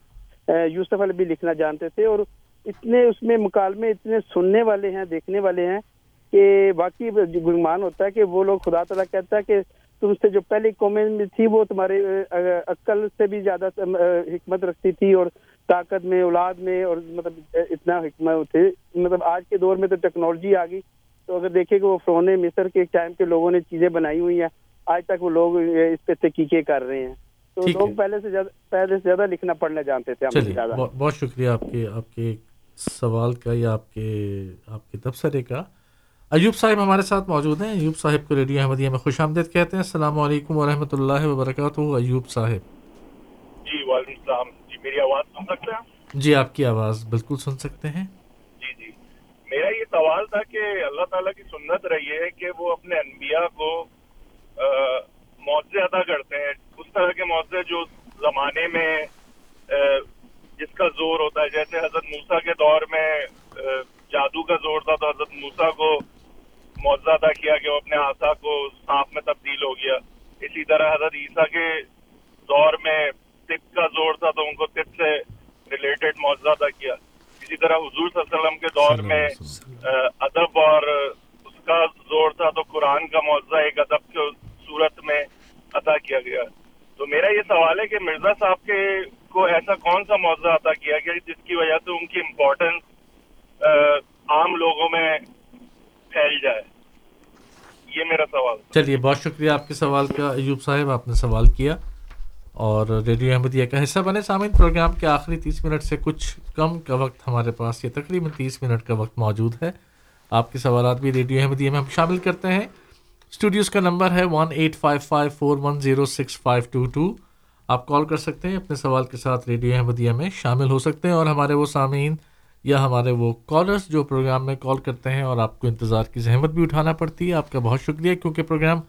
یوسف علی بھی لکھنا جانتے تھے اور اتنے اس میں مکالمے اتنے سننے والے ہیں، دیکھنے والے ہیں کہ باقی گمان ہوتا ہے کہ وہ لوگ خدا تعالیٰ کہتا ہے کہ تم سے جو پہلی قومیں تھی وہ تمہارے عقل سے بھی زیادہ حکمت رکھتی تھی اور طاقت میں، اولاد میں اور مطلب اتنا حکمت تھے۔ مطلب آج کے دور میں تو ٹیکنالوجی آ گئی۔ تو اگر دیکھیں کہ وہ فرون مصر کے ٹائم کے لوگوں نے چیزیں بنائی ہوئی ہیں، آج تک وہ لوگ اس پہ تحقیقیں کر رہے ہیں۔ تو لوگ پہلے سے زیادہ پہلے سے زیادہ لکھنا پڑھنا جانتے تھے چلیے بہت شکریہ آپ کے آپ کے سوال کا یا آپ کے آپ کے تبصرے کا۔ ایوب صاحب ہمارے ساتھ موجود ہیں۔ ایوب صاحب کو ریڈیو احمدیہ میں خوش آمدید کہتے ہیں۔ السلام علیکم ورحمۃ اللہ وبرکاتہ۔ ایوب صاحب۔ جی وعلیکم السلام۔ جی میری آواز سن سکتے ہیں جی آپ کی آواز بالکل سن سکتے ہیں۔ جی جی۔ میرا یہ سوال تھا کہ اللہ تعالیٰ کی سنت رہی ہے کہ وہ اپنے انبیاء کو معاوضے ادا کرتے ہیں طرح کے معاوضے جو زمانے میں جس کا زور ہوتا ہے جیسے حضرت موسا کے دور میں جادو کا زور تھا تو حضرت موسا کو معاوضہ ادا کیا کہ وہ اپنے آسا کو سانپ میں تبدیل ہو گیا۔ اسی طرح حضرت عیسیٰ کے دور میں طب کا زور تھا تو ان کو طب سے ریلیٹڈ معاوضہ ادا کیا۔ اسی طرح حضور صلی اللہ علیہ وسلم کے دور میں ادب اور اس کا زور تھا تو قرآن کا معاوضہ ایک ادب کے صورت میں ادا کیا گیا۔ تو میرا یہ سوال ہے کہ مرزا صاحب کے کو ایسا کون سا معاوضہ ادا کیا گیا جس کی وجہ سے ان کی امپورٹنس عام لوگوں میں پھیل جائے؟ یہ میرا سوال چلیے، بہت شکریہ آپ کے سوال کا۔ ایوب صاحب، آپ نے سوال کیا اور ریڈیو احمدیہ کا حصہ بنے سامعین پروگرام کے آخری تیس منٹ سے کچھ کم کا وقت ہمارے پاس یہ تقریباً تیس منٹ کا وقت موجود ہے۔ آپ کے سوالات بھی ریڈیو احمدیہ میں ہم شامل کرتے ہیں۔ اسٹوڈیوز کا نمبر ہے one eight five five four one zero six five two two آپ کال کر سکتے ہیں، اپنے سوال کے ساتھ ریڈیو احمدیہ میں شامل ہو سکتے ہیں اور ہمارے وہ سامعین یا ہمارے وہ کالرس جو پروگرام میں کال کرتے ہیں اور آپ کو انتظار کی زحمت بھی اٹھانا پڑتی ہے۔ آپ کا بہت شکریہ، کیونکہ پروگرام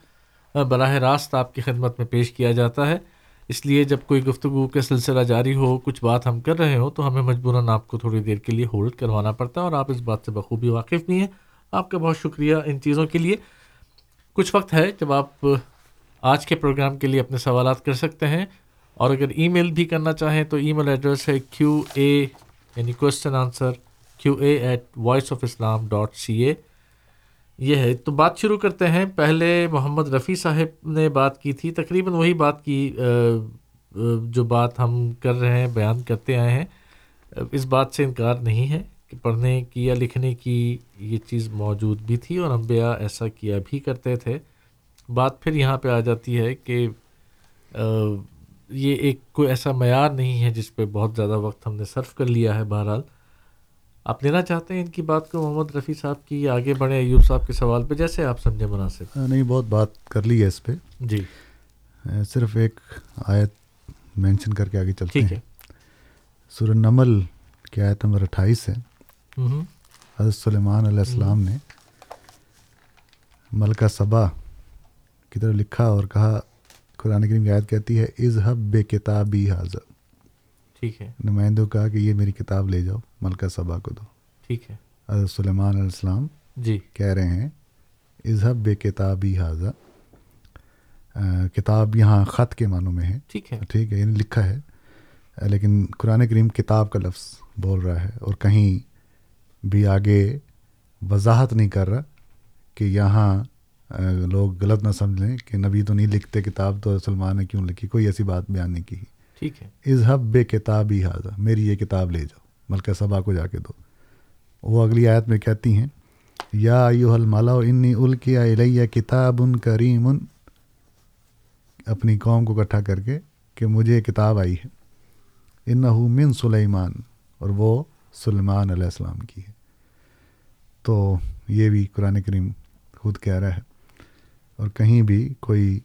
براہ راست آپ کی خدمت میں پیش کیا جاتا ہے۔ اس لیے جب کوئی گفتگو کا سلسلہ جاری ہو، کچھ بات ہم کر رہے ہوں، تو ہمیں مجبوراً آپ کو تھوڑی دیر کے لیے ہولڈ کروانا پڑتا ہے اور آپ اس بات سے بخوبی واقف بھی ہیں۔ آپ کا بہت شکریہ ان چیزوں کے لیے۔ کچھ وقت ہے جب آپ آج کے پروگرام کے لیے اپنے سوالات کر سکتے ہیں اور اگر ای میل بھی کرنا چاہیں تو ای میل ایڈریس ہے کیو اے یعنی question answer Q A at voice of Islam dot C A یہ ہے، تو بات شروع کرتے ہیں۔ پہلے محمد رفیع صاحب نے بات کی تھی، تقریباً وہی بات کی جو بات ہم کر رہے ہیں، بیان کرتے آئے ہیں۔ اس بات سے انکار نہیں ہے۔ پڑھنے کی یا لکھنے کی یہ چیز موجود بھی تھی اور انبیاء ایسا کیا بھی کرتے تھے۔ بات پھر یہاں پہ آ جاتی ہے کہ یہ ایک کوئی ایسا معیار نہیں ہے جس پہ بہت زیادہ وقت ہم نے صرف کر لیا ہے بہرحال۔ آپ لینا چاہتے ہیں ان کی بات کو محمد رفیع صاحب کی آگے بڑھے ایوب صاحب کے سوال پہ جیسے آپ سمجھیں مناسب۔ نہیں بہت بات کر لی ہے اس پہ۔ جی۔ صرف ایک آیت مینشن کر کے آگے چلتے ہیں۔ سورہ نمل کی آیت نمبر اٹھائیس ہے۔ حضرت سلیمان علیہ السلام نے ملکہ صبا کی طرف لکھا اور کہا قرآن کریم کی آیت کہتی ہے اظہب بے کتابی حاضر ٹھیک ہے۔ نمائندوں کہا کہ یہ میری کتاب لے جاؤ ملکہ صبا کو دو۔ ٹھیک ہے۔ حضرت سلیمان علیہ السلام جی۔ کہہ رہے ہیں اظہب بے کتابی حاضر کتاب یہاں خط کے معنوں میں ہے۔ ٹھیک ہے۔ ٹھیک ہے یعنی لکھا ہے۔ لیکن قرآن کریم کتاب کا لفظ بول رہا ہے اور کہیں بھی آگے وضاحت نہیں کر رہا کہ یہاں لوگ غلط نہ سمجھ لیں کہ نبی تو نہیں لکھتے کتاب تو سلمان نے کیوں لکھی؟ کوئی ایسی بات بیان نہیں کی۔ ٹھیک ہے۔ اظہب بے کتاب ہی حاضر میری یہ کتاب لے جاؤ ملکہ صبا کو جا کے دو۔ وہ اگلی آیت میں کہتی ہیں یا ایو المالا انی الکیا الیہ کتاب ان کریم اپنی قوم کو اکٹھا کر کے کہ مجھے کتاب آئی ہے ان من سلیمان اور وہ سلیمان علیہ السلام کی ہے تو یہ بھی قرآن کریم خود کہہ رہا ہے۔ اور کہیں بھی کوئی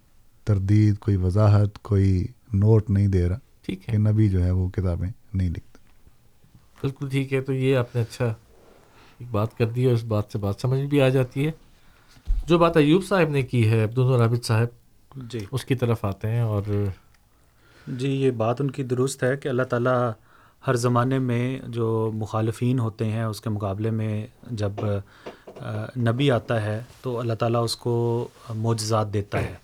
تردید کوئی وضاحت کوئی نوٹ نہیں دے رہا ٹھیک ہے۔ کہ نبی جو ہے وہ کتابیں نہیں لکھتے۔ بالکل ٹھیک ہے تو یہ آپ نے اچھا ایک بات کر دی اور اس بات سے بات سمجھ بھی آ جاتی ہے۔ جو بات ایوب صاحب نے کی ہے عبد الرابط صاحب جی۔ اس کی طرف آتے ہیں اور جی یہ بات ان کی درست ہے کہ اللہ تعالیٰ ہر زمانے میں جو مخالفین ہوتے ہیں اس کے مقابلے میں جب نبی آتا ہے تو اللہ تعالیٰ اس کو معجزات دیتا ہے۔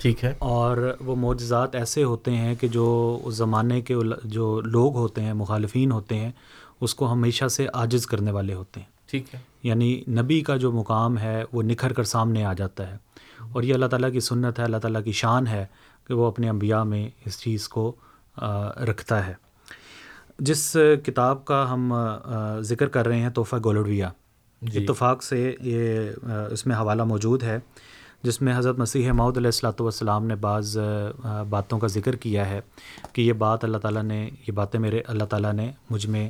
ٹھیک ہے۔ اور وہ معجزات ایسے ہوتے ہیں کہ جو اس زمانے کے جو لوگ ہوتے ہیں مخالفین ہوتے ہیں اس کو ہمیشہ سے عاجز کرنے والے ہوتے ہیں۔ ٹھیک ہے۔ یعنی نبی کا جو مقام ہے وہ نکھر کر سامنے آ جاتا ہے۔ اور یہ اللہ تعالیٰ کی سنت ہے اللہ تعالیٰ کی شان ہے کہ وہ اپنے انبیاء میں اس چیز کو رکھتا ہے۔ جس کتاب کا ہم ذکر کر رہے ہیں تحفہ گولڈویا۔ جی۔ اتفاق سے یہ اس میں حوالہ موجود ہے جس میں حضرت مسیح معود علیہ السلاۃ والسلام نے بعض باتوں کا ذکر کیا ہے کہ یہ بات اللہ تعالیٰ نے یہ باتیں میرے اللہ تعالیٰ نے مجھ میں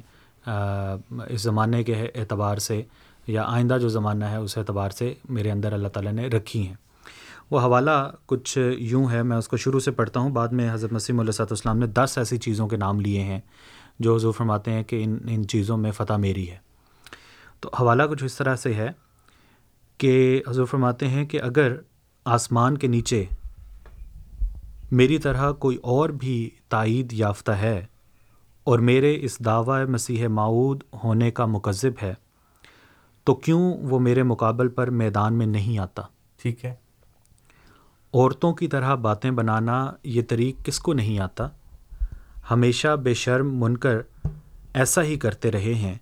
اس زمانے کے اعتبار سے یا آئندہ جو زمانہ ہے اس اعتبار سے میرے اندر اللہ تعالیٰ نے رکھی ہیں۔ وہ حوالہ کچھ یوں ہے میں اس کو شروع سے پڑھتا ہوں بعد میں حضرت مسیم علیہ السلام نے دس ایسی چیزوں کے نام لیے ہیں۔ جو حضور فرماتے ہیں کہ ان ان چیزوں میں فتح میری ہے۔ تو حوالہ کچھ اس طرح سے ہے کہ حضور فرماتے ہیں کہ اگر آسمان کے نیچے میری طرح کوئی اور بھی تائید یافتہ ہے اور میرے اس دعوی مسیح معود ہونے کا مکذب ہے تو کیوں وہ میرے مقابل پر میدان میں نہیں آتا؟ ٹھیک ہے۔ عورتوں کی طرح باتیں بنانا یہ طریق کس کو نہیں آتا؟ ہمیشہ بے شرم من کر ایسا ہی کرتے رہے ہیں۔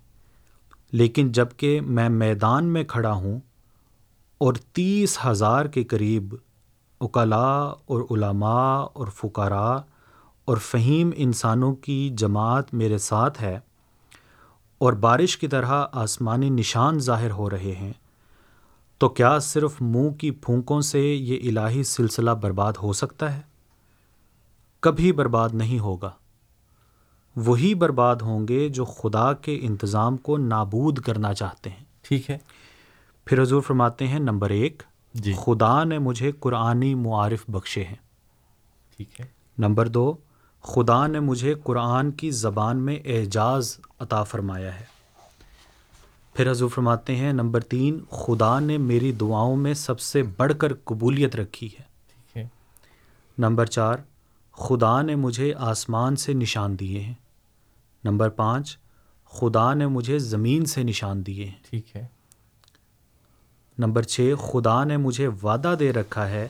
لیکن جبکہ میں میدان میں کھڑا ہوں اور تیس ہزار کے قریب اکلا اور علماء اور فقراء اور فہیم انسانوں کی جماعت میرے ساتھ ہے اور بارش کی طرح آسمانی نشان ظاہر ہو رہے ہیں، تو کیا صرف منہ کی پھونکوں سے یہ الہی سلسلہ برباد ہو سکتا ہے؟ کبھی برباد نہیں ہوگا۔ وہی برباد ہوں گے جو خدا کے انتظام کو نابود کرنا چاہتے ہیں۔ ٹھیک ہے۔ پھر حضور فرماتے ہیں نمبر ایک جی۔ خدا نے مجھے قرآنی معارف بخشے ہیں۔ ٹھیک ہے۔ نمبر دو خدا نے مجھے قرآن کی زبان میں اعجاز عطا فرمایا ہے۔ پھر حضور فرماتے ہیں نمبر تین خدا نے میری دعاؤں میں سب سے بڑھ کر قبولیت رکھی ہے۔ ٹھیک ہے۔ نمبر چار خدا نے مجھے آسمان سے نشان دیے ہیں۔ نمبر پانچ خدا نے مجھے زمین سے نشان دیے ہیں۔ ٹھیک ہے۔ نمبر چھ خدا نے مجھے وعدہ دے رکھا ہے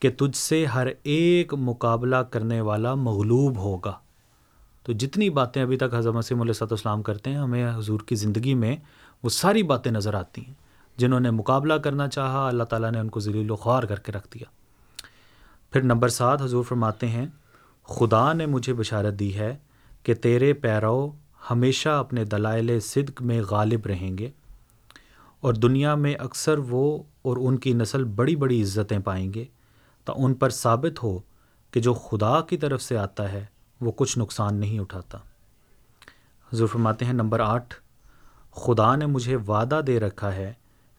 کہ تجھ سے ہر ایک مقابلہ کرنے والا مغلوب ہوگا۔ تو جتنی باتیں ابھی تک حضرت مسیم علیہ صلاح السلام کرتے ہیں ہمیں حضور کی زندگی میں وہ ساری باتیں نظر آتی ہیں۔ جنہوں نے مقابلہ کرنا چاہا اللہ تعالیٰ نے ان کو ذلیل و خوار کر کے رکھ دیا۔ پھر نمبر سات حضور فرماتے ہیں خدا نے مجھے بشارت دی ہے کہ تیرے پیرو ہمیشہ اپنے دلائل صدق میں غالب رہیں گے اور دنیا میں اکثر وہ اور ان کی نسل بڑی بڑی عزتیں پائیں گے تو ان پر ثابت ہو کہ جو خدا کی طرف سے آتا ہے وہ کچھ نقصان نہیں اٹھاتا۔ حضور فرماتے ہیں، نمبر آٹھ، خدا نے مجھے وعدہ دے رکھا ہے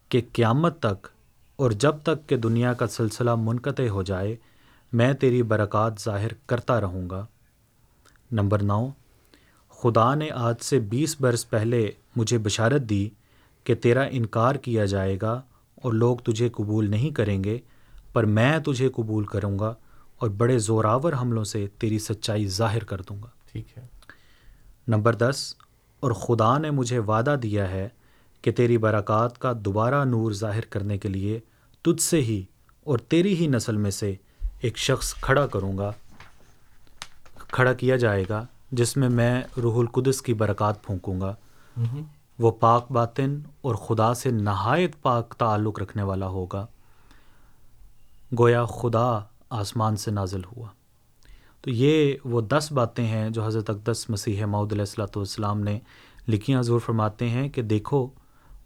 کہ قیامت تک اور جب تک کہ دنیا کا سلسلہ منقطع ہو جائے میں تیری برکات ظاہر کرتا رہوں گا۔ نمبر نو خدا نے آج سے بیس برس پہلے مجھے بشارت دی کہ تیرا انکار کیا جائے گا اور لوگ تجھے قبول نہیں کریں گے پر میں تجھے قبول کروں گا اور بڑے زوراور حملوں سے تیری سچائی ظاہر کر دوں گا۔ ٹھیک ہے۔ نمبر دس اور خدا نے مجھے وعدہ دیا ہے کہ تیری برکات کا دوبارہ نور ظاہر کرنے کے لیے تجھ سے ہی اور تیری ہی نسل میں سے ایک شخص کھڑا کروں گا کھڑا کیا جائے گا جس میں میں روح القدس کی برکات پھونکوں گا۔ وہ پاک باطن اور خدا سے نہایت پاک تعلق رکھنے والا ہوگا۔ گویا خدا آسمان سے نازل ہوا۔ تو یہ وہ دس باتیں ہیں جو حضرت اقدس مسیح معود علیہ السلاۃ والسلام نے لکھی حضور فرماتے ہیں کہ دیکھو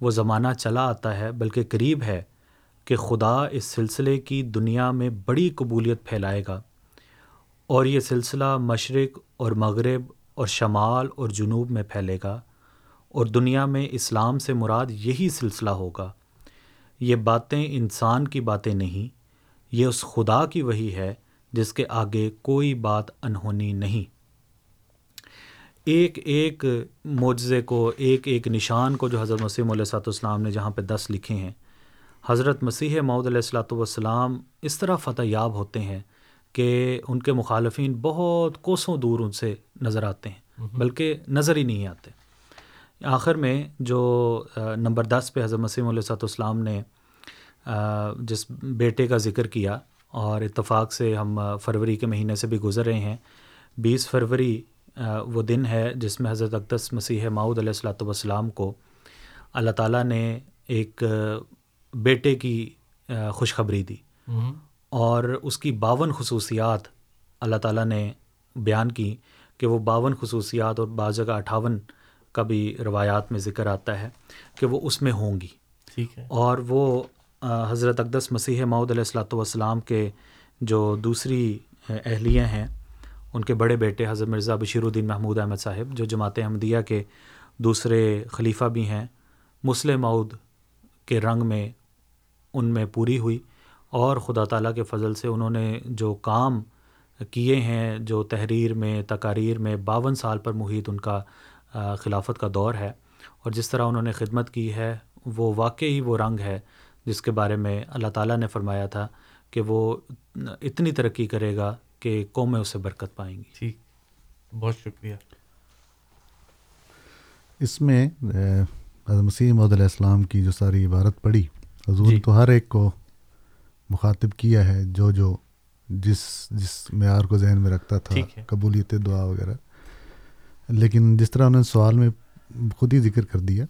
وہ زمانہ چلا آتا ہے بلکہ قریب ہے۔ کہ خدا اس سلسلے کی دنیا میں بڑی قبولیت پھیلائے گا اور یہ سلسلہ مشرق اور مغرب اور شمال اور جنوب میں پھیلے گا اور دنیا میں اسلام سے مراد یہی سلسلہ ہوگا۔ یہ باتیں انسان کی باتیں نہیں، یہ اس خدا کی وہی ہے جس کے آگے کوئی بات انہونی نہیں۔ ایک ایک معجزے کو، ایک ایک نشان کو جو حضرت مسیم علیہ صاحب السلام نے جہاں پہ دس لکھے ہیں حضرت مسیح معود علیہ السلاۃ والسلام اس طرح فتح یاب ہوتے ہیں کہ ان کے مخالفین بہت کوسوں دور ان سے نظر آتے ہیں بلکہ نظر ہی نہیں آتے۔ آخر میں جو نمبر دس پہ حضرت مسیم علیہ صاحب السلام نے جس بیٹے کا ذکر کیا اور اتفاق سے ہم فروری کے مہینے سے بھی گزر رہے ہیں بیس فروری وہ دن ہے جس میں حضرت اقدس مسیح ماؤد علیہ السلاۃ والسلام کو اللہ تعالیٰ نے ایک بیٹے کی خوشخبری دی۔ اور اس کی باون خصوصیات اللہ تعالیٰ نے بیان کی کہ وہ باون خصوصیات اور بعض جگہ اٹھاون کا بھی روایات میں ذکر آتا ہے کہ وہ اس میں ہوں گی۔ ٹھیک ہے۔ اور وہ حضرت اقدس مسیح معود علیہ السلاۃ والسلام کے جو دوسری اہلیہ ہیں ان کے بڑے بیٹے حضرت مرزا بشیر الدین محمود احمد صاحب جو جماعت احمدیہ کے دوسرے خلیفہ بھی ہیں مسلم معود کے رنگ میں ان میں پوری ہوئی اور خدا تعالیٰ کے فضل سے انہوں نے جو کام کیے ہیں جو تحریر میں تقاریر میں باون سال پر محیط ان کا خلافت کا دور ہے اور جس طرح انہوں نے خدمت کی ہے وہ واقعی وہ رنگ ہے جس کے بارے میں اللہ تعالیٰ نے فرمایا تھا کہ وہ اتنی ترقی کرے گا کہ قومیں اسے برکت پائیں گی۔ ٹھیک بہت شکریہ۔ اس میں حضرت مسیح محدود علیہ السلام کی جو ساری عبارت پڑھی حضور جی۔ تو ہر ایک کو مخاطب کیا ہے جو جو جس جس معیار کو ذہن میں رکھتا تھا قبولیت دعا وغیرہ۔ لیکن جس طرح انہوں نے سوال میں خود ہی ذکر کر دیا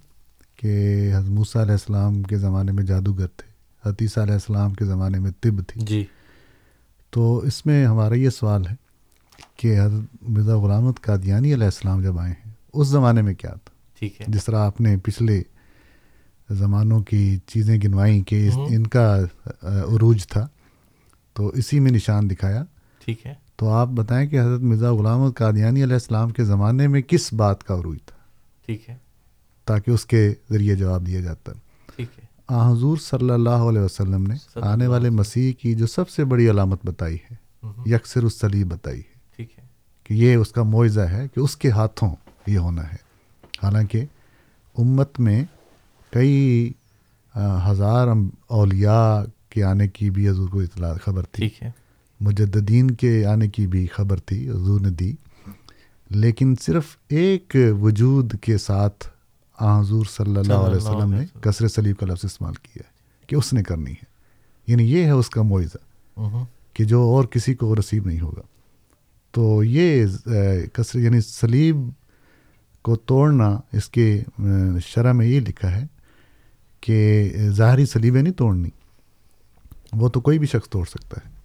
کہ حضرت موسیٰ علیہ السلام کے زمانے میں جادوگر تھے حتیثہ علیہ السلام کے زمانے میں طب تھی۔ جی۔ تو اس میں ہمارا یہ سوال ہے کہ حضرت مرزا غلامت قادیانی علیہ السلام جب آئے ہیں اس زمانے میں کیا تھا؟ ٹھیک ہے۔ جس طرح آپ نے پچھلے زمانوں کی چیزیں گنوائیں کہ۔ ان کا عروج تھا۔ تو اسی میں نشان دکھایا۔ ٹھیک ہے۔ تو آپ بتائیں کہ حضرت مرزا غلام قادیانی علیہ السلام کے زمانے میں کس بات کا عروج تھا؟ ٹھیک ہے۔ تاکہ اس کے ذریعے جواب دیا جاتا۔ ٹھیک ہے۔ آ حضور صلی اللہ علیہ وسلم نے آنے والے مسیح کی جو سب سے بڑی علامت بتائی ہے۔ یکسر السلیب بتائی ہے۔ ٹھیک ہے۔ کہ یہ اس کا معجزہ ہے کہ اس کے ہاتھوں یہ ہونا ہے۔ حالانکہ امت میں کئی ہزار اولیاء کے آنے کی بھی حضور کو اطلاع خبر تھی۔ ٹھیک ہے۔ مجددین کے آنے کی بھی خبر تھی حضور نے دی۔ لیکن صرف ایک وجود کے ساتھ حضور صلی اللہ علیہ وسلم نے کثر سلیب کا لفظ استعمال کیا ہے کہ اس نے کرنی ہے۔ یعنی یہ ہے اس کا معاوضہ کہ جو اور کسی کو رسیب نہیں ہوگا۔ تو یہ کثر یعنی سلیب کو توڑنا اس کے شرح میں یہ لکھا ہے کہ ظاہری سلیبیں نہیں توڑنی وہ تو کوئی بھی شخص توڑ سکتا ہے۔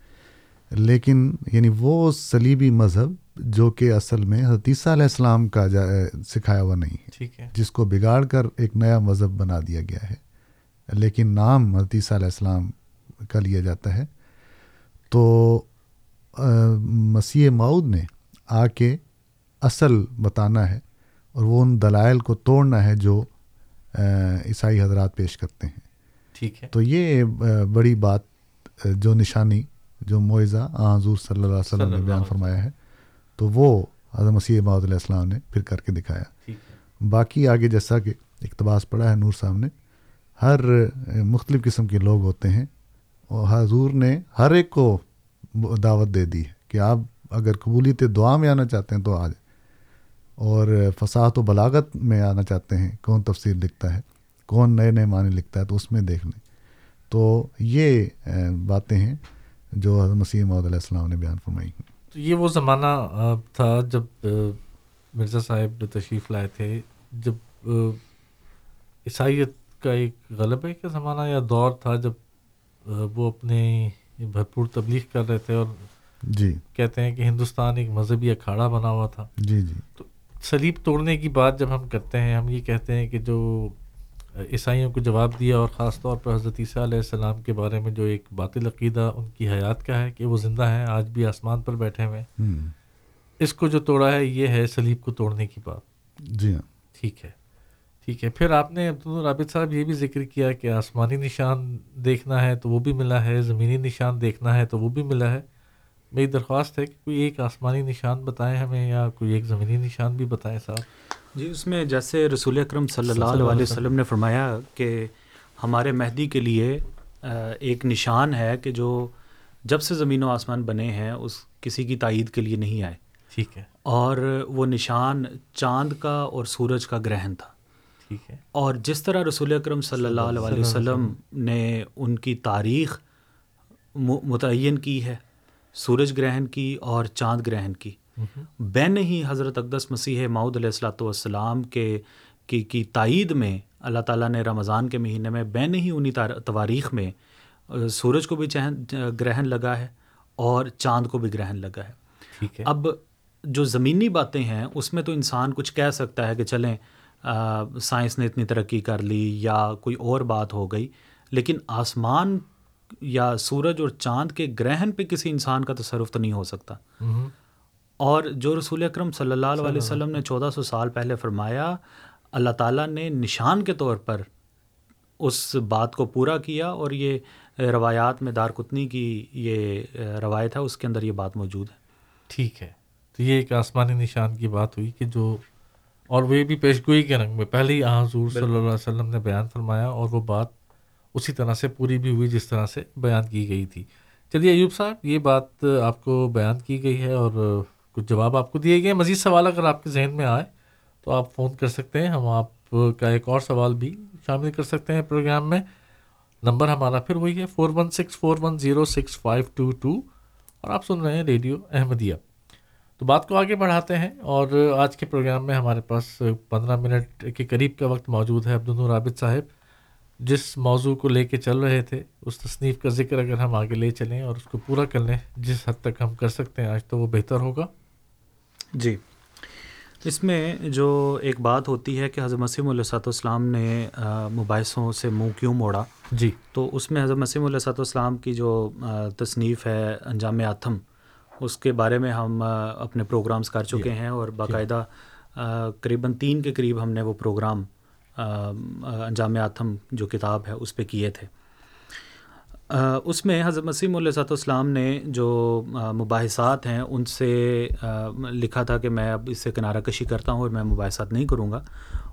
لیکن یعنی وہ سلیبی مذہب جو کہ اصل میں حتیثہ علیہ السلام کا سکھایا ہوا نہیں ہے ٹھیک ہے۔ جس کو بگاڑ کر ایک نیا مذہب بنا دیا گیا ہے۔ لیکن نام حتیثہ علیہ السلام کا لیا جاتا ہے۔ تو مسیح معود نے آ کے اصل بتانا ہے اور وہ ان دلائل کو توڑنا ہے جو عیسائی حضرات پیش کرتے ہیں۔ ٹھیک ہے۔ تو یہ بڑی بات جو نشانی جو معیزہ حضور صلی اللہ علیہ وسلم نے بیان فرمایا ہے تو وہ حضرت مسیح محدود علیہ السلام نے پھر کر کے دکھایا۔ باقی آگے جیسا کہ اقتباس پڑا ہے نور صاحب نے ہر مختلف قسم کے لوگ ہوتے ہیں اور حضور نے ہر ایک کو دعوت دے دی ہے کہ آپ اگر قبولیت دعا میں آنا چاہتے ہیں تو آ جائیں۔ اور فساد و بلاغت میں آنا چاہتے ہیں۔ کون تفسیر لکھتا ہے؟ کون نئے نئے معنی لکھتا ہے؟ تو اس میں دیکھ لیں۔ تو یہ باتیں ہیں جو حضرت مسیح محدود علیہ السلام نے بیان فرمائی۔ تو یہ وہ زمانہ تھا جب مرزا صاحب تشریف لائے تھے جب عیسائیت کا ایک غلبے کا زمانہ یا دور تھا جب وہ اپنے بھرپور تبلیغ کر رہے تھے اور جی۔ کہتے ہیں کہ ہندوستان ایک مذہبی اکھاڑا بنا ہوا تھا۔ جی جی۔ تو سلیب توڑنے کی بات جب ہم کرتے ہیں ہم یہ کہتے ہیں کہ جو عیسائیوں کو جواب دیا اور خاص طور پر حضرت عیسیٰ علیہ السلام کے بارے میں جو ایک باطل عقیدہ ان کی حیات کا ہے کہ وہ زندہ ہیں آج بھی آسمان پر بیٹھے ہوئے اس کو جو توڑا ہے یہ ہے سلیب کو توڑنے کی بات۔ جی ہاں۔ ٹھیک ہے۔ ٹھیک ہے۔ پھر آپ نے عبد رابط صاحب یہ بھی ذکر کیا کہ آسمانی نشان دیکھنا ہے تو وہ بھی ملا ہے زمینی نشان دیکھنا ہے تو وہ بھی ملا ہے۔ میری درخواست ہے کہ کوئی ایک آسمانی نشان بتائیں ہمیں یا کوئی ایک زمینی نشان بھی بتائیں صاحب۔ جی اس میں جیسے رسول اکرم صلی اللہ علیہ وسلم۔ نے فرمایا کہ ہمارے مہدی کے لیے ایک نشان ہے کہ جو جب سے زمین و آسمان بنے ہیں اس کسی کی تائید کے لیے نہیں آئے۔ ٹھیک ہے۔ اور وہ نشان چاند کا اور سورج کا گرہن تھا۔ ٹھیک ہے۔ اور جس طرح رسول اکرم صلی اللہ علیہ وسلم نے ان کی تاریخ متعین کی ہے سورج گرہن کی اور چاند گرہن کی۔ بین ہی حضرت اقدس مسیح ماؤد علیہ السلاۃ والسلام کے کی کی تائید میں اللہ تعالیٰ نے رمضان کے مہینے میں بین ہی انہیں تواریخ میں سورج کو بھی گرہن لگا ہے اور چاند کو بھی گرہن لگا ہے۔ اب جو زمینی باتیں ہیں اس میں تو انسان کچھ کہہ سکتا ہے کہ چلیں سائنس نے اتنی ترقی کر لی یا کوئی اور بات ہو گئی لیکن آسمان یا سورج اور چاند کے گرہن پہ کسی انسان کا تصرف تو نہیں ہو سکتا۔ اور جو رسول اکرم صلی اللہ علیہ وسلم نے چودہ سو سال پہلے فرمایا اللہ تعالیٰ نے نشان کے طور پر اس بات کو پورا کیا اور یہ روایات میں دار کتنی کی یہ روایت ہے اس کے اندر یہ بات موجود ہے۔ ٹھیک ہے۔ تو یہ ایک آسمانی نشان کی بات ہوئی کہ جو اور وہ بھی پیشگوئی کے رنگ میں پہلے ہی حضور صلی اللہ علیہ وسلم نے بیان فرمایا اور وہ بات اسی طرح سے پوری بھی ہوئی جس طرح سے بیان کی گئی تھی۔ چلیے ایوب صاحب، یہ بات آپ کو بیان کی گئی ہے اور کچھ جواب آپ کو دیے گئے مزید سوال اگر آپ کے ذہن میں آئے تو آپ فون کر سکتے ہیں۔ ہم آپ کا ایک اور سوال بھی شامل کر سکتے ہیں پروگرام میں۔ نمبر ہمارا پھر وہی ہے four one six four one zero six five two two اور آپ سن رہے ہیں ریڈیو احمدیہ۔ تو بات کو آگے بڑھاتے ہیں اور آج کے پروگرام میں ہمارے پاس پندرہ منٹ کے قریب کا وقت موجود ہے۔ عبد الرابط صاحب جس موضوع کو لے کے چل رہے تھے اس تصنیف کا ذکر اگر ہم آگے لے چلیں اور اس کو پورا کر لیں جس حد تک ہم کر سکتے ہیں آج تو وہ بہتر ہوگا۔ جی۔ اس میں جو ایک بات ہوتی ہے کہ حضرت مسیم علیہ صاحب والسلام نے مباحثوں سے منہ کیوں موڑا؟ جی۔ تو اس میں حضرت مسیم علیہ صاحب والسلام کی جو تصنیف ہے انجام آتم اس کے بارے میں ہم اپنے پروگرامز کر چکے جی۔ ہیں اور باقاعدہ قریباً تین کے قریب ہم نے وہ پروگرام انجام آتم جو کتاب ہے اس پہ کیے تھے۔ اس میں حضرت مسیم علیہ صاحب السلام نے جو مباحثات ہیں ان سے لکھا تھا کہ میں اب اس سے کنارہ کشی کرتا ہوں اور میں مباحثات نہیں کروں گا۔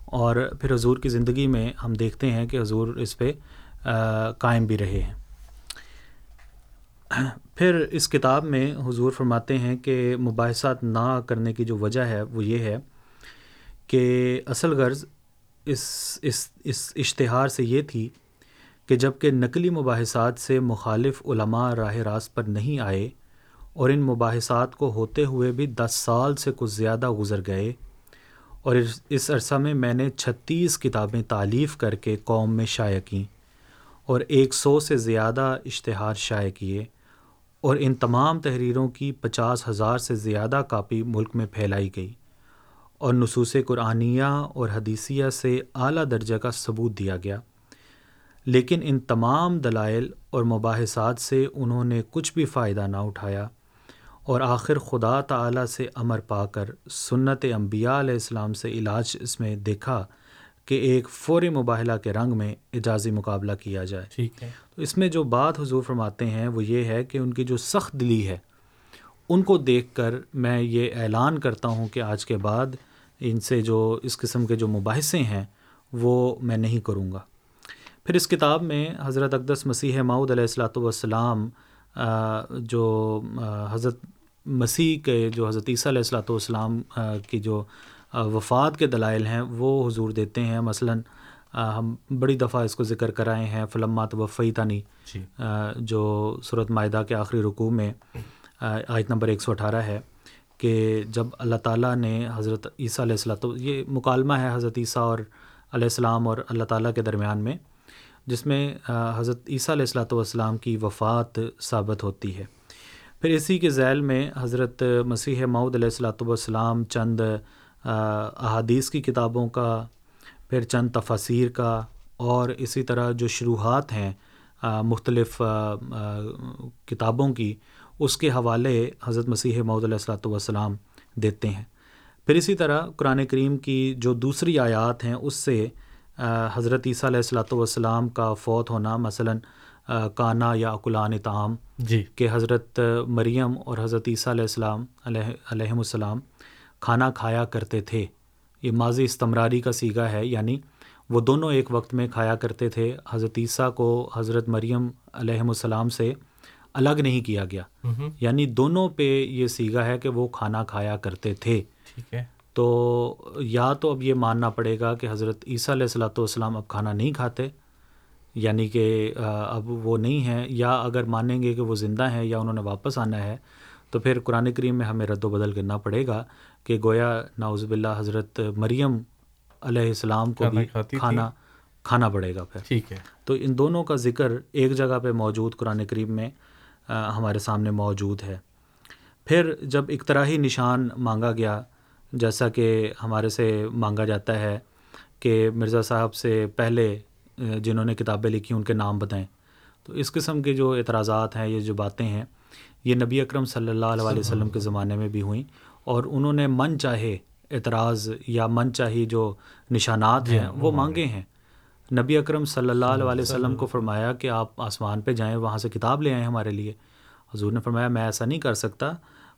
اور پھر حضور کی زندگی میں ہم دیکھتے ہیں کہ حضور اس پہ قائم بھی رہے ہیں۔ پھر اس کتاب میں حضور فرماتے ہیں کہ مباحثات نہ کرنے کی جو وجہ ہے وہ یہ ہے کہ اصل غرض اس اس اس اشتہار سے یہ تھی کہ جبکہ نقلی مباحثات سے مخالف علماء راہ راست پر نہیں آئے اور ان مباحثات کو ہوتے ہوئے بھی دس سال سے کچھ زیادہ گزر گئے اور اس عرصہ میں میں نے چھتیس کتابیں تعلیف کر کے قوم میں شائع کیں اور ایک سو سے زیادہ اشتہار شائع کیے اور ان تمام تحریروں کی پچاس ہزار سے زیادہ کاپی ملک میں پھیلائی گئی۔ اور نصوص قرآنیہ اور حدیثیہ سے اعلیٰ درجہ کا ثبوت دیا گیا۔ لیکن ان تمام دلائل اور مباحثات سے انہوں نے کچھ بھی فائدہ نہ اٹھایا۔ اور آخر خدا تعالیٰ سے امر پا کر سنت انبیاء علیہ السلام سے علاج اس میں دیکھا کہ ایک فوری مباحلہ کے رنگ میں اجازی مقابلہ کیا جائے۔ ٹھیک ہے۔ تو اس میں جو بات حضور فرماتے ہیں وہ یہ ہے کہ ان کی جو سخت دلی ہے ان کو دیکھ کر میں یہ اعلان کرتا ہوں کہ آج کے بعد ان سے جو اس قسم کے جو مباحثے ہیں وہ میں نہیں کروں گا۔ پھر اس کتاب میں حضرت اقدس مسیح ماؤد علیہ السلاۃ والسلام جو حضرت مسیح کے جو حضرت عیسیٰ علیہ السلاۃ والسلام کی جو وفات کے دلائل ہیں وہ حضور دیتے ہیں۔ مثلاً ہم بڑی دفعہ اس کو ذکر کرائے ہیں فلمات وفی تانی جی جو صورت معاہدہ کے آخری رکوع میں آیت نمبر ایک سو اٹھارہ ہے۔ کہ جب اللہ تعالیٰ نے حضرت عیسیٰ علیہ السلّۃ یہ مکالمہ ہے حضرت عیسیٰ اور علیہ السلام اور اللہ تعالیٰ کے درمیان میں، جس میں حضرت عیسیٰ علیہ السلاۃ والسلام کی وفات ثابت ہوتی ہے۔ پھر اسی کے ذیل میں حضرت مسیح معود علیہ السلاۃ والسلام چند احادیث کی کتابوں کا، پھر چند تفاصیر کا، اور اسی طرح جو شروحات ہیں مختلف کتابوں کی اس کے حوالے حضرت مسیح محدود علیہ السلاۃ والسلام دیتے ہیں۔ پھر اسی طرح قرآن کریم کی جو دوسری آیات ہیں اس سے حضرت عیسیٰ علیہ السلاۃ والسلام کا فوت ہونا مثلا کانا یا اقلان تعام جی۔ کہ حضرت مریم اور حضرت عیسیٰ علیہ السلام علیہ علیہم السلام کھانا کھایا کرتے تھے۔ یہ ماضی استمراری کا سیگا ہے یعنی وہ دونوں ایک وقت میں کھایا کرتے تھے۔ حضرت عیسیٰ کو حضرت مریم علیہم السلام سے الگ نہیں کیا گیا۔ یعنی دونوں پہ یہ سیگا ہے کہ وہ کھانا کھایا کرتے تھے۔ ٹھیک ہے۔ تو یا تو اب یہ ماننا پڑے گا کہ حضرت عیسیٰ علیہ السلاۃ والسلام اب کھانا نہیں کھاتے یعنی کہ اب وہ نہیں ہیں یا اگر مانیں گے کہ وہ زندہ ہیں یا انہوں نے واپس آنا ہے تو پھر قرآن کریم میں ہمیں رد و بدل کرنا پڑے گا کہ گویا ناؤز باللہ حضرت مریم علیہ السلام کو بھی کھانا کھانا پڑے گا پھر۔ ٹھیک ہے۔ تو ان دونوں کا ذکر ایک جگہ پہ موجود قرآن کریم میں ہمارے سامنے موجود ہے۔ پھر جب اقتراحی نشان مانگا گیا جیسا کہ ہمارے سے مانگا جاتا ہے کہ مرزا صاحب سے پہلے جنہوں نے کتابیں لکھی ان کے نام بتائیں۔ تو اس قسم کے جو اعتراضات ہیں یہ جو باتیں ہیں یہ نبی اکرم صلی اللہ علیہ وسلم کے زمانے میں بھی ہوئیں۔ اور انہوں نے من چاہے اعتراض یا من چاہی جو نشانات ہیں وہ مانگے ہیں۔ نبی اکرم صلی اللہ علیہ وسلم کو فرمایا کہ آپ آسمان پہ جائیں وہاں سے کتاب لے آئیں ہمارے لیے۔ حضور نے فرمایا میں ایسا نہیں کر سکتا۔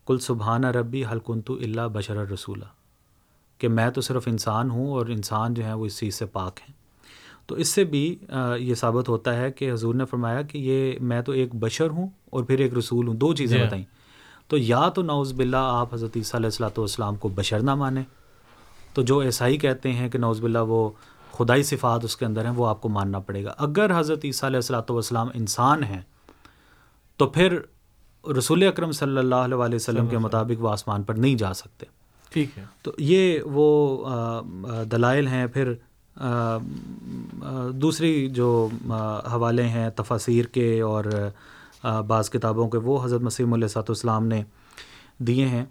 کل سبحانہ ربی حلکنتو اللہ بشر الرسولہ کہ میں تو صرف انسان ہوں اور انسان جو ہیں وہ اس چیز سے پاک ہیں۔ تو اس سے بھی یہ ثابت ہوتا ہے کہ حضور نے فرمایا کہ یہ میں تو ایک بشر ہوں اور پھر ایک رسول ہوں۔ دو چیزیں بتائیں۔ تو یا تو نوز باللہ آپ حضرت عیسیٰ علیہ السلاۃ والسلام کو بشر نہ مانیں۔ تو جو عیسائی کہتے ہیں کہ نوز باللہ وہ خدائی صفات اس کے اندر ہیں وہ آپ کو ماننا پڑے گا۔ اگر حضرت عیسیٰ علیہ السلاۃ والسلام انسان ہیں تو پھر رسول اکرم صلی اللہ علیہ وسلم کے مطابق وہ آسمان پر نہیں جا سکتے۔ ٹھیک ہے۔ تو یہ وہ دلائل ہیں۔ پھر دوسری جو حوالے ہیں تفاصیر کے اور بعض کتابوں کے وہ حضرت مسیم علیہ صاحب والسلام نے دیے ہیں۔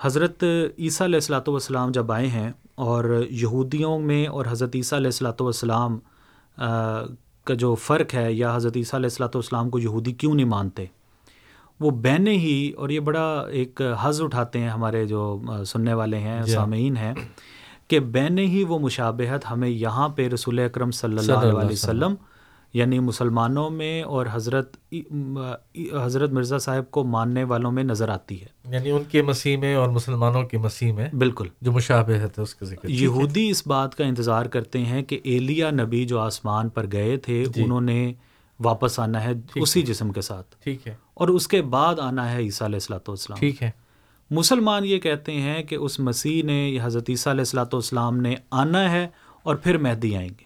حضرت عیسیٰ علیہ السلاۃ والسلام جب آئے ہیں اور یہودیوں میں اور حضرت عیسیٰ علیہ السلاۃ والسلام کا جو فرق ہے یا حضرت عیسیٰ علیہ السلاۃ والسلام کو یہودی کیوں نہیں مانتے؟ وہ بہنیں ہی اور یہ بڑا ایک حض اٹھاتے ہیں ہمارے جو سننے والے ہیں سامعین ہیں کہ بہنیں ہی وہ مشابہت ہمیں یہاں پہ رسول اکرم صلی اللہ علیہ وسلم یعنی مسلمانوں میں اور حضرت حضرت مرزا صاحب کو ماننے والوں میں نظر آتی ہے۔ یعنی ان کے مسیح میں اور مسلمانوں کے مسیح میں بالکل۔ جو مشابہت ہے اس کا ذکر۔ یہودی اس بات کا انتظار کرتے ہیں کہ ایلیا نبی جو آسمان پر گئے تھے جی۔ انہوں نے واپس آنا ہے اسی جسم کے ساتھ۔ ٹھیک ہے۔ اور اس کے بعد آنا ہے عیسیٰ علیہ السلاۃ والسلام۔ ٹھیک ہے۔ مسلمان یہ کہتے ہیں کہ اس مسیح نے یا حضرت عیسیٰ علیہ السلاۃ والسلام نے آنا ہے اور پھر مہدی آئیں گے۔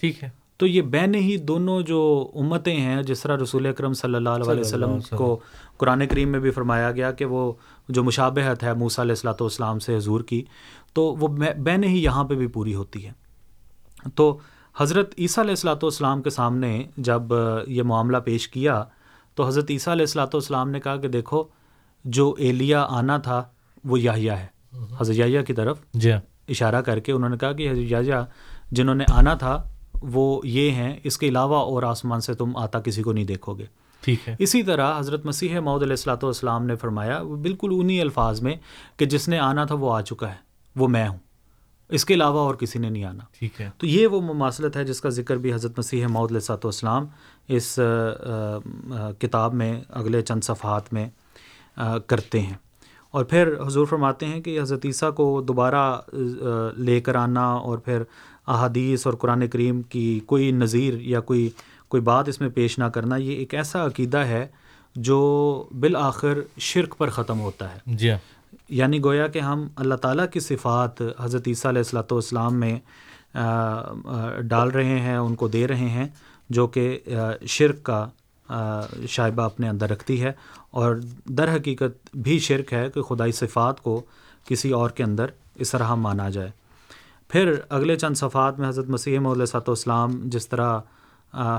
ٹھیک ہے۔ تو یہ بین ہی دونوں جو امتیں ہیں جس طرح رسول اکرم صلی اللہ علیہ وسلم کو قرآن کریم میں بھی فرمایا گیا کہ وہ جو مشابہت ہے موسیٰ علیہ السلاۃ والسلام سے حضور کی تو وہ بین ہی یہاں پہ بھی پوری ہوتی ہے۔ تو حضرت عیسیٰ علیہ السلاۃ والسلام کے سامنے جب یہ معاملہ پیش کیا تو حضرت عیسیٰ علیہ السلاۃ والسلام نے کہا کہ دیکھو جو ایلیا آنا تھا وہ یاہیا ہے۔ حضرت یاہیا کی طرف جی اشارہ کر کے انہوں نے کہا کہ حضرت یاہیا جنہوں نے آنا تھا وہ یہ ہیں اس کے علاوہ اور آسمان سے تم آتا کسی کو نہیں دیکھو گے۔ ٹھیک ہے۔ اسی طرح حضرت مسیح معود علیہ السلاۃ والسلام نے فرمایا بالکل انہی الفاظ میں کہ جس نے آنا تھا وہ آ چکا ہے وہ میں ہوں۔ اس کے علاوہ اور کسی نے نہیں آنا۔ ٹھیک ہے۔ تو یہ وہ مماثلت ہے جس کا ذکر بھی حضرت مسیح معود علیہ السلاۃ والسلام اس کتاب میں اگلے چند صفحات میں کرتے ہیں۔ اور پھر حضور فرماتے ہیں کہ حضرت عیسیٰ کو دوبارہ لے کر آنا اور پھر احادیث اور قرآن کریم کی کوئی نظیر یا کوئی کوئی بات اس میں پیش نہ کرنا یہ ایک ایسا عقیدہ ہے جو بالآخر شرک پر ختم ہوتا ہے۔ جی یعنی گویا کہ ہم اللہ تعالیٰ کی صفات حضرت عیسیٰ علیہ السلاۃ والسلام میں ڈال رہے ہیں ان کو دے رہے ہیں جو کہ شرک کا شائبہ اپنے اندر رکھتی ہے۔ اور در حقیقت بھی شرک ہے کہ خدائی صفات کو کسی اور کے اندر اس طرح مانا جائے۔ پھر اگلے چند صفحات میں حضرت مسیح علیہ صلاۃ والسلام جس طرح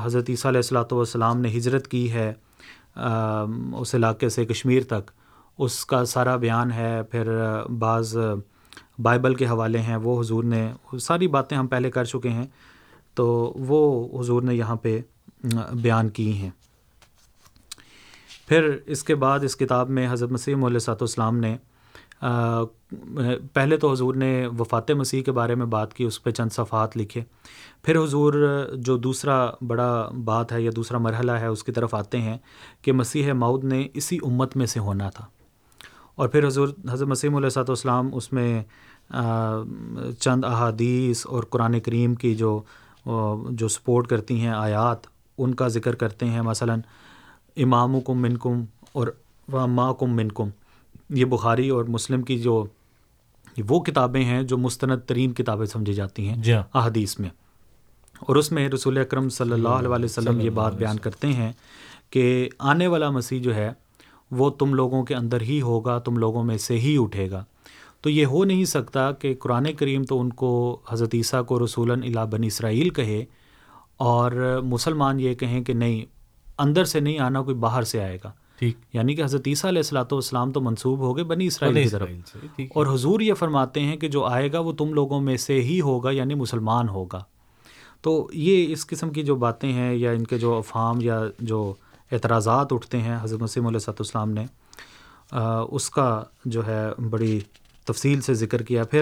حضرت عیسیٰ علیہ السلاۃ والسلام نے ہجرت کی ہے اس علاقے سے کشمیر تک، اس کا سارا بیان ہے۔ پھر بعض بائبل کے حوالے ہیں، وہ حضور نے ساری باتیں ہم پہلے کر چکے ہیں، تو وہ حضور نے یہاں پہ بیان کی ہیں۔ پھر اس کے بعد اس کتاب میں حضرت مسیح علیہ صاحب والسلام نے پہلے تو حضور نے وفات مسیح کے بارے میں بات کی، اس پہ چند صفحات لکھے۔ پھر حضور جو دوسرا بڑا بات ہے یا دوسرا مرحلہ ہے، اس کی طرف آتے ہیں کہ مسیح مود نے اسی امت میں سے ہونا تھا۔ اور پھر حضور، حضرت مسیم علیہ صاحب اس میں چند احادیث اور قرآن کریم کی جو جو سپورٹ کرتی ہیں آیات، ان کا ذکر کرتے ہیں۔ مثلا امام کم من کم اور ماں کم من کم یہ بخاری اور مسلم کی جو وہ کتابیں ہیں جو مستند ترین کتابیں سمجھی جاتی ہیں جی احادیث میں۔ اور اس میں رسول اکرم صلی اللہ علیہ وسلم یہ بات بیان کرتے ہیں کہ آنے والا مسیح جو ہے وہ تم لوگوں کے اندر ہی ہوگا تم لوگوں میں سے ہی اٹھے گا۔ تو یہ ہو نہیں سکتا کہ قرآن کریم تو ان کو حضرت عیسیٰ کو رسول الا بنی اسرائیل کہے اور مسلمان یہ کہیں کہ نہیں اندر سے نہیں آنا کوئی باہر سے آئے گا۔ ٹھیک۔ یعنی کہ حضرت عیسیٰ علیہ السلاۃ والسلام تو منسوب ہو گئے بنی اسرائیل کی طرف۔ اور حضور یہ فرماتے ہیں کہ جو آئے گا وہ تم لوگوں میں سے ہی ہوگا یعنی مسلمان ہوگا۔ تو یہ اس قسم کی جو باتیں ہیں یا ان کے جو افہام یا جو اعتراضات اٹھتے ہیں حضرت مسیم علیہ صاحب السلام نے اس کا جو ہے بڑی تفصیل سے ذکر کیا۔ پھر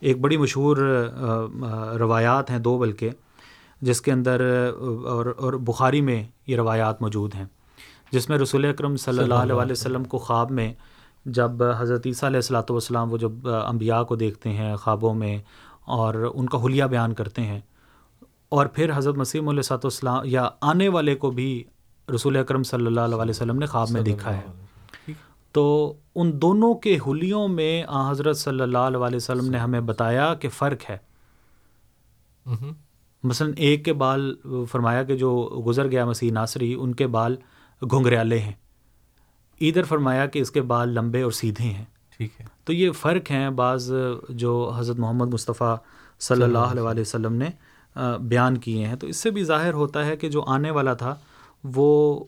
ایک بڑی مشہور روایات ہیں دو بلکہ جس کے اندر اور اور بخاری میں یہ روایات موجود ہیں۔ جس میں رسول اکرم صلی اللہ علیہ وسلم کو خواب میں جب حضرت عیسیٰ علیہ السلاۃ والسلام وہ جب انبیاء کو دیکھتے ہیں خوابوں میں اور ان کا حلیہ بیان کرتے ہیں اور پھر حضرت مسیم علیہ صاحب والسلام یا آنے والے کو بھی رسول اکرم صلی اللہ علیہ وسلم نے خواب میں دیکھا ہے۔ تو ان دونوں کے حلیوں میں آ حضرت صلی اللہ علیہ وسلم نے ہمیں بتایا کہ فرق ہے۔ مثلا ایک کے بال فرمایا کہ جو گزر گیا مسیح ناصری ان کے بال گھنگریالے ہیں۔ ادھر فرمایا کہ اس کے بال لمبے اور سیدھے ہیں۔ ٹھیک ہے۔ تو یہ فرق ہیں بعض جو حضرت محمد مصطفیٰ صلی اللہ علیہ وسلم نے بیان کیے ہیں۔ تو اس سے بھی ظاہر ہوتا ہے کہ جو آنے والا تھا وہ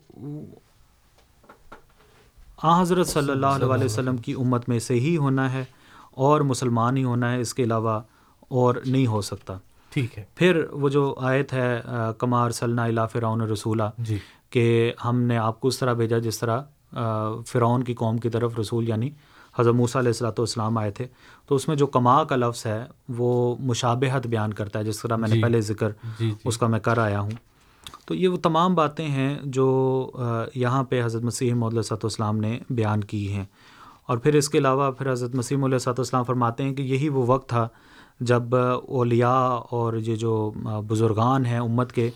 آ حضرت صلی اللہ علیہ وسلم کی امت میں سے ہی ہونا ہے اور مسلمان ہی ہونا ہے اس کے علاوہ اور نہیں ہو سکتا۔ ٹھیک ہے۔ پھر وہ جو آیت ہے کمار صلی اللہ فرعون رسولہ جی۔ کہ ہم نے آپ کو اس طرح بھیجا جس طرح فرعون کی قوم کی طرف رسول یعنی حضرت موسیٰ علیہ السلاۃ والسلام آئے تھے۔ تو اس میں جو کما کا لفظ ہے وہ مشابہت بیان کرتا ہے جس طرح میں نے جی۔ پہلے ذکر جی جی۔ اس کا میں کر آیا ہوں۔ تو یہ وہ تمام باتیں ہیں جو یہاں پہ حضرت مسیح علیہ صاحب اسلام نے بیان کی ہیں۔ اور پھر اس کے علاوہ پھر حضرت مسیم علیہ صاحب السلام فرماتے ہیں کہ یہی وہ وقت تھا جب اولیاء اور یہ جو بزرگان ہیں امت کے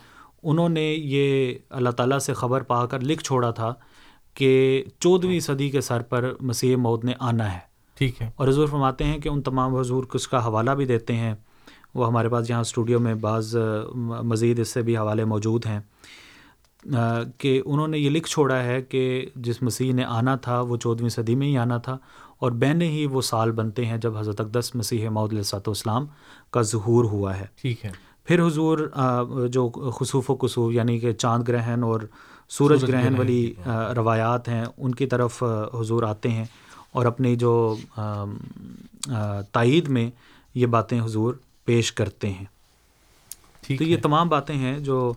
انہوں نے یہ اللہ تعالیٰ سے خبر پا کر لکھ چھوڑا تھا کہ چودھویں صدی کے سر پر مسیح مود نے آنا ہے۔ ٹھیک ہے۔ اور حضور فرماتے ہیں کہ ان تمام حضور کو اس کا حوالہ بھی دیتے ہیں۔ وہ ہمارے پاس یہاں اسٹوڈیو میں بعض مزید اس سے بھی حوالے موجود ہیں۔ کہ انہوں نے یہ لکھ چھوڑا ہے کہ جس مسیح نے آنا تھا وہ چودھویں صدی میں ہی آنا تھا۔ اور بین ہی وہ سال بنتے ہیں جب حضرت اقدس مسیح مود السّۃ والسلام کا ظہور ہوا ہے۔ ٹھیک ہے۔ پھر حضور جو خصوف و قصوف یعنی کہ چاند گرہن اور سورج گرہن والی روایات ہیں ان کی طرف حضور آتے ہیں اور اپنی جو تائید میں یہ باتیں حضور پیش کرتے ہیں۔ تو یہ تمام باتیں ہیں جو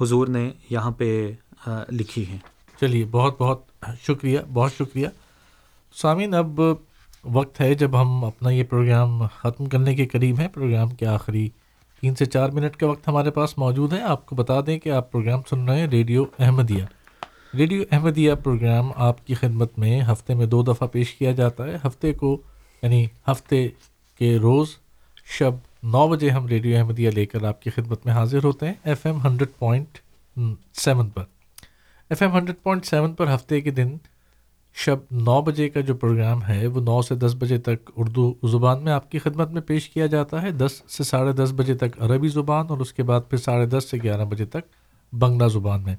حضور نے یہاں پہ لکھی ہیں۔ چلیے بہت بہت شکریہ بہت شکریہ۔ سامعین اب وقت ہے جب ہم اپنا یہ پروگرام ختم کرنے کے قریب ہیں۔ پروگرام کے آخری تین سے چار منٹ کا وقت ہمارے پاس موجود ہے آپ کو بتا دیں کہ آپ پروگرام سن رہے ہیں radio Ahmadiyya. Radio Ahmadiyya program آپ کی خدمت میں ہفتے میں دو دفعہ پیش کیا جاتا ہے۔ ہفتے کو یعنی ہفتے کے روز شب نو بجے ہم ریڈیو احمدیہ لے کر آپ کی خدمت میں حاضر ہوتے ہیں۔ F M hundred point seven پر۔ F M hundred point seven پر ہفتے کے دن شب نو بجے کا جو پروگرام ہے، وہ نو سے دس بجے تک اردو زبان میں آپ کی خدمت میں پیش کیا جاتا ہے۔ دس سے ساڑھے دس بجے تک عربی زبان اور اس کے بعد پھر ساڑھے دس سے گیارہ بجے تک بنگلہ زبان میں۔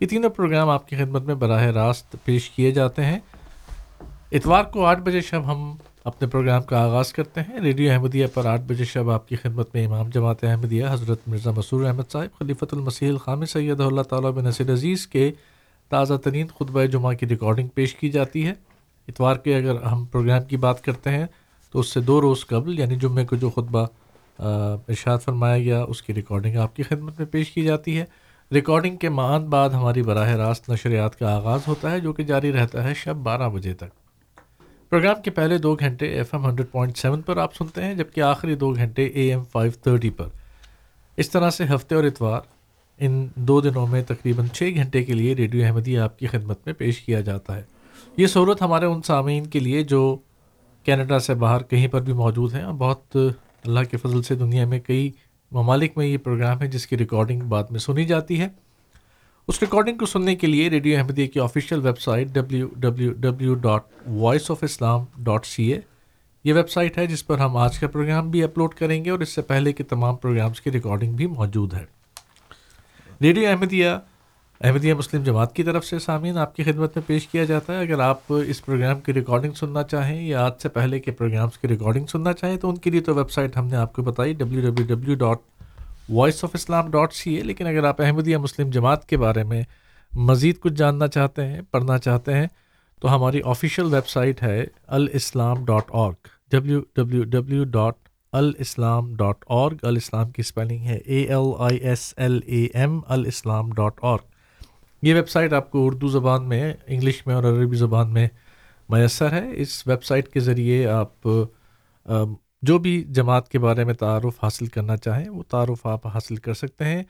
یہ تینوں پروگرام آپ کی خدمت میں براہ راست پیش کیے جاتے ہیں۔ اتوار کو آٹھ بجے شب ہم اپنے پروگرام کا آغاز کرتے ہیں۔ ریڈیو احمدیہ پر آٹھ بجے شب آپ کی خدمت میں امام جماعت احمدیہ حضرت مرزا مسور احمد صاحب، خلیفۃ المسیح الخام سید اللہ تعالیٰ بن نصیر عزیز کے تازہ ترین خطبہ جمعہ کی ریکارڈنگ پیش کی جاتی ہے۔ اتوار کے اگر ہم پروگرام کی بات کرتے ہیں، تو اس سے دو روز قبل یعنی جمعے کو جو خطبہ ارشاد فرمایا گیا، اس کی ریکارڈنگ آپ کی خدمت میں پیش کی جاتی ہے۔ ریکارڈنگ کے مان بعد ہماری براہ راست نشریات کا آغاز ہوتا ہے، جو کہ جاری رہتا ہے شب بارہ بجے تک۔ پروگرام کے پہلے دو گھنٹے F M hundred point seven پر آپ سنتے ہیں، جبکہ آخری دو گھنٹے اے ایم فائیو تھرٹی پر۔ اس طرح سے ہفتے اور اتوار ان دو دنوں میں تقریباً چھ گھنٹے کے لیے ریڈیو احمدی آپ کی خدمت میں پیش کیا جاتا ہے۔ یہ صورت ہمارے ان سامعین کے لیے جو کینیڈا سے باہر کہیں پر بھی موجود ہیں، اور بہت اللہ کے فضل سے دنیا میں کئی ممالک میں یہ پروگرام ہے جس کی ریکارڈنگ بعد میں سنی جاتی ہے۔ اس ریکارڈنگ کو سننے کے لیے ریڈیو احمدیہ کی official website W W W dot voice of Islam dot C A یہ ویب سائٹ ہے جس پر ہم آج کا پروگرام بھی اپلوڈ کریں گے اور اس سے پہلے کے تمام پروگرامس کی ریکارڈنگ بھی موجود ہے۔ ریڈیو احمدیہ۔ احمدیہ مسلم جماعت کی طرف سے سامعین، آپ کی خدمت میں پیش کیا جاتا ہے۔ اگر آپ اس پروگرام کی ریکارڈنگ سننا چاہیں یا آج سے پہلے کے پروگرامس کی ریکارڈنگ سننا چاہیں، تو ان کے لیے تو ویب سائٹ ہم نے آپ کو بتائی W W W dot voice of Islam dot C A لیکن اگر آپ احمدیہ مسلم جماعت کے بارے میں مزید کچھ جاننا چاہتے ہیں، پڑھنا چاہتے ہیں، تو ہماری آفیشیل ویب سائٹ ہے Alislam dot org W W W dot Alislam dot org Alislam کی اسپیلنگ ہے A L I S L A M Alislam dot org یہ ویب سائٹ آپ کو اردو زبان میں، انگلش میں اور عربی زبان میں میسر ہے۔ اس ویب سائٹ کے ذریعے آپ جو بھی جماعت کے بارے میں تعارف حاصل کرنا چاہیں، وہ تعارف آپ حاصل کر سکتے ہیں۔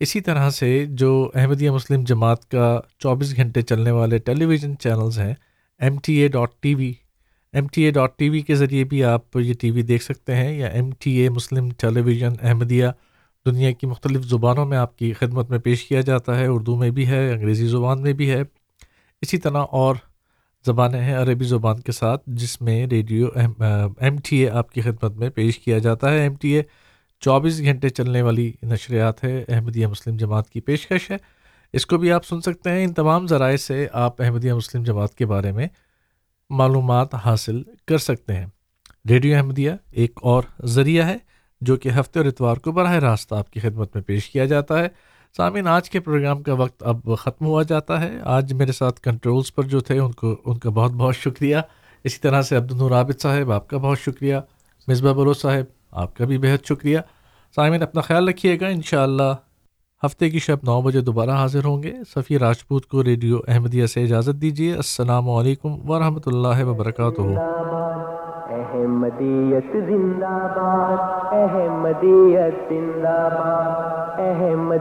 اسی طرح سے جو احمدیہ مسلم جماعت کا چوبیس گھنٹے چلنے والے ٹیلی ویژن چینلز ہیں M T A dot T V M T A dot T V کے ذریعے بھی آپ یہ ٹی وی دیکھ سکتے ہیں یا M T A Muslim television Ahmadiyya دنیا کی مختلف زبانوں میں آپ کی خدمت میں پیش کیا جاتا ہے، اردو میں بھی ہے، انگریزی زبان میں بھی ہے۔ اسی طرح اور زبانیں ہیں عربی زبان کے ساتھ، جس میں ریڈیو ایم ٹی اے آپ کی خدمت میں پیش کیا جاتا ہے۔ ایم ٹی اے چوبیس گھنٹے چلنے والی نشریات ہے احمدیہ مسلم جماعت کی پیشکش ہے۔ اس کو بھی آپ سن سکتے ہیں۔ ان تمام ذرائع سے آپ احمدیہ مسلم جماعت کے بارے میں معلومات حاصل کر سکتے ہیں۔ ریڈیو احمدیہ ایک اور ذریعہ ہے جو کہ ہفتے اور اتوار کو براہ راست آپ کی خدمت میں پیش کیا جاتا ہے۔ سامعین، آج کے پروگرام کا وقت اب ختم ہوا جاتا ہے۔ آج میرے ساتھ کنٹرولز پر جو تھے، ان کو، ان کا بہت بہت شکریہ۔ اسی طرح سے عبد عابد صاحب، آپ کا بہت شکریہ۔ مصباح بلو صاحب، آپ کا بھی بہت شکریہ۔ سامعین، اپنا خیال رکھیے گا۔ انشاءاللہ ہفتے کی شب نو بجے دوبارہ حاضر ہوں گے۔ صفی راجپوت کو ریڈیو احمدیہ سے اجازت دیجیے۔ السلام علیکم ورحمۃ اللہ وبرکاتہ۔ احمدیت زندہ باد، احمدیت زندہ باد، احمد